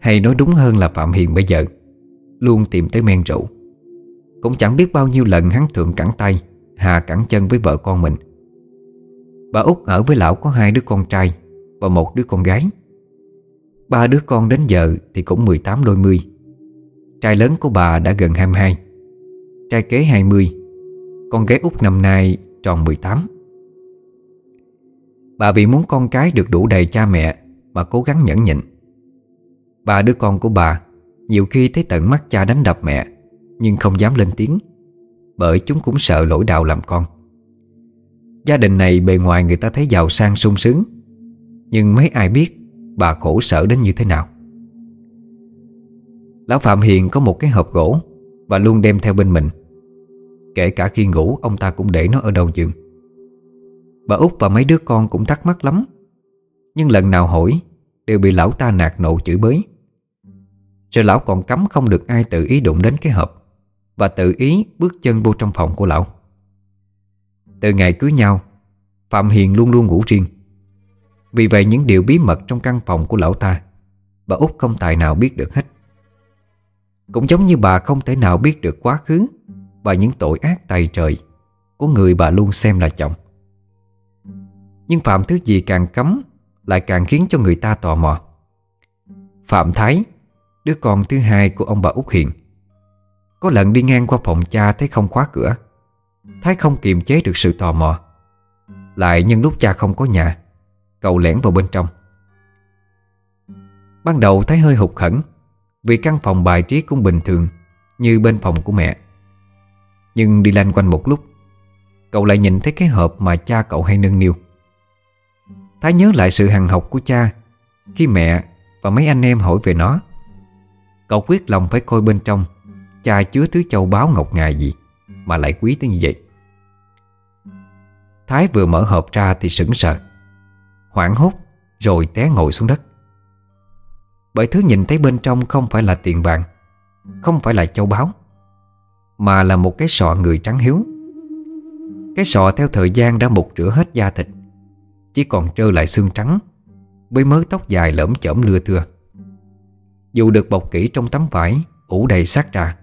Hay nói đúng hơn là Phạm Hiền bây giờ, Luôn tìm tới men rượu. Cũng chẳng biết bao nhiêu lần hắn thượng cẳng tay, Hà cẳng chân với vợ con mình. Bà út ở với lão có hai đứa con trai Và một đứa con gái. Ba đứa con đến giờ thì cũng 18 đôi mươi. Trai lớn của bà đã gần 22 Trai kế 20 Con gái út năm nay tròn 18 Bà vì muốn con cái được đủ đầy cha mẹ Mà cố gắng nhẫn nhịn. Ba đứa con của bà Nhiều khi thấy tận mắt cha đánh đập mẹ. Nhưng không dám lên tiếng, Bởi chúng cũng sợ lỗi đạo làm con. Gia đình này bề ngoài người ta thấy giàu sang sung sướng, Nhưng mấy ai biết Bà khổ sở đến như thế nào. Lão Phạm Hiền có một cái hộp gỗ Và luôn đem theo bên mình. Kể cả khi ngủ, ông ta cũng để nó ở đầu giường. Bà út và mấy đứa con cũng thắc mắc lắm, Nhưng lần nào hỏi Đều bị lão ta nạt nộ chửi bới. Rồi lão còn cấm không được ai tự ý đụng đến cái hộp. Và tự ý bước chân vô trong phòng của lão. Từ ngày cưới nhau, Phạm Hiền luôn luôn ngủ riêng. Vì vậy những điều bí mật trong căn phòng của lão ta Bà út không tài nào biết được hết. Cũng giống như bà không thể nào biết được quá khứ Và những tội ác tày trời Của người bà luôn xem là chồng. Nhưng Phạm thứ gì càng cấm Lại càng khiến cho người ta tò mò. Phạm Thái, Đứa con thứ hai của ông bà Út Hiền có lần đi ngang qua phòng cha Thấy không khóa cửa. Thái không kiềm chế được sự tò mò. Lại nhân lúc cha không có nhà, Cậu lẻn vào bên trong. Ban đầu thái hơi hụt hẫng, Vì căn phòng bài trí cũng bình thường Như bên phòng của mẹ. Nhưng đi lanh quanh một lúc, Cậu lại nhìn thấy cái hộp mà cha cậu hay nâng niu. Thái nhớ lại sự hằng học của cha Khi mẹ và mấy anh em hỏi về nó. Cậu quyết lòng phải coi bên trong Cha chứa thứ châu báu ngọc ngà gì Mà lại quý tới như vậy? Thái vừa mở hộp ra thì sững sờ, Hoảng hốt Rồi té ngồi xuống đất. Bởi thứ nhìn thấy bên trong không phải là tiền vàng, Không phải là châu báu, Mà là một cái sọ người trắng hiếu. Cái sọ theo thời gian đã mục rửa hết da thịt, Chỉ còn trơ lại xương trắng Với mớ tóc dài lởm chởm lưa thưa. Dù được bọc kỹ trong tấm vải ủ đầy xác trà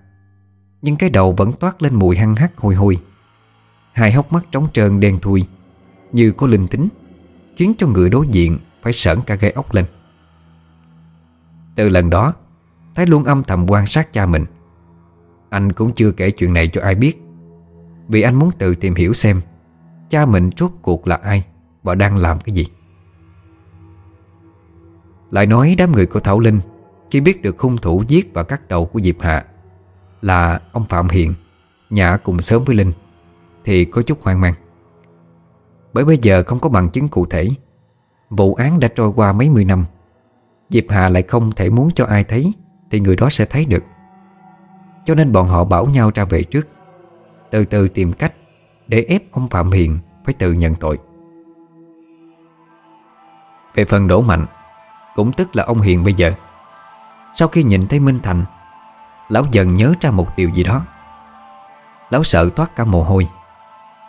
nhưng cái đầu vẫn toát lên mùi hăng hắc hôi hôi. Hai hốc mắt trống trơn đen thui, Như có linh tính, Khiến cho người đối diện Phải sởn cả gai ốc lên. Từ lần đó, Thái luôn âm thầm quan sát cha mình. Anh cũng chưa kể chuyện này cho ai biết, Vì anh muốn tự tìm hiểu xem Cha mình rốt cuộc là ai Và đang làm cái gì. Lại nói đám người của Thảo Linh Khi biết được hung thủ giết và cắt đầu của Diệp Hạ là ông Phạm Hiền Nhà cùng sớm với Linh, Thì có chút hoang mang. Bởi bây giờ không có bằng chứng cụ thể, Vụ án đã trôi qua mấy mươi năm, Diệp Hà lại không thể muốn cho ai thấy Thì người đó sẽ thấy được. Cho nên bọn họ bảo nhau ra về trước, Từ từ tìm cách Để ép ông Phạm Hiền Phải tự nhận tội. Về phần đổ mạnh, Cũng tức là ông Hiền bây giờ. Sau khi nhìn thấy Minh Thành Lão dần nhớ ra một điều gì đó. Lão sợ toát cả mồ hôi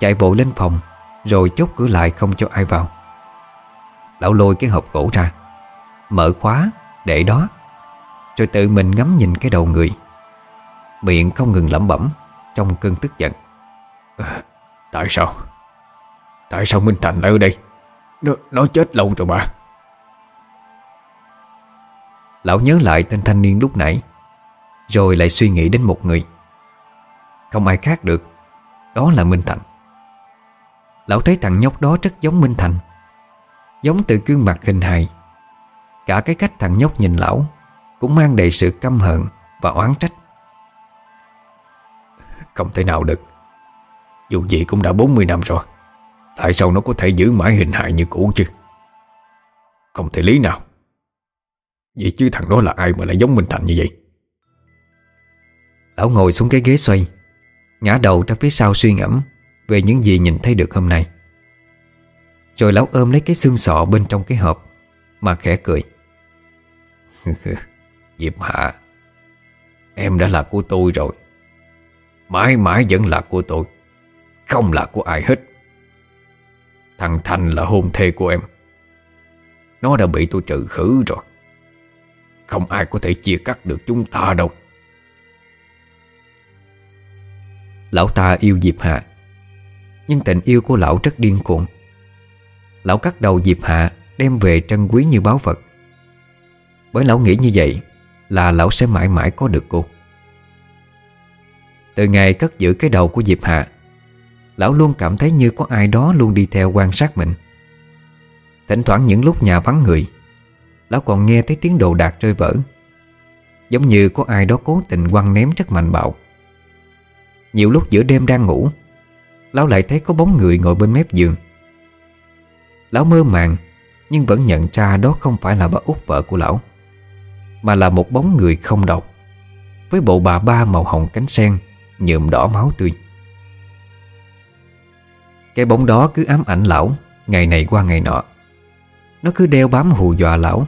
Chạy vội lên phòng Rồi chốt cửa lại không cho ai vào. Lão lôi cái hộp gỗ ra Mở khóa để đó Rồi tự mình ngắm nhìn cái đầu người. Miệng không ngừng lẩm bẩm Trong cơn tức giận. À, Tại sao? Tại sao Minh Thành lại ở đây? Nó, nó chết lâu rồi mà. Lão nhớ lại tên thanh niên lúc nãy rồi lại suy nghĩ đến một người. Không ai khác được, Đó là Minh Thành. Lão thấy thằng nhóc đó rất giống Minh Thành. Giống từ gương mặt hình hài. Cả cái cách thằng nhóc nhìn lão Cũng mang đầy sự căm hận Và oán trách. Không thể nào được. Dù gì cũng đã 40 năm rồi, Tại sao nó có thể giữ mãi hình hài như cũ chứ? Không thể lý nào. Vậy chứ thằng đó là ai mà lại giống Minh Thành như vậy? Lão ngồi xuống cái ghế xoay, Ngã đầu ra phía sau suy ngẫm Về những gì nhìn thấy được hôm nay. Rồi lão ôm lấy cái xương sọ bên trong cái hộp Mà khẽ cười. Diệp Hạ, Em đã là của tôi rồi. Mãi mãi vẫn là của tôi, Không là của ai hết. Thằng Thành là hôn thê của em. Nó đã bị tôi trừ khử rồi. Không ai có thể chia cắt được chúng ta đâu. Lão ta yêu Diệp Hạ. Nhưng tình yêu của lão rất điên cuồng. Lão cắt đầu Diệp Hạ, Đem về trân quý như báo vật. Bởi lão nghĩ như vậy Là lão sẽ mãi mãi có được cô. Từ ngày cất giữ cái đầu của Diệp Hạ, Lão luôn cảm thấy như có ai đó luôn đi theo quan sát mình. Thỉnh thoảng những lúc nhà vắng người, Lão còn nghe thấy tiếng đồ đạc rơi vỡ. Giống như có ai đó cố tình quăng ném rất mạnh bạo. Nhiều lúc giữa đêm đang ngủ, Lão lại thấy có bóng người ngồi bên mép giường. Lão mơ màng, Nhưng vẫn nhận ra đó không phải là bà út vợ của lão, Mà là một bóng người không đầu Với bộ bà ba màu hồng cánh sen, Nhuộm đỏ máu tươi. Cái bóng đó cứ ám ảnh lão Ngày này qua ngày nọ. Nó cứ đeo bám hù dọa lão,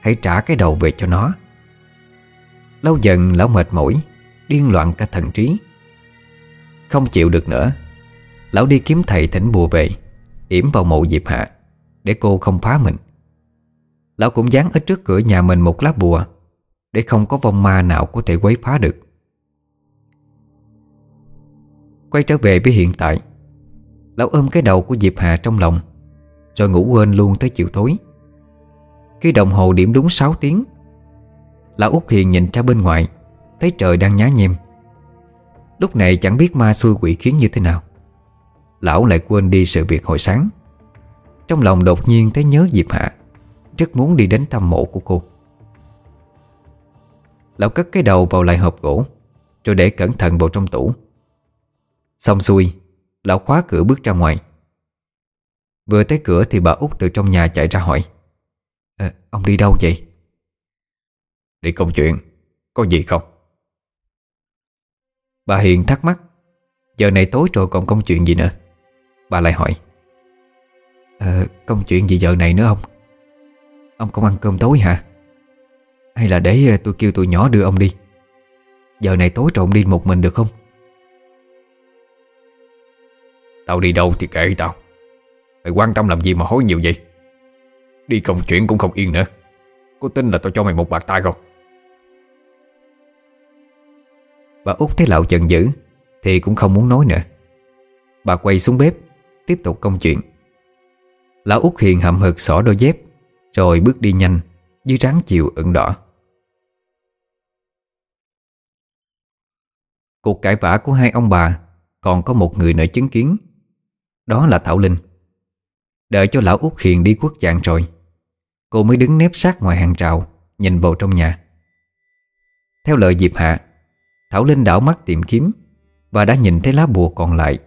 Hãy trả cái đầu về cho nó. Lâu dần lão mệt mỏi, Điên loạn cả thần trí. Không chịu được nữa. Lão đi kiếm thầy thỉnh bùa về, yểm vào mộ Diệp Hạ, Để cô không phá mình. Lão cũng dán ở trước cửa nhà mình một lá bùa, Để không có vong ma nào có thể quấy phá được. Quay trở về với hiện tại, Lão ôm cái đầu của Diệp Hà trong lòng Rồi ngủ quên luôn tới chiều tối. Khi đồng hồ điểm đúng 6 tiếng, Lão út Hiền nhìn ra bên ngoài, Thấy trời đang nhá nhem. Lúc này chẳng biết ma xui quỷ khiến như thế nào. Lão lại quên đi sự việc hồi sáng. Trong lòng đột nhiên thấy nhớ Diệp Hạ Rất muốn đi đến thăm mộ của cô. Lão cất cái đầu vào lại hộp gỗ Rồi để cẩn thận vào trong tủ. Xong xuôi Lão khóa cửa bước ra ngoài. Vừa tới cửa thì bà út từ trong nhà chạy ra hỏi à, Ông đi đâu vậy? Đi công chuyện Có gì không? Bà Hiền thắc mắc, Giờ này tối rồi còn công chuyện gì nữa? Bà lại hỏi Ờ công chuyện gì giờ này nữa không Ông không ăn cơm tối hả? Hay là để ờ, tôi kêu tụi nhỏ đưa ông đi? Giờ này tối rồi ông đi một mình được không? Tao đi đâu thì kệ tao. Mày quan tâm làm gì mà hối nhiều vậy? Đi công chuyện cũng không yên nữa. Có tin là tao cho mày một bạc tay không? Bà út thấy lão giận dữ, Thì cũng không muốn nói nữa. Bà quay xuống bếp, Tiếp tục công chuyện. Lão út hiền hậm hực xỏ đôi dép, Rồi bước đi nhanh, Dưới ráng chiều ửng đỏ. Cuộc cãi vã của hai ông bà Còn có một người nữa chứng kiến, Đó là Thảo Linh. Đợi cho lão út hiền đi quốc dạng rồi, Cô mới đứng nép sát ngoài hàng rào, Nhìn vào trong nhà. Theo lời Diệp Hạ Thảo Linh đảo mắt tìm kiếm Và đã nhìn thấy lá bùa còn lại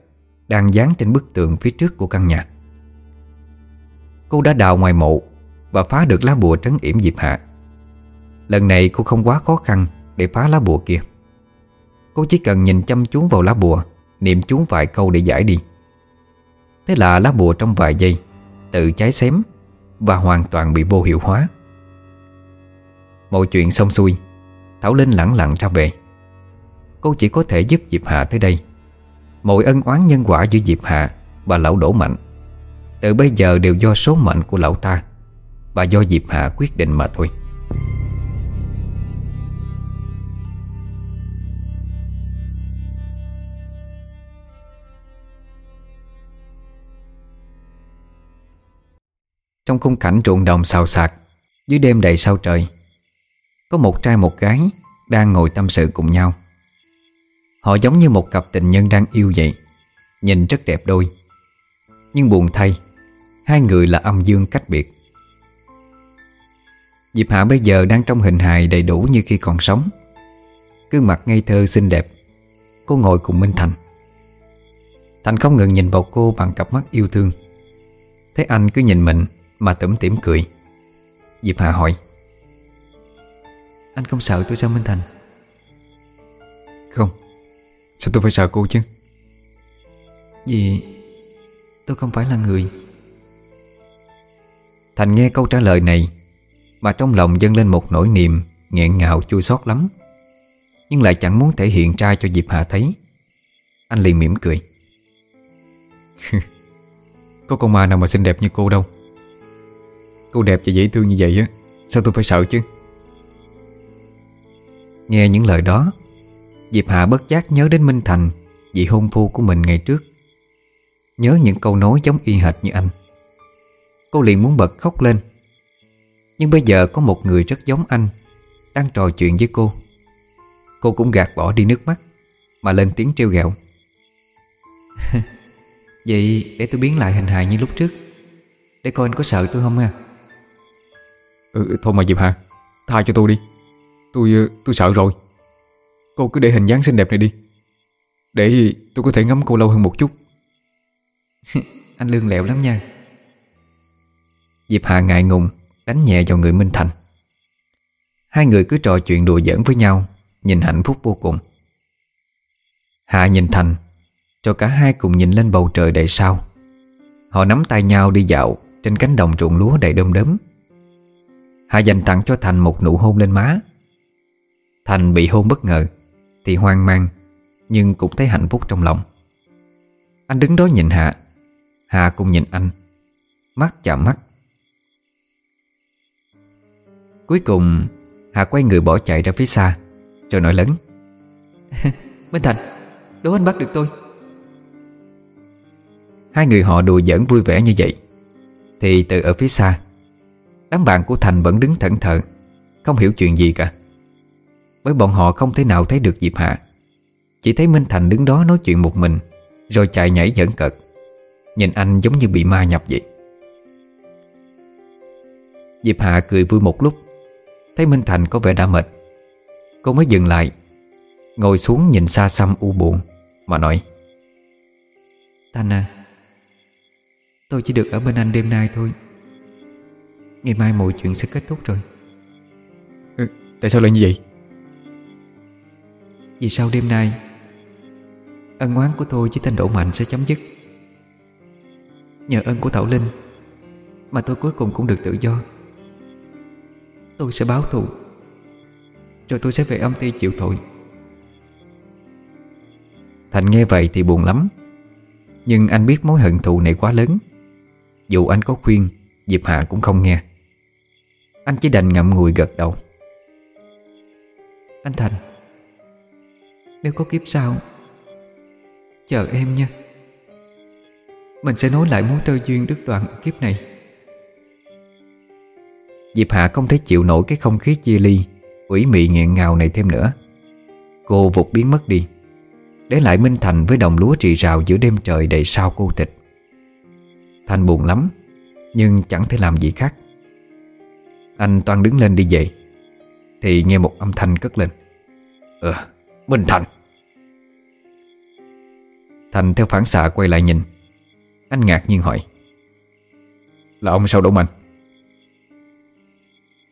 Đang dán trên bức tường phía trước của căn nhà. Cô đã đào ngoài mộ Và phá được lá bùa trấn yểm Diệp Hạ. Lần này cô không quá khó khăn Để phá lá bùa kia. Cô chỉ cần nhìn chăm chú vào lá bùa, Niệm chú vài câu để giải đi. Thế là lá bùa trong vài giây Tự cháy xém Và hoàn toàn bị vô hiệu hóa. Mọi chuyện xong xuôi, Thảo Linh lẳng lặng ra về. Cô chỉ có thể giúp Diệp Hạ tới đây. Mọi ân oán nhân quả giữa Diệp Hạ Và lão đổ Mạnh, Từ bây giờ đều do số mệnh của lão ta Và do Diệp Hạ quyết định mà thôi. Trong khung cảnh ruộng đồng xào xạc, Dưới đêm đầy sao trời, Có một trai một gái Đang ngồi tâm sự cùng nhau. Họ giống như một cặp tình nhân đang yêu vậy, Nhìn rất đẹp đôi. Nhưng buồn thay, Hai người là âm dương cách biệt. Diệp Hạ bây giờ đang trong hình hài đầy đủ như khi còn sống. Gương mặt ngây thơ xinh đẹp, Cô ngồi cùng Minh Thành. Thành không ngừng nhìn vào cô bằng cặp mắt yêu thương. Thấy anh cứ nhìn mình Mà tủm tỉm cười. Diệp Hạ hỏi, Anh không sợ tôi sao Minh Thành? Sao tôi phải sợ cô chứ? Vì tôi không phải là người. Thành nghe câu trả lời này Mà trong lòng dâng lên một nỗi niềm nghẹn ngào chua xót lắm. Nhưng lại chẳng muốn thể hiện ra cho Diệp Hà thấy. Anh liền mỉm cười. cười. Có con ma nào mà xinh đẹp như cô đâu? Cô đẹp và dễ thương như vậy á Sao tôi phải sợ chứ? Nghe những lời đó Diệp Hạ bất giác nhớ đến Minh Thành Vị hôn phu của mình ngày trước. Nhớ những câu nói giống y hệt như anh. Cô liền muốn bật khóc lên. Nhưng bây giờ có một người rất giống anh Đang trò chuyện với cô. Cô cũng gạt bỏ đi nước mắt Mà lên tiếng trêu ghẹo. Vậy để tôi biến lại hình hài như lúc trước Để coi anh có sợ tôi không à ừ, Thôi mà Diệp Hà Tha cho tôi đi. Tôi tôi sợ rồi. Cô cứ để hình dáng xinh đẹp này đi. Để tôi có thể ngắm cô lâu hơn một chút. Anh lương lẹo lắm nha. Diệp Hà ngại ngùng, Đánh nhẹ vào người Minh Thành. Hai người cứ trò chuyện đùa giỡn với nhau, Nhìn hạnh phúc vô cùng. Hạ nhìn Thành, cho cả hai cùng nhìn lên bầu trời đầy sao. Họ nắm tay nhau đi dạo Trên cánh đồng ruộng lúa đầy đom đóm. Hạ dành tặng cho Thành một nụ hôn lên má. Thành bị hôn bất ngờ. Thì hoang mang Nhưng cũng thấy hạnh phúc trong lòng. Anh đứng đó nhìn Hạ. Hạ cũng nhìn anh. Mắt chạm mắt. Cuối cùng Hạ quay người bỏ chạy ra phía xa Rồi nói lớn. Minh Thành Đố anh bắt được tôi. Hai người họ đùa giỡn vui vẻ như vậy. Thì từ ở phía xa Đám bạn của Thành vẫn đứng thẫn thờ Không hiểu chuyện gì cả bởi bọn họ không thể nào thấy được Diệp Hạ. Chỉ thấy Minh Thành đứng đó nói chuyện một mình Rồi chạy nhảy giỡn cợt. Nhìn anh giống như bị ma nhập vậy. Diệp Hạ cười vui một lúc. Thấy Minh Thành có vẻ đã mệt. Cô mới dừng lại Ngồi xuống nhìn xa xăm u buồn Mà nói Thanh à Tôi chỉ được ở bên anh đêm nay thôi. Ngày mai mọi chuyện sẽ kết thúc rồi. Ừ, Tại sao lại như vậy? Vì sau đêm nay? Ân oán của tôi với tên Đỗ Mạnh sẽ chấm dứt. Nhờ ơn của Thảo Linh Mà tôi cuối cùng cũng được tự do. Tôi sẽ báo thù, Rồi tôi sẽ về âm ty chịu tội. Thành nghe vậy thì buồn lắm, Nhưng anh biết mối hận thù này quá lớn. Dù anh có khuyên, Diệp Hạ cũng không nghe. Anh chỉ đành ngậm ngùi gật đầu. Anh Thành nếu có kiếp sau Chờ em nha. Mình sẽ nối lại mối tơ duyên đứt đoạn kiếp này. Diệp Hạ không thể chịu nổi cái không khí chia ly Ủy mị nghẹn ngào này thêm nữa. Cô vụt biến mất đi Để lại Minh Thành với đồng lúa trì rào giữa đêm trời đầy sao cô tịch. Thành buồn lắm Nhưng chẳng thể làm gì khác. Anh toàn đứng lên đi dậy Thì nghe một âm thanh cất lên. Ờ, Minh Thành Thành theo phản xạ quay lại nhìn, Anh ngạc nhiên hỏi, Là ông sao đổ Mạnh?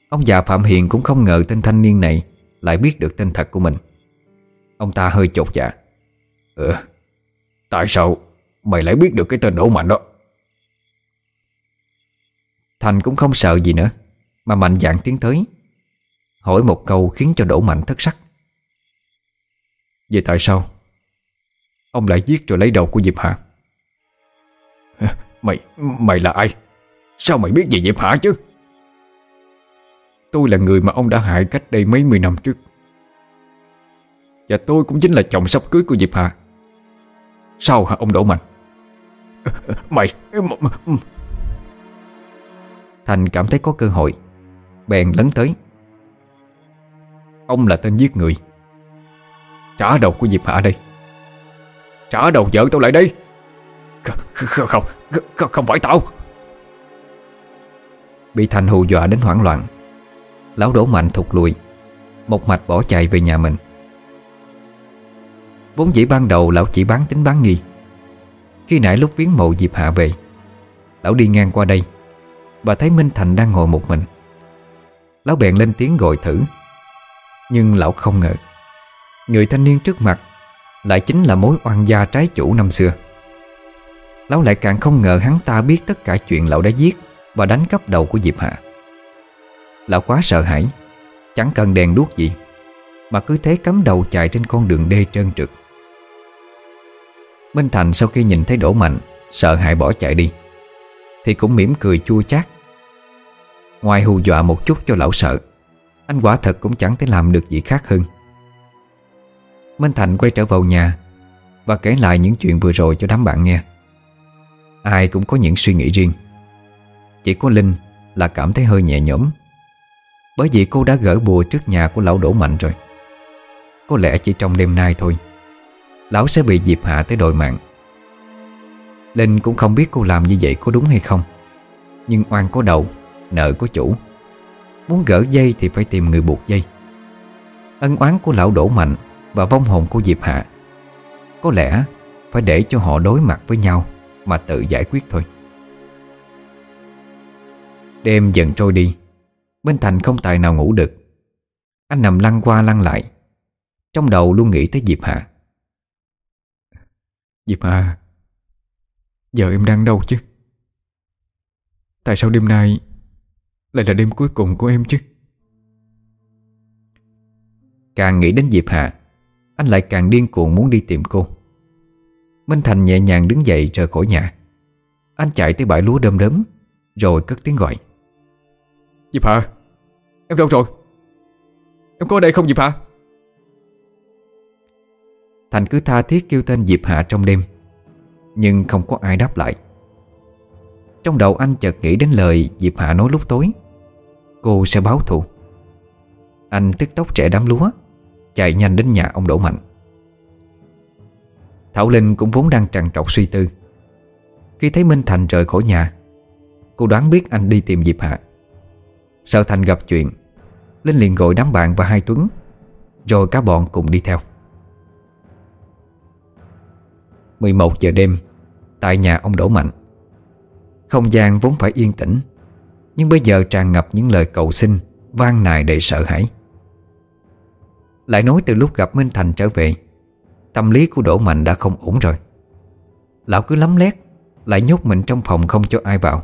Ông già Phạm Hiền cũng không ngờ tên thanh niên này Lại biết được tên thật của mình. Ông ta hơi chột dạ Ừ Tại sao mày lại biết được cái tên đổ Mạnh đó? Thành cũng không sợ gì nữa, Mà mạnh dạn tiến tới, Hỏi một câu khiến cho đổ Mạnh thất sắc. Vậy tại sao? Ông lại giết rồi lấy đầu của Diệp Hạ. Mày Mày là ai? Sao mày biết về Diệp Hạ chứ? Tôi là người mà ông đã hại cách đây mấy mươi năm trước. Và tôi cũng chính là chồng sắp cưới của Diệp hạ. Sao hả ông Đỗ Mạnh? Mày Thành cảm thấy có cơ hội, Bèn lấn tới. Ông là tên giết người. Trả đầu của Diệp Hạ đây. Trả đầu vợ tao lại đây. Không Không Không phải tao. Bị Thành hù dọa đến hoảng loạn. Lão đổ mạnh thụt lùi. Một mạch bỏ chạy về nhà mình. Vốn dĩ ban đầu lão chỉ bán tính bán nghi. Khi nãy lúc viếng mộ Diệp Hạ về, Lão đi ngang qua đây. Và thấy Minh Thành đang ngồi một mình. Lão bèn lên tiếng gọi thử, Nhưng lão không ngờ. Người thanh niên trước mặt Lại chính là mối oan gia trái chủ năm xưa. Lão lại càng không ngờ hắn ta biết tất cả chuyện lão đã giết Và đánh cắp đầu của Diệp Hạ. Lão quá sợ hãi, Chẳng cần đèn đuốc gì, Mà cứ thế cắm đầu chạy trên con đường đê trơn trượt. Minh Thành sau khi nhìn thấy Đỗ Mạnh, Sợ hãi bỏ chạy đi, Thì cũng mỉm cười chua chát. Ngoài hù dọa một chút cho lão sợ, Anh quả thật cũng chẳng thể làm được gì khác hơn. Minh Thành quay trở vào nhà Và kể lại những chuyện vừa rồi cho đám bạn nghe. Ai cũng có những suy nghĩ riêng. Chỉ có Linh là cảm thấy hơi nhẹ nhõm, bởi vì cô đã gỡ bùa trước nhà của lão Đỗ Mạnh rồi. Có lẽ chỉ trong đêm nay thôi, Lão sẽ bị Diệp Hạ tới đội mạng. Linh cũng không biết cô làm như vậy có đúng hay không, Nhưng oan có đầu, Nợ có chủ. Muốn gỡ dây thì phải tìm người buộc dây. Ân oán của lão Đổ Mạnh và vong hồn của Diệp Hạ. Có lẽ phải để cho họ đối mặt với nhau Mà tự giải quyết thôi. Đêm dần trôi đi Minh Thành không tài nào ngủ được. Anh nằm lăn qua lăn lại Trong đầu luôn nghĩ tới Diệp Hạ. Diệp Hạ Giờ em đang đâu chứ? Tại sao đêm nay Lại là đêm cuối cùng của em chứ? Càng nghĩ đến Diệp Hạ Anh lại càng điên cuồng muốn đi tìm cô. Minh Thành nhẹ nhàng đứng dậy rời khỏi nhà. Anh chạy tới bãi lúa đơm đớm Rồi cất tiếng gọi. Diệp Hạ Em đâu rồi? Em có ở đây không Diệp Hạ? Thành cứ tha thiết kêu tên Diệp Hạ trong đêm Nhưng không có ai đáp lại. Trong đầu anh chợt nghĩ đến lời Diệp Hạ nói lúc tối. Cô sẽ báo thù. Anh tức tốc trẻ đám lúa Chạy nhanh đến nhà ông Đỗ Mạnh. Thảo Linh cũng vốn đang trằn trọc suy tư. Khi thấy Minh Thành rời khỏi nhà, Cô đoán biết anh đi tìm Diệp Hạ. Sợ Thành gặp chuyện, Linh liền gọi đám bạn và hai Tuấn, Rồi cả bọn cùng đi theo. 11 giờ đêm, Tại nhà ông Đỗ Mạnh. Không gian vốn phải yên tĩnh, Nhưng bây giờ tràn ngập những lời cầu xin, vang nài đầy sợ hãi. Lại nói từ lúc gặp Minh Thành trở về. Tâm lý của Đỗ Mạnh đã không ổn rồi. Lão cứ lắm lét Lại nhốt mình trong phòng không cho ai vào.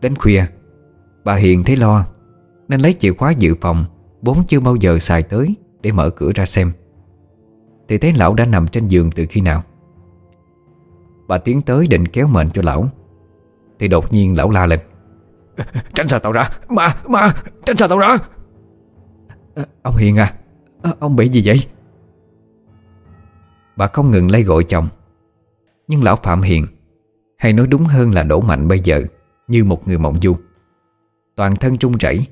Đến khuya Bà Hiền thấy lo Nên lấy chìa khóa dự phòng Vốn chưa bao giờ xài tới Để mở cửa ra xem. Thì thấy lão đã nằm trên giường từ khi nào. Bà tiến tới định kéo mệnh cho lão. Thì đột nhiên lão la lên. Tránh xa tao ra Ma, ma, tránh xa tao ra. À, Ông Hiền à, à Ông bị gì vậy? Bà không ngừng lấy gọi chồng. Nhưng lão Phạm Hiền Hay nói đúng hơn là đổ mạnh bây giờ Như một người mộng du. Toàn thân trung chảy,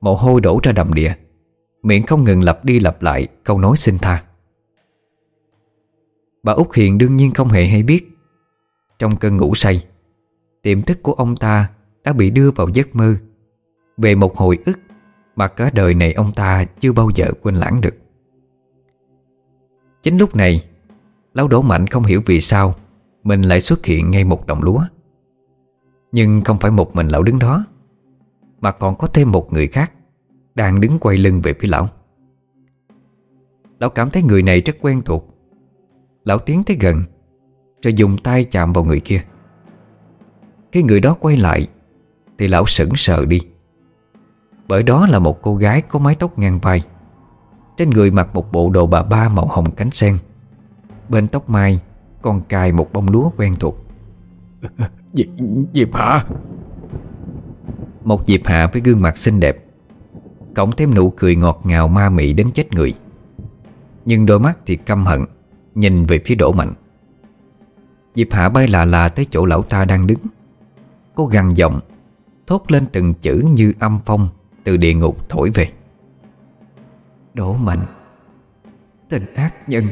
Mồ hôi đổ ra đầm đìa Miệng không ngừng lặp đi lặp lại Câu nói xin tha. Bà Út Hiền đương nhiên không hề hay biết. Trong cơn ngủ say Tiềm thức của ông ta Đã bị đưa vào giấc mơ Về một hồi ức mà cả đời này ông ta chưa bao giờ quên lãng được. Chính lúc này, Lão Đỗ Mạnh không hiểu vì sao Mình lại xuất hiện ngay một đồng lúa. Nhưng không phải một mình lão đứng đó, Mà còn có thêm một người khác Đang đứng quay lưng về phía lão. Lão cảm thấy người này rất quen thuộc. Lão tiến tới gần, Rồi dùng tay chạm vào người kia. Khi người đó quay lại, Thì lão sững sờ đi. Bởi đó là một cô gái có mái tóc ngang vai. Trên người mặc một bộ đồ bà ba màu hồng cánh sen. Bên tóc mai Còn cài một bông lúa quen thuộc. Diệp, Diệp Hạ Một Diệp Hạ với gương mặt xinh đẹp. Cộng thêm nụ cười ngọt ngào ma mị đến chết người. Nhưng đôi mắt thì căm hận Nhìn về phía Đỗ Mạnh. Diệp Hạ bay là là tới chỗ lão ta đang đứng. Cô gằn giọng Thốt lên từng chữ như âm phong Từ địa ngục thổi về. Đỗ Mạnh Tình ác nhân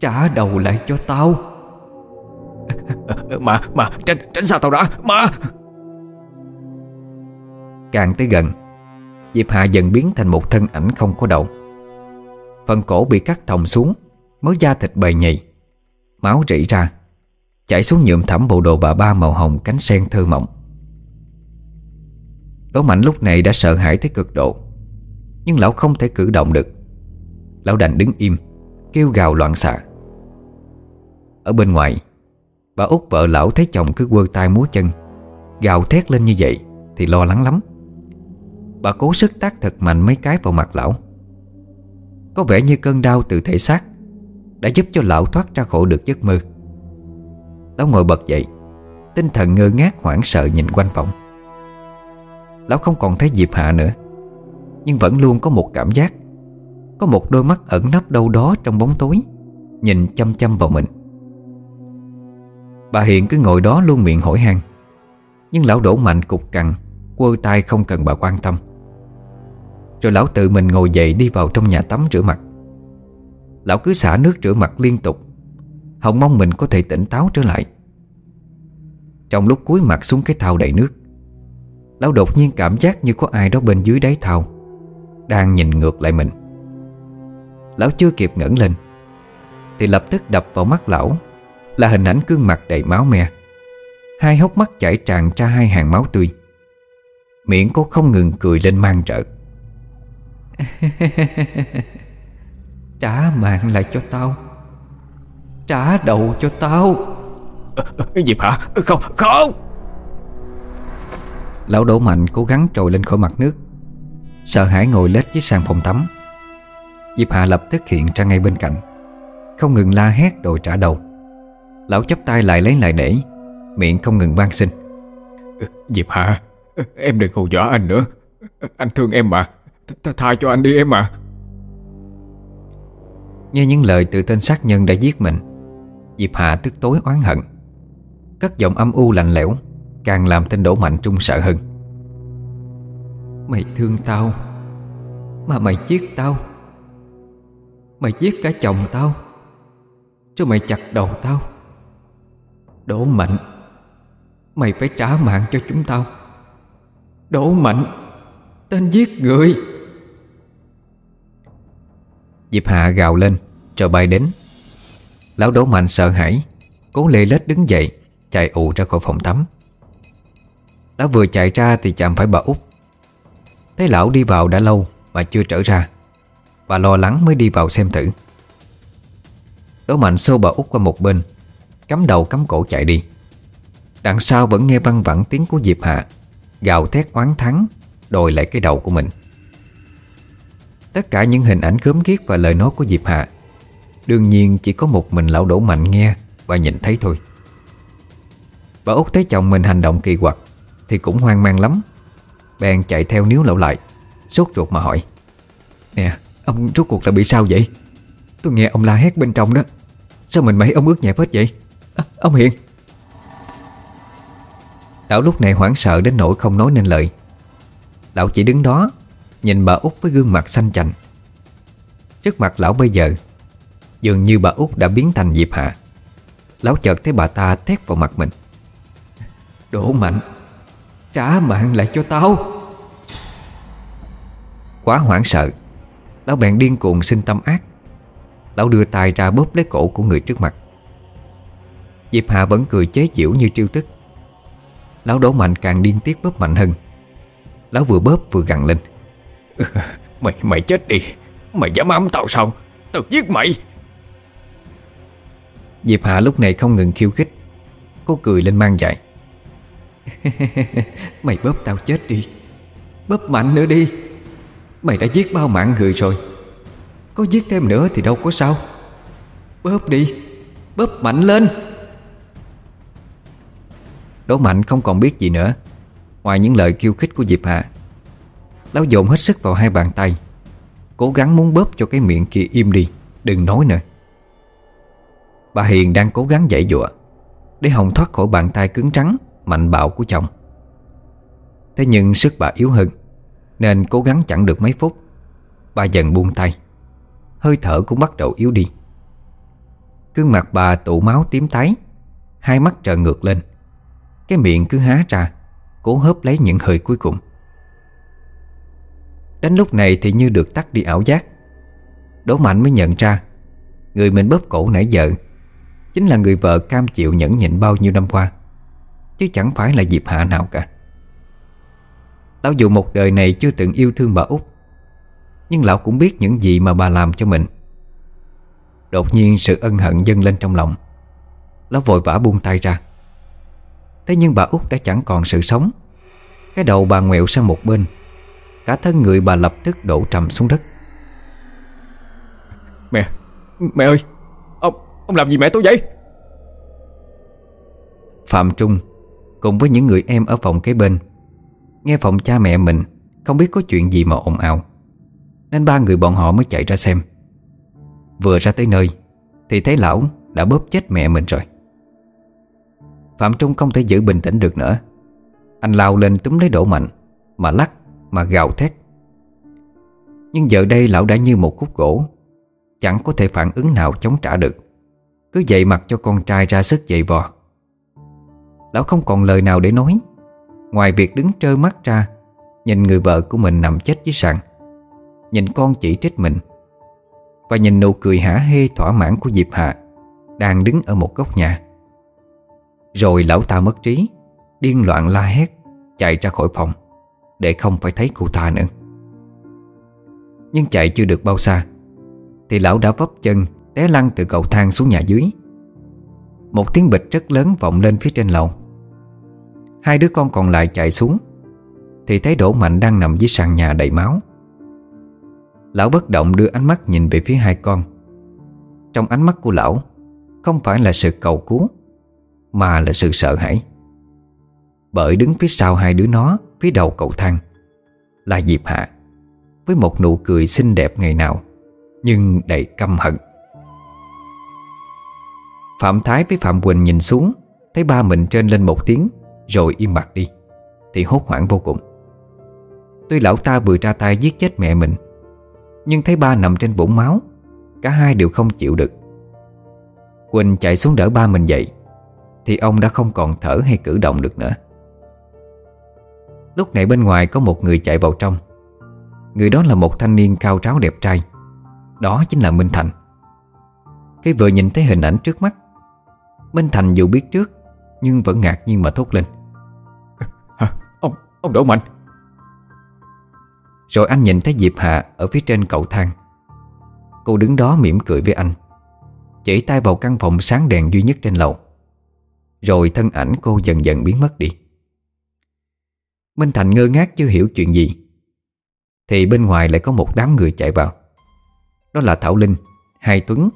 Trả đầu lại cho tao. Mà, mà, tránh, tránh xa tao đã, mà. Càng tới gần Diệp Hạ dần biến thành một thân ảnh không có đầu. Phần cổ bị cắt thòng xuống Mới da thịt bầy nhầy. Máu rỉ ra Chảy xuống nhuộm thẳm bộ đồ bà ba màu hồng cánh sen thơ mộng Đỗ Mạnh lúc này đã sợ hãi tới cực độ. Nhưng lão không thể cử động được. Lão đành đứng im, Kêu gào loạn xạ. Ở bên ngoài, Bà út vợ lão thấy chồng cứ quơ tay múa chân, Gào thét lên như vậy Thì lo lắng lắm. Bà cố sức tác thật mạnh mấy cái vào mặt lão. Có vẻ như cơn đau từ thể xác Đã giúp cho lão thoát ra khỏi được giấc mơ. Lão ngồi bật dậy, Tinh thần ngơ ngác hoảng sợ nhìn quanh phòng. Lão không còn thấy Diệp Hạ nữa. Nhưng vẫn luôn có một cảm giác, Có một đôi mắt ẩn nấp đâu đó trong bóng tối, Nhìn chăm chăm vào mình. Bà Hiện cứ ngồi đó luôn miệng hỏi han. Nhưng lão đổ mạnh cục cằn, Quơ tay không cần bà quan tâm. Rồi lão tự mình ngồi dậy đi vào trong nhà tắm rửa mặt. Lão cứ xả nước rửa mặt liên tục, Hồng mong mình có thể tỉnh táo trở lại. Trong lúc cúi mặt xuống cái thau đầy nước Lão đột nhiên cảm giác như có ai đó bên dưới đáy thau Đang nhìn ngược lại mình. Lão chưa kịp ngẩng lên Thì lập tức đập vào mắt lão là hình ảnh gương mặt đầy máu me. Hai hốc mắt chảy tràn ra hai hàng máu tươi. Miệng cô không ngừng cười lên mang trợ. Trả mạng lại cho tao. Trả đầu cho tao. Diệp hả? Không, không Lão đổ mạnh cố gắng trồi lên khỏi mặt nước. Sợ hãi ngồi lết dưới sàn phòng tắm. Diệp Hạ lập tức hiện ra ngay bên cạnh Không ngừng la hét đòi trả đầu. Lão chấp tay lại lấy lại để Miệng không ngừng van xin. Diệp Hạ Em đừng hù dọa anh nữa. Anh thương em mà Th Tha cho anh đi em mà. Nghe những lời từ tên sát nhân đã giết mình Diệp Hạ tức tối oán hận. Cất giọng âm u lạnh lẽo Càng làm tên Đỗ Mạnh trung sợ hơn. Mày thương tao Mà mày giết tao. Mày giết cả chồng tao Rồi mày chặt đầu tao. Đỗ Mạnh Mày phải trả mạng cho chúng tao. Đỗ Mạnh Tên giết người. Diệp Hạ gào lên Rồi bay đến. Lão Đỗ Mạnh sợ hãi Cố lê lết đứng dậy Chạy ụ ra khỏi phòng tắm Lão vừa chạy ra thì chạm phải bà út. Thấy lão đi vào đã lâu Mà chưa trở ra. Bà lo lắng mới đi vào xem thử. Tố Mạnh xô bà út qua một bên, Cắm đầu cắm cổ chạy đi. Đằng sau vẫn nghe văng vẳng tiếng của Diệp Hạ, Gào thét oán thắng, Đòi lại cái đầu của mình. Tất cả những hình ảnh gớm ghiếc và lời nói của Diệp Hạ, Đương nhiên chỉ có một mình lão đổ mạnh nghe Và nhìn thấy thôi. Bà Út thấy chồng mình hành động kỳ quặc thì cũng hoang mang lắm. Bèn chạy theo níu lão lại Sốt ruột mà hỏi Nè ông rốt cuộc là bị sao vậy? Tôi nghe ông la hét bên trong đó Sao mình mấy ông ướt nhẹp hết vậy? À, Ông Hiền. Lão lúc này hoảng sợ đến nỗi không nói nên lời. Lão chỉ đứng đó Nhìn bà út với gương mặt xanh chành. Trước mặt lão bây giờ Dường như bà út đã biến thành Diệp Hạ. Lão chợt thấy bà ta thét vào mặt mình. Đổ Mạnh Trả mạng lại cho tao. Quá hoảng sợ Lão bèn điên cuồng sinh tâm ác. Lão đưa tay ra bóp lấy cổ của người trước mặt. Diệp Hạ vẫn cười chế giễu như triêu tức. Lão Đỗ Mạnh càng điên tiết bóp mạnh hơn. Lão vừa bóp vừa gằn lên. Mày mày chết đi. Mày dám ám tao sao? Tao giết mày. Diệp Hạ lúc này không ngừng khiêu khích. Cô cười lên mang dạy Mày bóp tao chết đi. Bóp mạnh nữa đi. Mày đã giết bao mạng người rồi. Có giết thêm nữa thì đâu có sao. Bóp đi. Bóp mạnh lên. Đỗ Mạnh không còn biết gì nữa. Ngoài những lời kêu khích của Diệp Hạ, Lão dồn hết sức vào hai bàn tay, Cố gắng muốn bóp cho cái miệng kia im đi, Đừng nói nữa. Bà Hiền đang cố gắng dạy dụa, Để Hồng thoát khỏi bàn tay cứng trắng. Mạnh bạo của chồng. Thế nhưng sức bà yếu hơn, Nên cố gắng chẳng được mấy phút, Bà dần buông tay. Hơi thở cũng bắt đầu yếu đi. Cương mặt bà tụ máu tím tái, Hai mắt trợn ngược lên. Cái miệng cứ há ra, Cố hớp lấy những hơi cuối cùng. Đến lúc này thì như được tắt đi ảo giác. Đỗ Mạnh mới nhận ra, Người mình bóp cổ nãy giờ Chính là người vợ cam chịu nhẫn nhịn bao nhiêu năm qua. Chứ chẳng phải là Diệp Hạ nào cả. Lão dù một đời này chưa từng yêu thương bà út Nhưng lão cũng biết những gì mà bà làm cho mình. Đột nhiên sự ân hận dâng lên trong lòng Lão vội vã buông tay ra. Thế nhưng bà út đã chẳng còn sự sống. Cái đầu bà ngoẹo sang một bên Cả thân người bà lập tức đổ trầm xuống đất. Mẹ Mẹ ơi Ông Ông làm gì mẹ tôi vậy? Phạm Trung Cùng với những người em ở phòng kế bên. Nghe phòng cha mẹ mình, Không biết có chuyện gì mà ồn ào. Nên ba người bọn họ mới chạy ra xem. Vừa ra tới nơi, Thì thấy lão đã bóp chết mẹ mình rồi. Phạm Trung không thể giữ bình tĩnh được nữa. Anh lao lên túm lấy đổ mạnh, Mà lắc, mà gào thét. Nhưng giờ đây lão đã như một khúc gỗ, Chẳng có thể phản ứng nào chống trả được. Cứ dậy mặt cho con trai ra sức dậy vò. Lão không còn lời nào để nói. Ngoài việc đứng trơ mắt ra, Nhìn người vợ của mình nằm chết dưới sàn, Nhìn con chỉ trích mình, Và nhìn nụ cười hả hê thỏa mãn của Diệp Hạ Đang đứng ở một góc nhà. Rồi lão ta mất trí, Điên loạn la hét, Chạy ra khỏi phòng Để không phải thấy cô ta nữa. Nhưng chạy chưa được bao xa, Thì lão đã vấp chân, Té lăn từ cầu thang xuống nhà dưới. Một tiếng bịch rất lớn vọng lên phía trên lầu. Hai đứa con còn lại chạy xuống. Thì thấy Đỗ Mạnh đang nằm dưới sàn nhà đầy máu. Lão bất động đưa ánh mắt nhìn về phía hai con. Trong ánh mắt của lão, Không phải là sự cầu cứu, Mà là sự sợ hãi. Bởi đứng phía sau hai đứa nó, Phía đầu cầu thang, Là Diệp Hạ, Với một nụ cười xinh đẹp ngày nào, Nhưng đầy căm hận. Phạm Thái với Phạm Quỳnh nhìn xuống, Thấy ba mình trên lên một tiếng rồi im bặt đi, Thì hốt hoảng vô cùng. Tuy lão ta vừa ra tay giết chết mẹ mình, Nhưng thấy ba nằm trên vũng máu, Cả hai đều không chịu được. Quỳnh chạy xuống đỡ ba mình dậy, Thì ông đã không còn thở hay cử động được nữa. Lúc này bên ngoài có một người chạy vào trong. Người đó là một thanh niên cao ráo đẹp trai, Đó chính là Minh Thành. Khi vừa nhìn thấy hình ảnh trước mắt, Minh Thành dù biết trước, Nhưng vẫn ngạc nhiên mà thốt lên. Ông, đổ Đỗ Mạnh Rồi anh nhìn thấy Diệp Hạ Ở phía trên cầu thang. Cô đứng đó mỉm cười với anh Chỉ tay vào căn phòng sáng đèn duy nhất trên lầu. Rồi thân ảnh cô dần dần biến mất đi. Minh Thành ngơ ngác chưa hiểu chuyện gì Thì bên ngoài lại có một đám người chạy vào. Đó là Thảo Linh, Hai Tuấn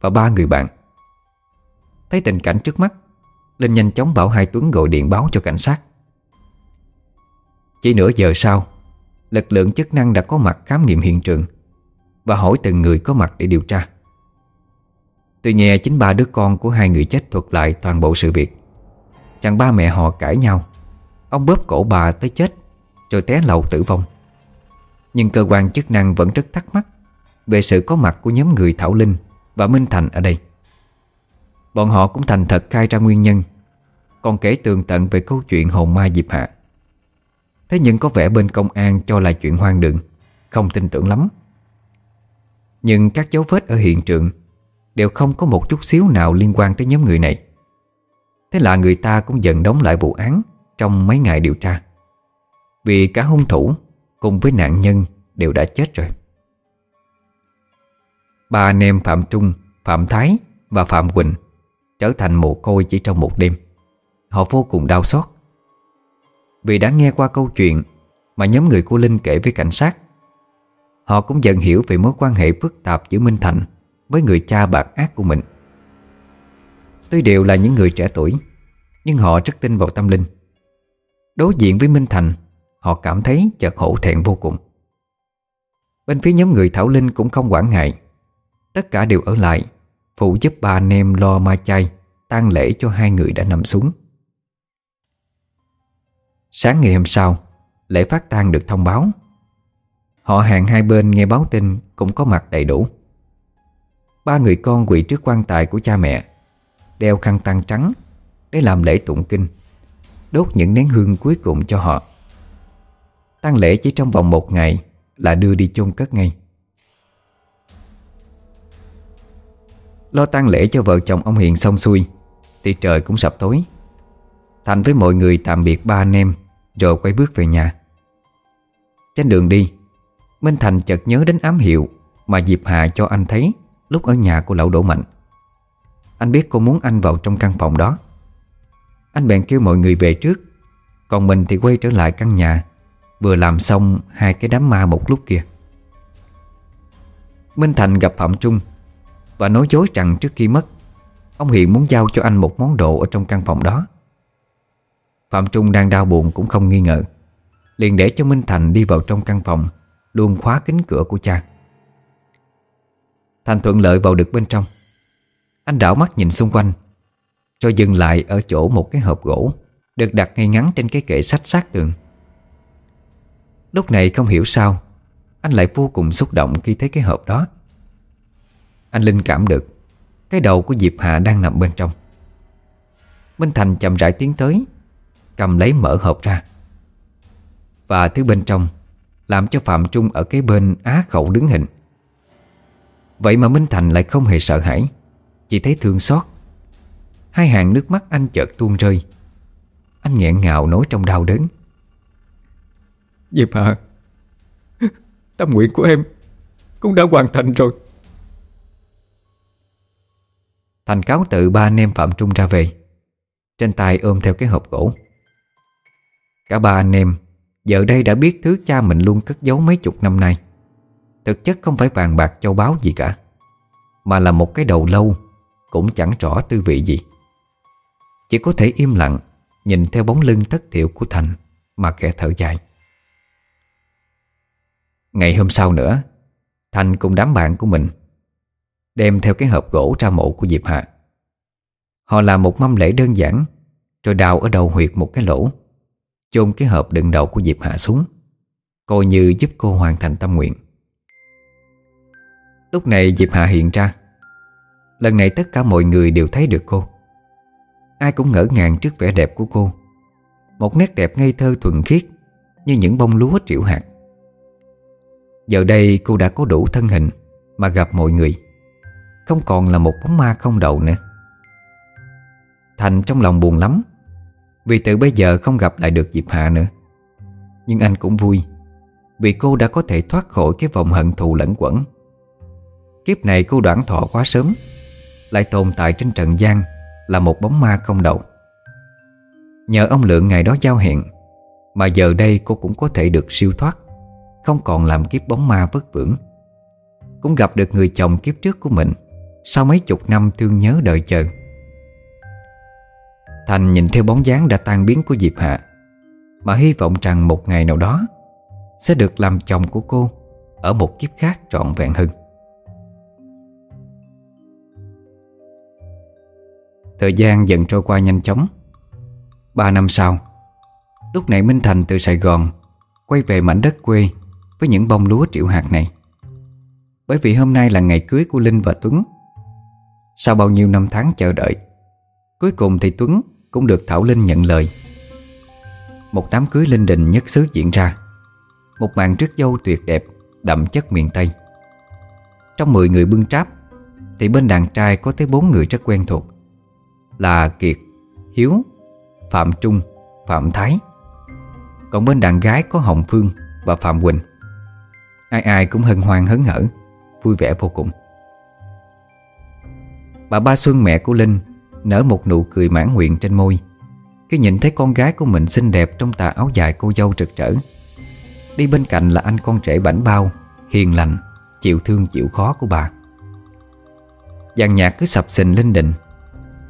và ba người bạn. Thấy tình cảnh trước mắt Linh nhanh chóng bảo Hai Tuấn gọi điện báo cho cảnh sát. Chỉ nửa giờ sau, Lực lượng chức năng đã có mặt khám nghiệm hiện trường Và hỏi từng người có mặt để điều tra. Tôi nghe chính ba đứa con của hai người chết thuật lại toàn bộ sự việc. Chẳng ba mẹ họ cãi nhau. Ông bóp cổ bà tới chết, Rồi té lầu tử vong. Nhưng cơ quan chức năng vẫn rất thắc mắc Về sự có mặt của nhóm người Thảo Linh Và Minh Thành ở đây. Bọn họ cũng thành thật khai ra nguyên nhân, Còn kể tường tận về câu chuyện hồn ma Diệp Hạ. Thế nhưng có vẻ bên công an cho là chuyện hoang đường Không tin tưởng lắm. Nhưng các dấu vết ở hiện trường Đều không có một chút xíu nào liên quan tới nhóm người này. Thế là người ta cũng dần đóng lại vụ án Trong mấy ngày điều tra. Vì cả hung thủ Cùng với nạn nhân đều đã chết rồi. Ba anh em Phạm Trung, Phạm Thái và Phạm Quỳnh Trở thành mồ côi chỉ trong một đêm. Họ vô cùng đau xót. Vì đã nghe qua câu chuyện Mà nhóm người của Linh kể với cảnh sát. Họ cũng dần hiểu về mối quan hệ phức tạp giữa Minh Thành Với người cha bạc ác của mình. Tuy đều là những người trẻ tuổi, Nhưng họ rất tin vào tâm linh. Đối diện với Minh Thành, Họ cảm thấy chợt hổ thẹn vô cùng. Bên phía nhóm người Thảo Linh cũng không quản ngại. Tất cả đều ở lại, Phụ giúp ba anh em lo ma chay, tang lễ cho hai người đã nằm xuống. Sáng ngày hôm sau, Lễ phát tang được thông báo. Họ hàng hai bên nghe báo tin Cũng có mặt đầy đủ. Ba người con quỳ trước quan tài của cha mẹ, Đeo khăn tang trắng Để làm lễ tụng kinh, Đốt những nén hương cuối cùng cho họ. Tang lễ chỉ trong vòng một ngày Là đưa đi chôn cất ngay. Lo tang lễ cho vợ chồng ông Hiền xong xuôi, Thì trời cũng sập tối. Thành với mọi người tạm biệt ba anh em. Rồi quay bước về nhà. Trên đường đi, Minh Thành chợt nhớ đến ám hiệu Mà Diệp Hà cho anh thấy Lúc ở nhà của lão Đỗ Mạnh. Anh biết cô muốn anh vào trong căn phòng đó. Anh bèn kêu mọi người về trước, Còn mình thì quay trở lại căn nhà, Vừa làm xong hai cái đám ma một lúc kia. Minh Thành gặp Phạm Trung Và nói dối rằng trước khi mất, Ông Hiền muốn giao cho anh một món đồ Ở trong căn phòng đó. Phạm Trung đang đau buồn cũng không nghi ngờ. Liền để cho Minh Thành đi vào trong căn phòng, Luôn khóa kính cửa của cha. Thành thuận lợi vào được bên trong. Anh đảo mắt nhìn xung quanh Rồi dừng lại ở chỗ một cái hộp gỗ, Được đặt ngay ngắn trên cái kệ sách sát tường. Lúc này không hiểu sao, Anh lại vô cùng xúc động khi thấy cái hộp đó. Anh linh cảm được, Cái đầu của Diệp Hạ đang nằm bên trong. Minh Thành chậm rãi tiến tới Cầm lấy mở hộp ra. Và thứ bên trong Làm cho Phạm Trung ở cái bên á khẩu đứng hình. Vậy mà Minh Thành lại không hề sợ hãi Chỉ thấy thương xót. Hai hàng nước mắt anh chợt tuôn rơi. Anh nghẹn ngào nói trong đau đớn. Diệp Hạ Tâm nguyện của em Cũng đã hoàn thành rồi. Thành cáo tự ba anh em Phạm Trung ra về Trên tay ôm theo cái hộp gỗ Cả ba anh em, Giờ đây đã biết thứ cha mình luôn cất giấu mấy chục năm nay. Thực chất không phải vàng bạc châu báu gì cả, Mà là một cái đầu lâu, Cũng chẳng rõ tư vị gì. Chỉ có thể im lặng, Nhìn theo bóng lưng thất thiệu của Thành Mà kẻ thở dài. Ngày hôm sau nữa, Thành cùng đám bạn của mình Đem theo cái hộp gỗ ra mộ của Diệp Hạ. Họ làm một mâm lễ đơn giản, Rồi đào ở đầu huyệt một cái lỗ. Chôn cái hộp đựng đầu của Diệp Hạ xuống, Coi như giúp cô hoàn thành tâm nguyện. Lúc này Diệp Hạ hiện ra. Lần này tất cả mọi người đều thấy được cô. Ai cũng ngỡ ngàng trước vẻ đẹp của cô. Một nét đẹp ngây thơ thuần khiết, Như những bông lúa triệu hạt. Giờ đây cô đã có đủ thân hình Mà gặp mọi người. Không còn là một bóng ma không đầu nữa. Thành trong lòng buồn lắm vì từ bây giờ không gặp lại được Diệp Hạ nữa. Nhưng anh cũng vui, Vì cô đã có thể thoát khỏi cái vòng hận thù lẫn quẩn. Kiếp này cô đoạn thọ quá sớm, Lại tồn tại trên trần gian Là một bóng ma không đầu Nhờ ông Lượng ngày đó giao hẹn, Mà giờ đây cô cũng có thể được siêu thoát, Không còn làm kiếp bóng ma vất vưởng. Cũng gặp được người chồng kiếp trước của mình Sau mấy chục năm thương nhớ đợi chờ. Thành nhìn theo bóng dáng đã tan biến của Diệp Hạ, Mà hy vọng rằng một ngày nào đó Sẽ được làm chồng của cô Ở một kiếp khác trọn vẹn hơn. Thời gian dần trôi qua nhanh chóng. Ba năm sau, Lúc này Minh Thành từ Sài Gòn Quay về mảnh đất quê Với những bông lúa triệu hạt này. Bởi vì hôm nay là ngày cưới của Linh và Tuấn, Sau bao nhiêu năm tháng chờ đợi Cuối cùng thì Tuấn cũng được Thảo Linh nhận lời. Một đám cưới linh đình nhất xứ diễn ra. Một màn rước dâu tuyệt đẹp Đậm chất miền Tây. Trong 10 người bưng tráp Thì bên đàn trai có tới 4 người rất quen thuộc. Là Kiệt, Hiếu, Phạm Trung, Phạm Thái. Còn bên đàn gái có Hồng Phương và Phạm Quỳnh. Ai ai cũng hân hoan hớn hở Vui vẻ vô cùng. Bà Ba Xuân mẹ của Linh Nở một nụ cười mãn nguyện trên môi. Khi nhìn thấy con gái của mình xinh đẹp Trong tà áo dài cô dâu trực trở Đi bên cạnh là anh con trẻ bảnh bao, Hiền lành, Chịu thương chịu khó của bà. Dàn nhạc cứ sập sình linh đình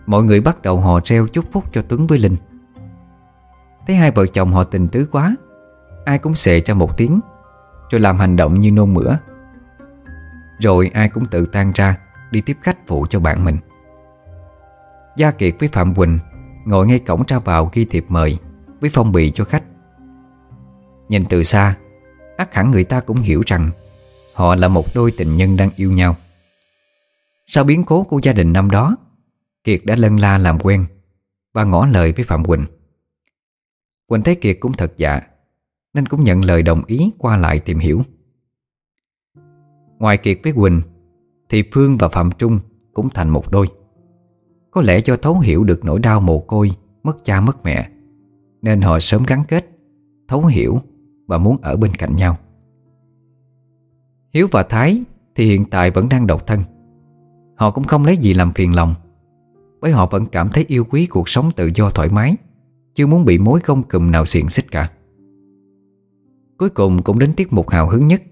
Mọi người bắt đầu hò reo chúc phúc cho Tuấn với Linh. Thấy hai vợ chồng họ tình tứ quá, Ai cũng xệ ra một tiếng, Rồi làm hành động như nôn mửa. Rồi ai cũng tự tan ra, Đi tiếp khách phụ cho bạn mình. Gia Kiệt với Phạm Quỳnh Ngồi ngay cổng ra vào ghi thiệp mời Với phong bì cho khách. Nhìn từ xa, ắt hẳn người ta cũng hiểu rằng Họ là một đôi tình nhân đang yêu nhau. Sau biến cố của gia đình năm đó, Kiệt đã lân la làm quen Và ngỏ lời với Phạm Quỳnh. Quỳnh thấy Kiệt cũng thật dạ Nên cũng nhận lời đồng ý qua lại tìm hiểu. Ngoài Kiệt với Quỳnh, Thì Phương và Phạm Trung cũng thành một đôi có lẽ do thấu hiểu được nỗi đau mồ côi, Mất cha mất mẹ, Nên họ sớm gắn kết, Thấu hiểu và muốn ở bên cạnh nhau. Hiếu và Thái thì hiện tại vẫn đang độc thân. Họ cũng không lấy gì làm phiền lòng, Bởi họ vẫn cảm thấy yêu quý cuộc sống tự do thoải mái, Chưa muốn bị mối không cùm nào xiềng xích cả. Cuối cùng cũng đến tiết mục hào hứng nhất,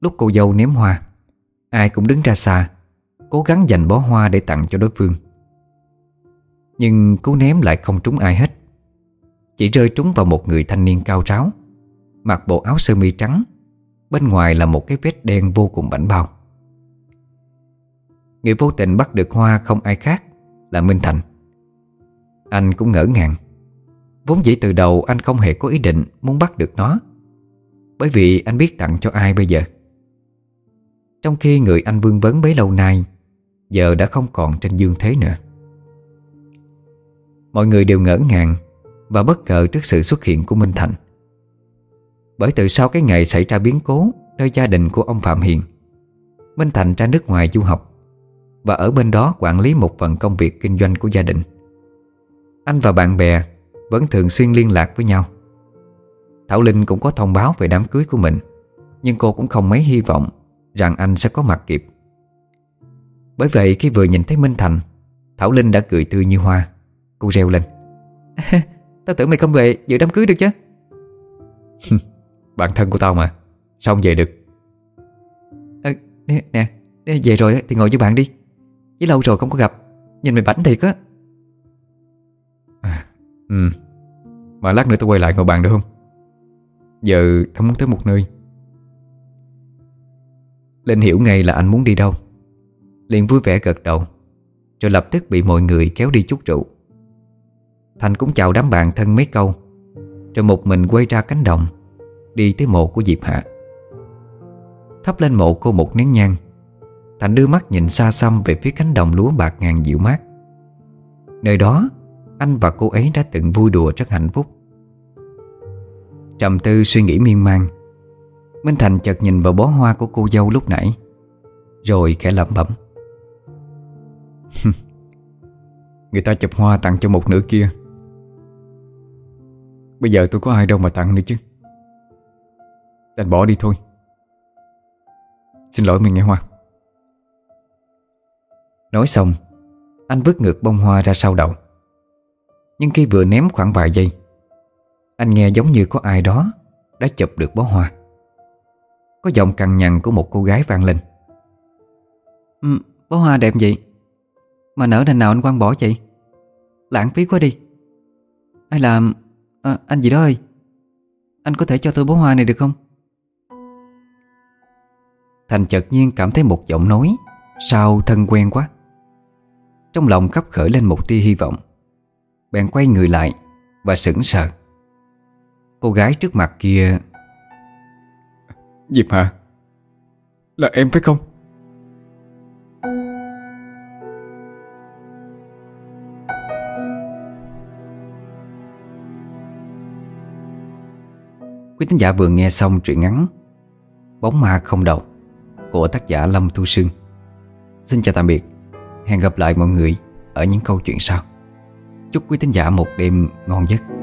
Lúc cô dâu ném hoa, Ai cũng đứng ra xa, Cố gắng dành bó hoa để tặng cho đối phương nhưng cú ném lại không trúng ai hết. Chỉ rơi trúng vào một người thanh niên cao ráo, Mặc bộ áo sơ mi trắng, Bên ngoài là một cái vết đen vô cùng bảnh bao. Người vô tình bắt được Hoa không ai khác Là Minh Thành. Anh cũng ngỡ ngàng. Vốn dĩ từ đầu anh không hề có ý định Muốn bắt được nó, Bởi vì anh biết tặng cho ai bây giờ. Trong khi người anh vương vấn bấy lâu nay, Giờ đã không còn trên dương thế nữa. Mọi người đều ngỡ ngàng Và bất ngờ trước sự xuất hiện của Minh Thành. Bởi từ sau cái ngày xảy ra biến cố Nơi gia đình của ông Phạm Hiền, Minh Thành ra nước ngoài du học Và ở bên đó quản lý một phần công việc kinh doanh của gia đình. Anh và bạn bè Vẫn thường xuyên liên lạc với nhau. Thảo Linh cũng có thông báo về đám cưới của mình, Nhưng cô cũng không mấy hy vọng Rằng anh sẽ có mặt kịp. Bởi vậy khi vừa nhìn thấy Minh Thành, Thảo Linh đã cười tươi như hoa. Cô reo lên. Tao tưởng mày không về dự đám cưới được chứ. Bạn thân của tao mà. Sao không về được? À, Nè, nè, nè về rồi thì ngồi với bạn đi. Với lâu rồi không có gặp Nhìn mày bảnh thiệt á. À, Ừ Mà lát nữa tao quay lại ngồi bàn được không? Giờ tao muốn tới một nơi. Linh hiểu ngay là anh muốn đi đâu. Liền vui vẻ gật đầu Rồi lập tức bị mọi người kéo đi chút rượu Thành cũng chào đám bạn thân mấy câu, Rồi một mình quay ra cánh đồng, Đi tới mộ của Diệp Hạ. Thắp lên mộ cô một nén nhang, Thành đưa mắt nhìn xa xăm Về phía cánh đồng lúa bạc ngàn dịu mát. Nơi đó, Anh và cô ấy đã từng vui đùa rất hạnh phúc. Trầm tư suy nghĩ miên man, Minh Thành chợt nhìn vào bó hoa của cô dâu lúc nãy, Rồi khẽ lẩm bẩm. Người ta chụp hoa tặng cho một nửa kia. Bây giờ tôi có ai đâu mà tặng nữa chứ. Đành bỏ đi thôi. Xin lỗi mình nghe Hoa. Nói xong Anh vứt ngược bông hoa ra sau đầu Nhưng khi vừa ném khoảng vài giây Anh nghe giống như có ai đó Đã chụp được bó hoa. Có giọng cằn nhằn của một cô gái vang lên. Ừ, Bó hoa đẹp vậy? Mà nở đành nào anh quăng bỏ vậy? Lãng phí quá đi. Hay là à, Anh gì đó ơi. Anh có thể cho tôi bó hoa này được không? Thành chợt nhiên cảm thấy một giọng nói Sao thân quen quá. Trong lòng khắp khởi lên một tia hy vọng. Bèn quay người lại Và sững sờ. Cô gái trước mặt kia. Diệp hả Là em phải không? Quý tín giả vừa nghe xong truyện ngắn Bóng ma không đầu Của tác giả Lâm Thu Sương. Xin chào tạm biệt. Hẹn gặp lại mọi người Ở những câu chuyện sau. Chúc quý tín giả một đêm ngon giấc.